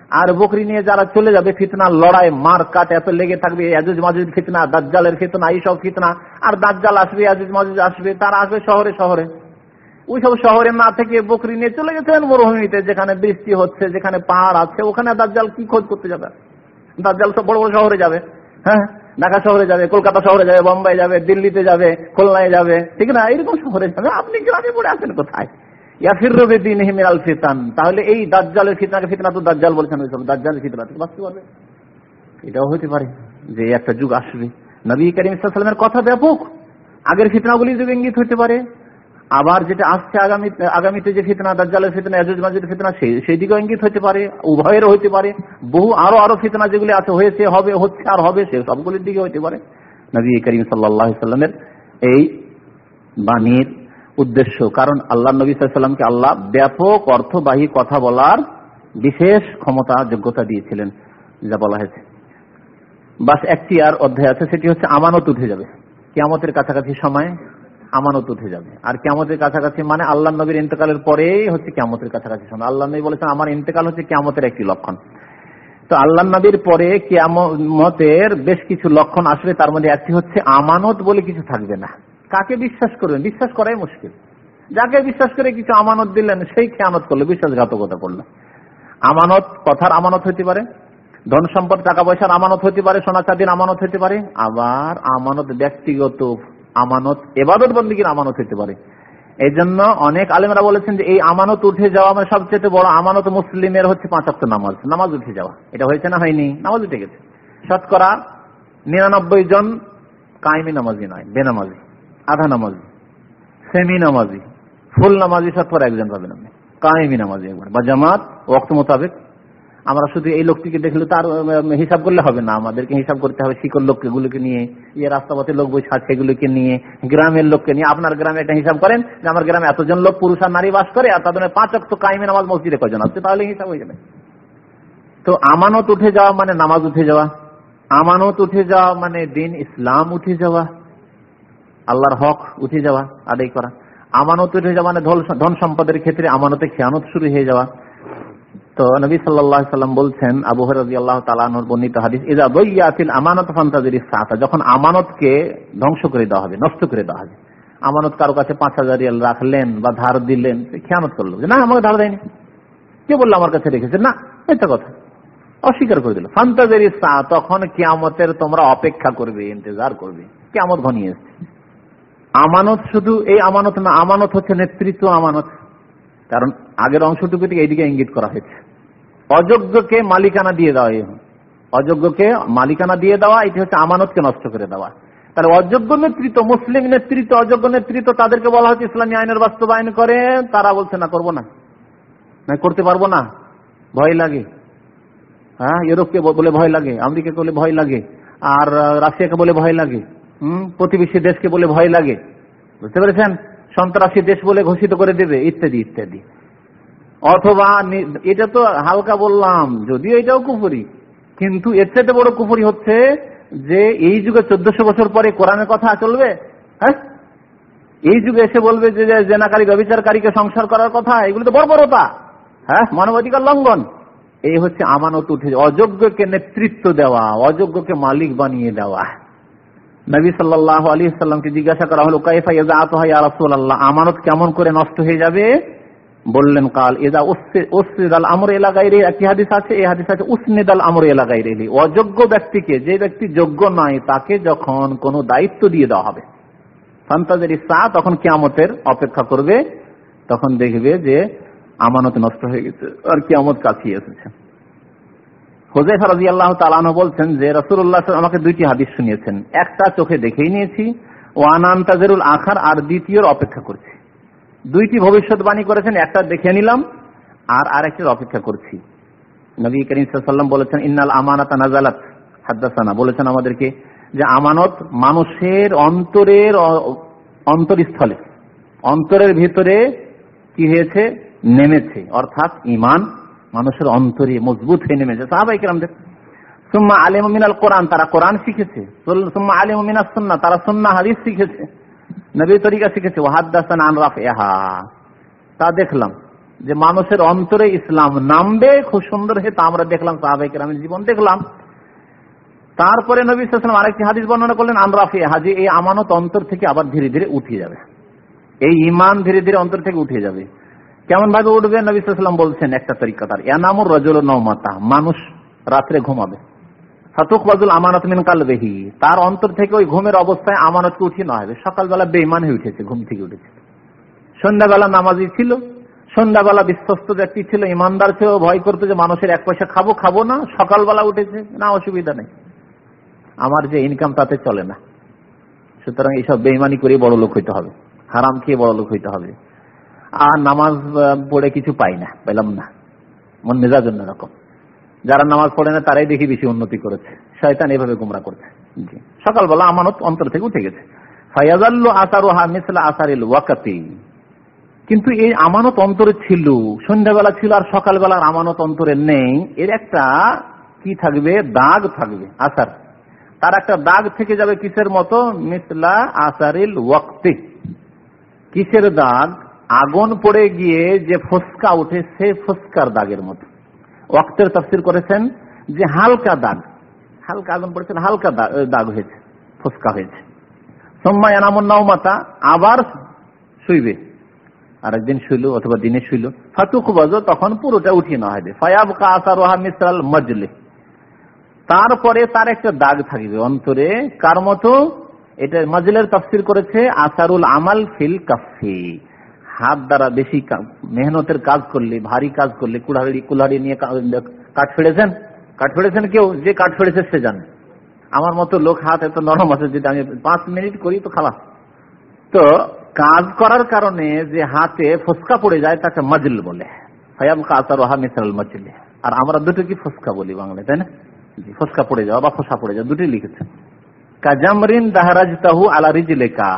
আর বকরি নিয়ে যারা চলে যাবে ফিতনা লড়াই, মার কাট, এত লেগে থাকবে আজুজ মাজুজ ফিতনা, দাজ্জালের ফিতনা, এইসব ফিতনা। আর দাজ্জাল আসবে আজুজ মাজুজ আসবে, তারা আসবে শহরে শহরে। ওই সব শহরে না থেকে বকরি নিয়ে চলে গেছেন মরুভূমিতে, যেখানে বৃষ্টি হচ্ছে, যেখানে পাহাড় আছে, ওখানে দাজ্জাল কি খোঁজ করতে যাবে? দাজ্জাল সব বড় বড় শহরে যাবে। হ্যাঁ? ঢাকা শহরে যাবে, কলকাতা শহরে যাবে, বোম্বাই যাবে, দিল্লিতে যাবে, খুলনায় যাবে। ঠিক না? এরকম শহরে যাবে। আপনি গ্রামে পড়ে আছেন কোথায়? ফিতান। তাহলে এই দাজ্জালের ফিতনাকে ফিতনা তো দাজ্জাল বলছেন ওই সব দাজ্জালের ফিতনা থেকে বাঁচতে পারবে। এটাও হতে পারে যে একটা যুগ আসবে। নবী করিম সাল্লামের কথা ব্যাপক। আগের ফিতনাগুলি যুগ ইঙ্গিত হতে পারে। আবার যেটা আসছে আগামী, আগামীতে যে ফিতনা, দাজ্জালের ফিতনা এজুজ মাজুদ ফিতনা সেই দিকেও ইঙ্গিত হতে পারে, উভয়েরও হতে পারে, বহু, আরও আরও ফিতনা যেগুলি আছে, হয়েছে, হবে, হচ্ছে, আর হবে, সে সবগুলির দিকে হতে পারে। নবী করিম সাল্লাহ সাল্লামের এই বাণীর উদ্দেশ্য, কারণ আল্লাহ নবী সাল্লামকে আল্লাহ ব্যাপক অর্থবাহী কথা বলার বিশেষ ক্ষমতা, যোগ্যতা দিয়েছিলেন, যা বলা হয়েছে। বাস একটি আর অধ্যায় আছে, সেটি হচ্ছে আমানত উঠে যাবে। কেয়ামতের কাছাকাছি সময় আমানত উঠে যাবে। আর কেয়ামতের কাছাকাছি মানে আল্লাহ নবীর ইন্তেকালের পরেই হচ্ছে কেয়ামতের কাছাকাছি সময় আল্লাহ নবী বলেছেন, আমার ইন্তেকাল হচ্ছে কেয়ামতের একটি লক্ষণ। তো আল্লাহ নবীর পরে কেয়ামতের বেশ কিছু লক্ষণ আসবে তার মধ্যে একটি হচ্ছে আমানত বলে কিছু থাকবে না। কাকে বিশ্বাস করবেন? বিশ্বাস করাই মুশকিল। যাকে বিশ্বাস করে কিছু আমানত দিলেন, সেই খেয়ানত করল, বিশ্বাসঘাতকতা করল। আমানত, কথার আমানত হইতে পারে, ধন সম্পদ, টাকা পয়সার আমানত হতে পারে, সোনা চাঁদির আমানত হতে পারে, আবার আমানত ব্যক্তিগত আমানত, এবাদত বন্দীগীর আমানত হতে পারে। এই জন্য অনেক আলেমরা বলেছেন যে, এই আমানত উঠে যাওয়া মানে সবচেয়ে বড় আমানত মুসলিমের হচ্ছে পাঁচাত্ত নামাজ। নামাজ উঠে যাওয়া। এটা হয়েছে না হয়নি? নামাজ উঠে গেছে। শতকরা নিরানব্বই জন কায়েমি নামাজি নয়, বেনামাজি, আধা নামাজি, সেমি নামাজি, ফুল নামাজি শতকরা একজন পাবেন আপনি। কায়েমি নামাজি একবার। বা জামাত ওক্ত মোতাবেক আমরা শুধু এই লোকটিকে দেখলে তার হিসাব করলে হবে না। আমাদেরকে হিসাব করতে হবে শিকড় লোকগুলোকে নিয়ে ইয়ে রাস্তাপথে লোক বসে আছে সেগুলোকে নিয়ে, গ্রামের লোককে নিয়ে। আপনার গ্রামে একটা হিসাব করেন যে আমার গ্রামে এতজন লোক, পুরুষ আর নারী বাস করে, আর তাদের পাঁচ অক্ট কাইমে নামাজ মসজিদে কজন আসছে তাহলে হিসাব হয়ে যাবে। তো আমানত উঠে যাওয়া মানে নামাজ উঠে যাওয়া। আমানত উঠে যাওয়া মানে দিন ইসলাম উঠে যাওয়া। আল্লাহর হক উঠে যাওয়া, আদায় করা। আমানত উঠে যাওয়া মানে ধন সম্পদের ক্ষেত্রে আমানতে খেয়ানত শুরু হয়ে যাওয়া। তো নবী সাল্লাম বলছেন, আবু হরাজি আল্লাহ তালানোর বর্ণিত হাদিস ইজা বইয়াছিল আমানত ফান্তাজির সাথা যখন আমানতকে ধ্বংস করে দেওয়া হবে, নষ্ট করে দেওয়া হবে। আমানত কারও কাছে পাঁচ হাজার রিয়াল রাখলেন বা ধার দিলেন খেয়ানত করল। না, আমাকে ধার দেয়নি। কে বলল আমার কাছে রেখেছে? না এটা কথা। অস্বীকার করে দিল। ফান্তাজের তখন কিয়ামতের তোমরা অপেক্ষা করবে, ইন্তজার করবে। কেমন ঘনিয়ে এসছে। আমানত শুধু এই আমানত না, আমানত হচ্ছে নেতৃত্ব আমানত। কারণ আগের অংশটুকু থেকে এইদিকে ইঙ্গিত করা হয়েছে। অযোগ্যকে মালিকানা দিয়ে দেওয়া অযোগ্যকে মালিকানা দিয়ে দেওয়া, এটি হচ্ছে আমানতকে নষ্ট করে দেওয়া। তাহলে অযোগ্য নেতৃত্ব, মুসলিম নেতৃত্ব, অযোগ্য নেতৃত্ব তাদেরকে বলা হচ্ছে ইসলামী আইনের বাস্তবায়ন করে, তারা বলছে, না, করব না। করতে পারব না। ভয় লাগে। হ্যাঁ ইউরোপকে বলে ভয় লাগে, আমেরিকাকে বলে ভয় লাগে, আর রাশিয়াকে বলে ভয় লাগে, হম, প্রতিবেশী দেশকে বলে ভয় লাগে। বুঝতে পেরেছেন? সন্ত্রাসী দেশ বলে ঘোষিত করে দেবে, ইত্যাদি ইত্যাদি। অথবা এটা তো হালকা বললাম, যদিও এটাও কুফুরি। কিন্তু এর চাইতে বড় কুফুরি হচ্ছে যে এই যুগে চোদ্দশো বছর পরে কোরআনের কথা চলবে হ্যাঁ? এই যুগে এসে বলবে যে জেনাকারী ব্যবচারকারীকে সংসার করার কথা, এগুলো তো বর্বরতা হ্যাঁ? মানবাধিকার লঙ্ঘন। এই হচ্ছে আমানত উঠে, অযোগ্যকে নেতৃত্ব দেওয়া, অযোগ্যকে মালিক বানিয়ে দেওয়া। নবী সাল্লাহ আলী সাল্লামকে জিজ্ঞাসা করা হলো, কাইফা এজা আল্লাহ আমানত কেমন করে নষ্ট হয়ে যাবে? বললেন, কাল এদা উসনিদাল আমর এলাকায় রে একটি হাদিস আছে, এই হাদিস আছে, উসনিদাল আমর এলাকায় রেলি অযোগ্য ব্যক্তিকে, যে ব্যক্তি যোগ্য নয়, তাকে যখন কোনো দায়িত্ব দিয়ে দেওয়া হবে সন্তাদের ইসা তখন কিয়ামতের অপেক্ষা করবে, তখন দেখবে যে আমানত নষ্ট হয়ে গেছে, আর কিয়ামত কাছিয়ে এসেছে। হোজেফা রাজি আল্লাহ তালানো বলছেন যে রসুল্লাহ আমাকে দুইটি হাদিস শুনিয়েছেন। একটা চোখে দেখেই নিয়েছি ও আনান্তাজেরুল আখার, আর দ্বিতীয়র অপেক্ষা করছি। দুইটি ভবিষ্যৎবাণী করেছেন, একটা দেখে নিলাম, আর আরেকটির অপেক্ষা করছি। নবী করিম সাল্লাম বলেছেন, ইন্নাল আমানাতা নাজালাত হাদ্দাসানা, বলেছেন আমাদেরকে যে আমানত মানুষের অন্তরের অন্তরস্থলে, অন্তরের ভিতরে কি হয়েছে? নেমেছে। অর্থাৎ ইমান মানুষের অন্তরে মজবুত হয়ে নেমেছে। সাহাবাই কিরামদের। সুম্মা আলিম মিনাল কোরআন, তারা কোরআন শিখেছে। সুম্মা আলিম মিনাস সুন্না তারা সুন্না হাদিস শিখেছে। নবী তরিকা শিখেছে ওহাদ্দাসান আনরাফ এহা তা দেখলাম যে মানুষের অন্তরে ইসলাম নামবে, খুব সুন্দর হয়ে তা আমরা দেখলাম সাহাবাই কিরামের জীবন দেখলাম। তারপরে নবী সাল্লাম আরেকটি হাদিস বর্ণনা করলেন আনরাফি হাজি এই আমানত অন্তর থেকে আবার ধীরে ধীরে উঠে যাবে। এই ইমান ধীরে ধীরে অন্তর থেকে উঠে যাবে। কেমন ভাবে উঠবে? নবী সাল্লাম বলছেন একটা তরিকা তার, এনামুর রজল নৌমাতা মানুষ রাত্রে ঘুমাবে। ফাতুকবাজুল আমানত মিন কালবেহি। তার অন্তর থেকে ওই ঘুমের অবস্থায় আমানতকে উঠিয়ে নেওয়া হবে সকালবেলা বেইমান হয়ে উঠেছে, ঘুম থেকে উঠেছে। সন্ধ্যাবেলা নামাজি ছিল। সন্ধ্যাবেলা বিশ্বস্ত ব্যক্তি ছিল, ইমানদার ছিল ভয় করতো যে মানুষের এক পয়সা খাব খাব না, সকালবেলা উঠেছে, না অসুবিধা নেই। আমার যে ইনকাম তাতে চলে না। সুতরাং এইসব বেইমানি করে বড় লোক হইতে হবে। হারাম খেয়ে বড় লোক হইতে হবে। আর নামাজ পড়ে কিছু পাই না, পেলাম না। মন মেজাজ অন্যরকম। যারা নামাজ পড়ে না তারাই দেখি বেশি উন্নতি করেছে। শয়তান এভাবে গুমরা করছে। জি। সকালবেলা আমানত অন্তর থেকে উঠে গেছে। ফায়াজাল্লু আসারু হা মিসলা আসারিল ওয়াকাতি। কিন্তু এই আমানত অন্তরে ছিল সন্ধ্যাবেলা ছিল আর সকালবেলার আমানত অন্তরে নেই। এর একটা কি থাকবে? দাগ থাকবে আসার। তার একটা দাগ থেকে যাবে কিসের মতো? মিসলা আসারিল ওয়াক্তি। কিসের দাগ? আগুন পড়ে গিয়ে যে ফসকা উঠে সে ফসকার দাগের মতো। ওয়াক্তের তফসির করেছেন যে হালকা দাগ, হালকা আগুন পড়েছেন, হালকা দাগ হয়েছে, ফসকা হয়েছে। সোম্মা এনামন মাতা আবার শুইবে। আরেকদিন শুইল অথবা দিনে শুইল। ফাতুক বাজো, তখন পুরোটা উঠিয়ে নেওয়া হবে ফায়াব কাসার ওহা মিসরাল মজলে। তারপরে তার একটা দাগ থাকবে অন্তরে। কার মতো? এটা মজলের তফসির করেছে, আসারুল আমাল ফিল কাফি হাত দ্বারা বেশি মেহনতের কাজ করলে, ভারী কাজ করলে, কুড়াড়ি, কুলাড়ি নিয়ে কাঠ ফেড়েছেন কাঠ ফেড়েছেন কেউ? যে কাঠ ফেড়েছে সে জানে। আমার মতো লোক হাত এত নরম আছে, যদি আমি পাঁচ মিনিট করি তো খালাস। তো কাজ করার কারণে যে হাতে ফসকা পড়ে যায়, তাকে মজল বলে। আর আমরা দুটো কি ফসকা বলি বাংলায়, তাই না? ফসকা পড়ে যাওয়া বা ফসা পড়ে যাওয়া, দুটোই লিখেছে কাজামরিন দাহারাজ তাহু আলা লেখা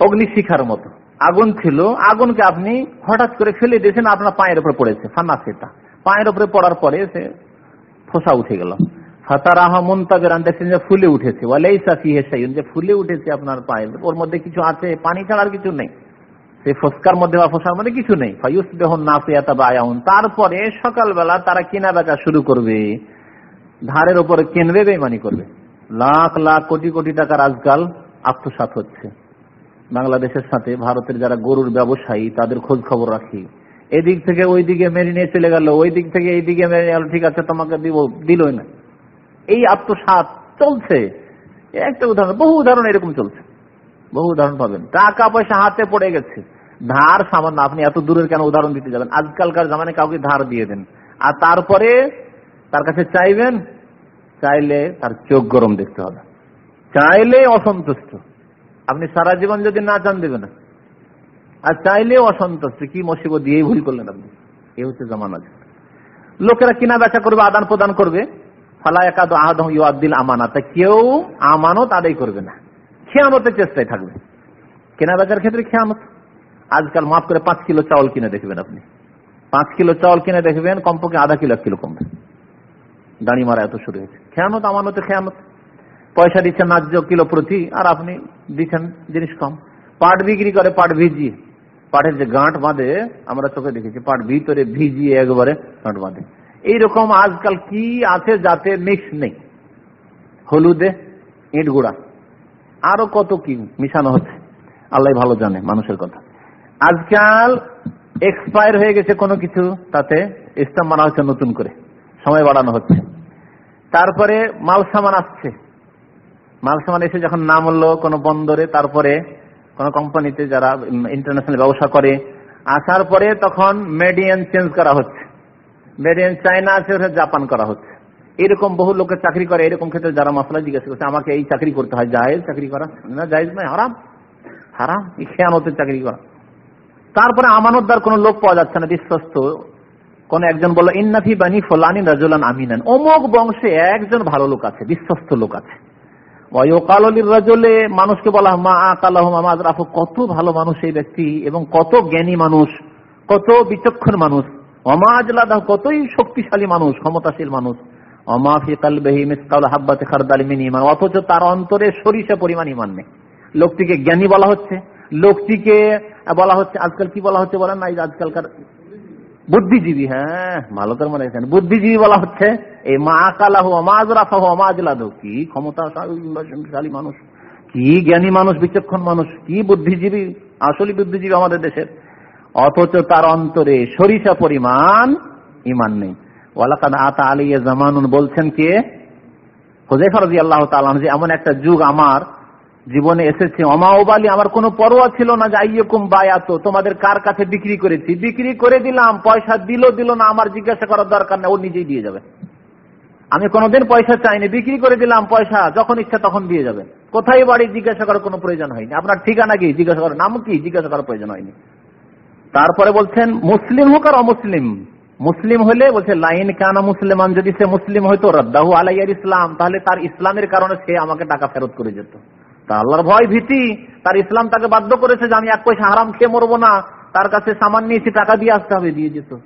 অগ্নি শিখার মতো। আগুন ছিল, আগুনকে আপনি হঠাৎ করে ফেলে দিয়েছেন, আপনার পায়ের উপরে পড়েছে ফানা সেটা পায়ের উপরে পড়ার পরে সে ফোসা উঠে গেল। ফুলে উঠেছে যে ফুলে উঠেছে আপনার পায়ে ওর মধ্যে কিছু আছে, পানি ছাড়ার কিছু নেই। সে ফসকার মধ্যে বা ফোসার মধ্যে কিছু নেই। বায়াউন, তারপরে সকালবেলা তারা কেনা বেচা শুরু করবে। ধারের উপরে কেনবে বেমানি করবে। লাখ লাখ কোটি কোটি টাকার আজকাল আত্মসাত হচ্ছে। বাংলাদেশের সাথে ভারতের যারা গরুর ব্যবসায়ী, তাদের খোঁজ খবর রাখি। এদিক থেকে ওই দিকে মেরে নিয়ে চলে গেল ওই দিক থেকে এই দিকে মেরে গেল ঠিক আছে, তোমাকে দিব, দিলই না। এই আত্মসাত চলছে। একটা উদাহরণ, বহু উদাহরণ এরকম চলছে। বহু উদাহরণ পাবেন। টাকা পয়সা হাতে পড়ে গেছে। ধার সামান্য, আপনি এত দূরের কেন উদাহরণ দিতে যাবেন? আজকালকার জামানে কাউকে ধার দিয়ে দেন। আর তারপরে তার কাছে চাইবেন, চাইলে তার চোখ গরম দেখতে হবে। চাইলে অসন্তুষ্ট। আপনি সারা জীবন যদি না চান দেবে না। আর চাইলে অসন্তুষ্ট, কি মসিব দিয়েই ভুল করলেন আপনি। এ হচ্ছে জামানা লোকেরা কিনা বেচা করবে, আদান প্রদান করবে। ফালা একাদ আহাদ ইউদ্দিল আমানত। কেউ আমানত আদায় করবে না। খেয়ামতের চেষ্টায় থাকবে। কেনা বেচার ক্ষেত্রে খেয়ামত। আজকাল মাফ করে পাঁচ কিলো চাউল কিনে দেখবেন আপনি। পাঁচ কিলো চাউল কিনে দেখবেন, কমপক্ষে আধা কিলো কিলো কমবে। দাঁড়ি মারা এত শুরু হয়েছে। খেয়ামত, আমানতে খেয়ামত। পয়সা দিচ্ছেন ন্যায্য কিলো প্রতি, আর আপনি দিচ্ছেন জিনিস কম। পাট বিক্রি করে পাট ভিজিয়ে। পাটের যে গাঁট বাঁধে, আমরা চোখে দেখেছি, পাট ভিতরে ভিজিয়ে একবারে গাঁট বাঁধে। এইরকম আজকাল কি আছে যাতে মিক্স নেই? হলুদে ইট গুঁড়া। আরও কত কি মিশানো হচ্ছে? আল্লাহ ভালো জানে মানুষের কথা। আজকাল এক্সপায়ার হয়ে গেছে কোনো কিছু, তাতে স্টাম্প মারা হচ্ছে নতুন করে। সময় বাড়ানো হচ্ছে। তারপরে মাল সামান আসছে। মাল সামান এসে যখন নাম হলো কোনো বন্দরে, তারপরে কোন কোম্পানিতে যারা ইন্টারন্যাশনাল ব্যবসা করে, আসার পরে তখন মেডিয়ান চেঞ্জ করা হচ্ছে। মেডিয়ান চায়না আছে জাপান করা হচ্ছে। এরকম বহু লোকের চাকরি করে, এরকম ক্ষেত্রে যারা মশলা জিজ্ঞাসা করছে, আমাকে এই চাকরি করতে হয়, জায়েজ চাকরি করা? না, জায়েজ নয়, হারাম। হারাম খেয়ানতের চাকরি করা। তারপরে আমানতদার কোন লোক পাওয়া যাচ্ছে না, বিশ্বস্ত। কোন একজন বলল, ইন্নাফি বানি ফলানি রাজুলান আমিনান। অমুক বংশে একজন ভালো লোক আছে, বিশ্বস্ত লোক আছে। মানুষকে বলা মা আকালাহ কত ভালো মানুষ এই ব্যক্তি এবং কত জ্ঞানী মানুষ, কত বিচক্ষণ মানুষ অমাজলাদাহ কতই শক্তিশালী মানুষ, ক্ষমতাশীল মানুষ। অথচ তার অন্তরে সরিষা পরিমাণ ইমান নেই। লোকটিকে জ্ঞানী বলা হচ্ছে, লোকটিকে বলা হচ্ছে, আজকাল কি বলা হচ্ছে বলেন না আজকালকার বুদ্ধিজীবী হ্যাঁ ভালো করে মনে রেখেছেন বুদ্ধিজীবী বলা হচ্ছে এই মা কালাহ মাজ রাফাহ মাজলাদ কি ক্ষমতাশালী মানুষ, কি জ্ঞানী মানুষ, বিচক্ষণ মানুষ, কি বুদ্ধিজীবী আসলে বুদ্ধিজীবী আমাদের দেশের। অথচ তার অন্তরে সরিষা পরিমাণ ইমান নেই। ওয়ালাকাদ আতা আলিয়া জামানুন বলছেন কে? হোজেফা রাজি আল্লাহ তালাম যে, এমন একটা যুগ আমার জীবনে এসেছে। অমাওবালি আমার কোনো পরোয়া ছিল না যে, আইয়কুম বায়াত, তোমাদের কার কাছে বিক্রি করেছি? বিক্রি করে দিলাম, পয়সা দিল দিল না, আমার জিজ্ঞাসা করার দরকার নেই, ও নিজেই দিয়ে যাবে। আমি কোনোদিন পয়সা চাইনি, বিক্রি করে দিলাম পয়সা, যখন ইচ্ছা তখন দিয়ে যাবে। কোথায় বাড়ি জিজ্ঞাসা করার কোনো প্রয়োজন হয়নি। আপনার ঠিকানা কি? জিজ্ঞাসা করার নাম কি? জিজ্ঞাসা করার প্রয়োজন হয়নি। তারপরে বলছেন, মুসলিম হোক আর অমুসলিম। মুসলিম হলে বলছে, লাইন কানা মুসলিমান, যদি সে মুসলিম হয়তো রদ্দাহু আলাইয়ার ইসলাম। তাহলে তার ইসলামের কারণে সে আমাকে টাকা ফেরত করে যেত। তা আল্লাহর ভয় ভীতি, তার ইসলাম তাকে বাধ্য করেছে যে আমি এক পয়সা হারাম খেয়ে মরবো না, তার কাছে সামান নিয়েছি টাকা দিয়ে আসতে হবে, দিয়ে যেত।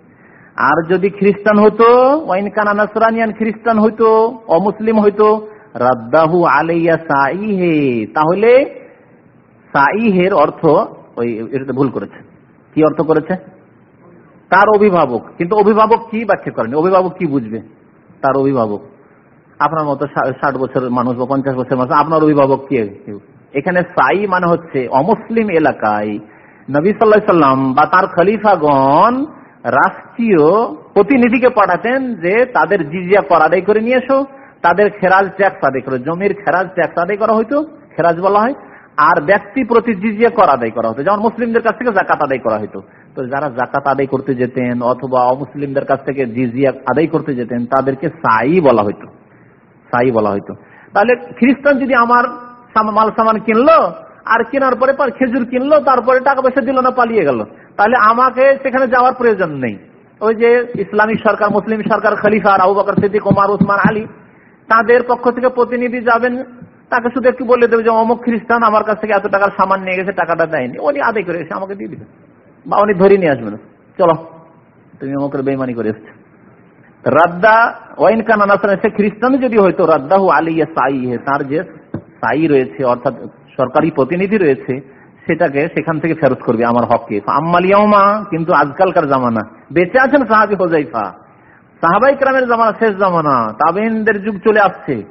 আর যদি খ্রিস্টান হতো ওয়াইন কানা নাসরানিয়ান খ্রিস্টান হইতো, অমুসলিম হইতো, রাদ্দাহু আলাইয়া সাইহে তাহলে সাইহের অর্থ ওই এটাতে ভুল করেছে। কি অর্থ করেছে? তার অভিভাবক। কিন্তু অভিভাবক কি ব্যাখ্যা করেন? অভিভাবক কি বুঝবে? তার অভিভাবক। আপনার মতো ষাট বছরের মানুষ বা পঞ্চাশ বছরের মানুষ, আপনার অভিভাবক কে? এখানে সাই মানে হচ্ছে অমুসলিম এলাকায়। নবী সাল্লাহ সাল্লাম বা তার খলিফাগণ রাষ্ট্রীয় প্রতিনিধিকে পাঠাতেন যে তাদের জিজিয়া কর আদায় করে নিয়ে এসো, তাদের খেরাজ ট্যাক্স আদায় করে। জমির খেরাজ ট্যাক্স আদায় করা হইতো, খেরাজ বলা হয়, আর ব্যক্তি প্রতি জিজিয়া কর আদায় করা হতো। যেমন মুসলিমদের কাছ থেকে জাকাত আদায় করা হতো তো যারা জাকাত আদায় করতে যেতেন অথবা অমুসলিমদের কাছ থেকে জিজিয়া আদায় করতে যেতেন, তাদেরকে সাই বলা হইতো। সাই বলা হইতো। তাহলে খ্রিস্টান যদি আমার মাল সামান কিনলো, আর কেনার পরে খেজুর কিনলো, তারপরে টাকা পয়সা দিল না, পালিয়ে গেল। তাহলে আমাকে সেখানে যাওয়ার প্রয়োজন নেই। ওই যে ইসলামিক সরকার, মুসলিম সরকার, খলিফা Abu Bakr Siddiq, Omar, Usman, Ali, তাদের পক্ষ থেকে প্রতিনিধি যাবেন। তাকে শুধু একটু বলে দেবে যে, অমুক খ্রিস্টান আমার কাছ থেকে এত টাকার সামান নিয়ে গেছে, টাকাটা দেয়নি। উনি আদায় করে এসে আমাকে দিয়ে দিবেন। বা উনি ধরে নিয়ে আসবেন। চলো, তুমি অমুকের বেমানি করে এসছো। রাদ্দা ওয়াইন কানা সে খ্রিস্টান যদি হয়তো, রাদ্দাহু আলিয়া সাই তার যে সাই রয়েছে, অর্থাৎ সরকারি প্রতিনিধি রয়েছে, সেটাকে সেখান থেকে ফেরত করবে আমার হককে। আম্মালিয়ামা কিন্তু আজকালকার জামানা। বেঁচে আছেন সাহাবি হোজাইফা সাহাবাই ক্রামের জামানা, শেষ জামানা। তাবেনদের যুগ চলে আসছে।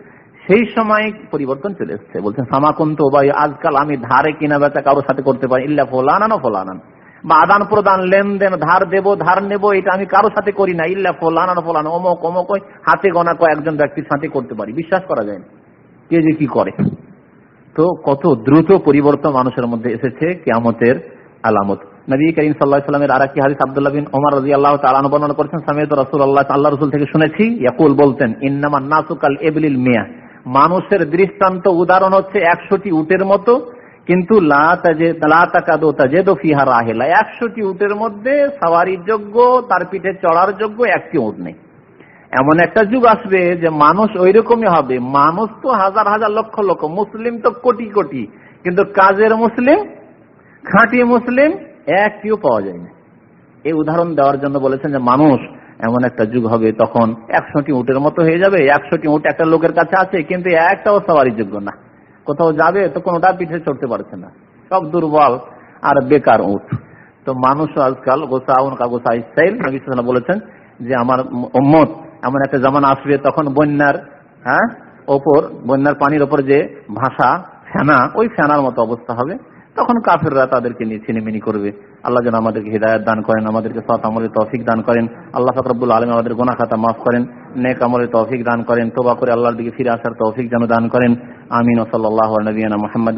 সেই সময় পরিবর্তন চলে এসছে। বলছেন সামাকুন্ত বা আজকাল আমি ধারে কিনা বেচা কারোর সাথে করতে পারি, ইল্লা ফোলানানো ফোলানান। বা আদান প্রদান, লেনদেন, ধার দেব, ধার নেব, এটা আমি কারোর সাথে করি না। ইল্লা ফোলানানো ফোলানো, অমক অমক হাতে গোনা কয়েকজন ব্যক্তির সাথে করতে পারি। বিশ্বাস করা যায় কে যে কি করে? তো কত দ্রুত পরিবর্তন মানুষের মধ্যে এসেছে কেয়ামতের আলামত। নবী করিম সাল্লাহ সাল্লামের আর কি হাদিস আব্দুল্লাহ বিন ওমর রাজি আল্লাহ তালান বর্ণনা করেছেন, সামিয়ত রসুল আল্লাহ আল্লাহ রসুল থেকে শুনেছি, ইয়াকুল বলতেন, ইন্নামান নাসুকাল এবলিল মিয়া। মানুষের দৃষ্টান্ত উদাহরণ হচ্ছে একশোটি উটের মতো কিন্তু একশোটি উটের মধ্যে সাওয়ারির যোগ্য, তার পিঠে চড়ার যোগ্য একটি উট নেই। এমন একটা যুগ আসবে যে মানুষ ওই রকমই হবে। মানুষ তো হাজার হাজার লক্ষ লক্ষ, মুসলিম তো কোটি কোটি। কিন্তু কাজের মুসলিম, খাঁটি মুসলিম একটিও পাওয়া যায় না। এই উদাহরণ দেওয়ার জন্য বলেছেন যে মানুষ এমন একটা যুগ হবে, তখন একশোটি উটের মতো হয়ে যাবে। একশোটি উট একটা লোকের কাছে আছে, কিন্তু একটাও সওয়ারির যোগ্য না। কোথাও যাবে তো কোনোটা পিঠে চড়তে পারছে না। সব দুর্বল আর বেকার উঠ। তো মানুষ আজকাল গোসাউন উনকা গোসা ইসাইল বলেছেন যে আমার মত এমন একটা জামান আসবে তখন বন্যার হ্যাঁ ওপর, বন্যার পানির ওপর যে ভাষা, ফেনা, ওই ফেনার মতো অবস্থা হবে। তখন কাফেররা তাদেরকে নিয়ে ছিনিমিনি করবে। আল্লাহ যেন আমাদেরকে হৃদায়ত দান করেন, আমাদেরকে সৎ আমলের তৌফিক দান করেন। আল্লাহ ফকরবুল আলম আমাদের গোনা খাতা মাফ করেন, নেক আমলের তৌফিক দান করেন তোবা করে আল্লাহর দিকে ফিরে আসার তৌফিক যেন দান করেন। আমিন ও সাল্লাহ নবীনা মোহাম্মদ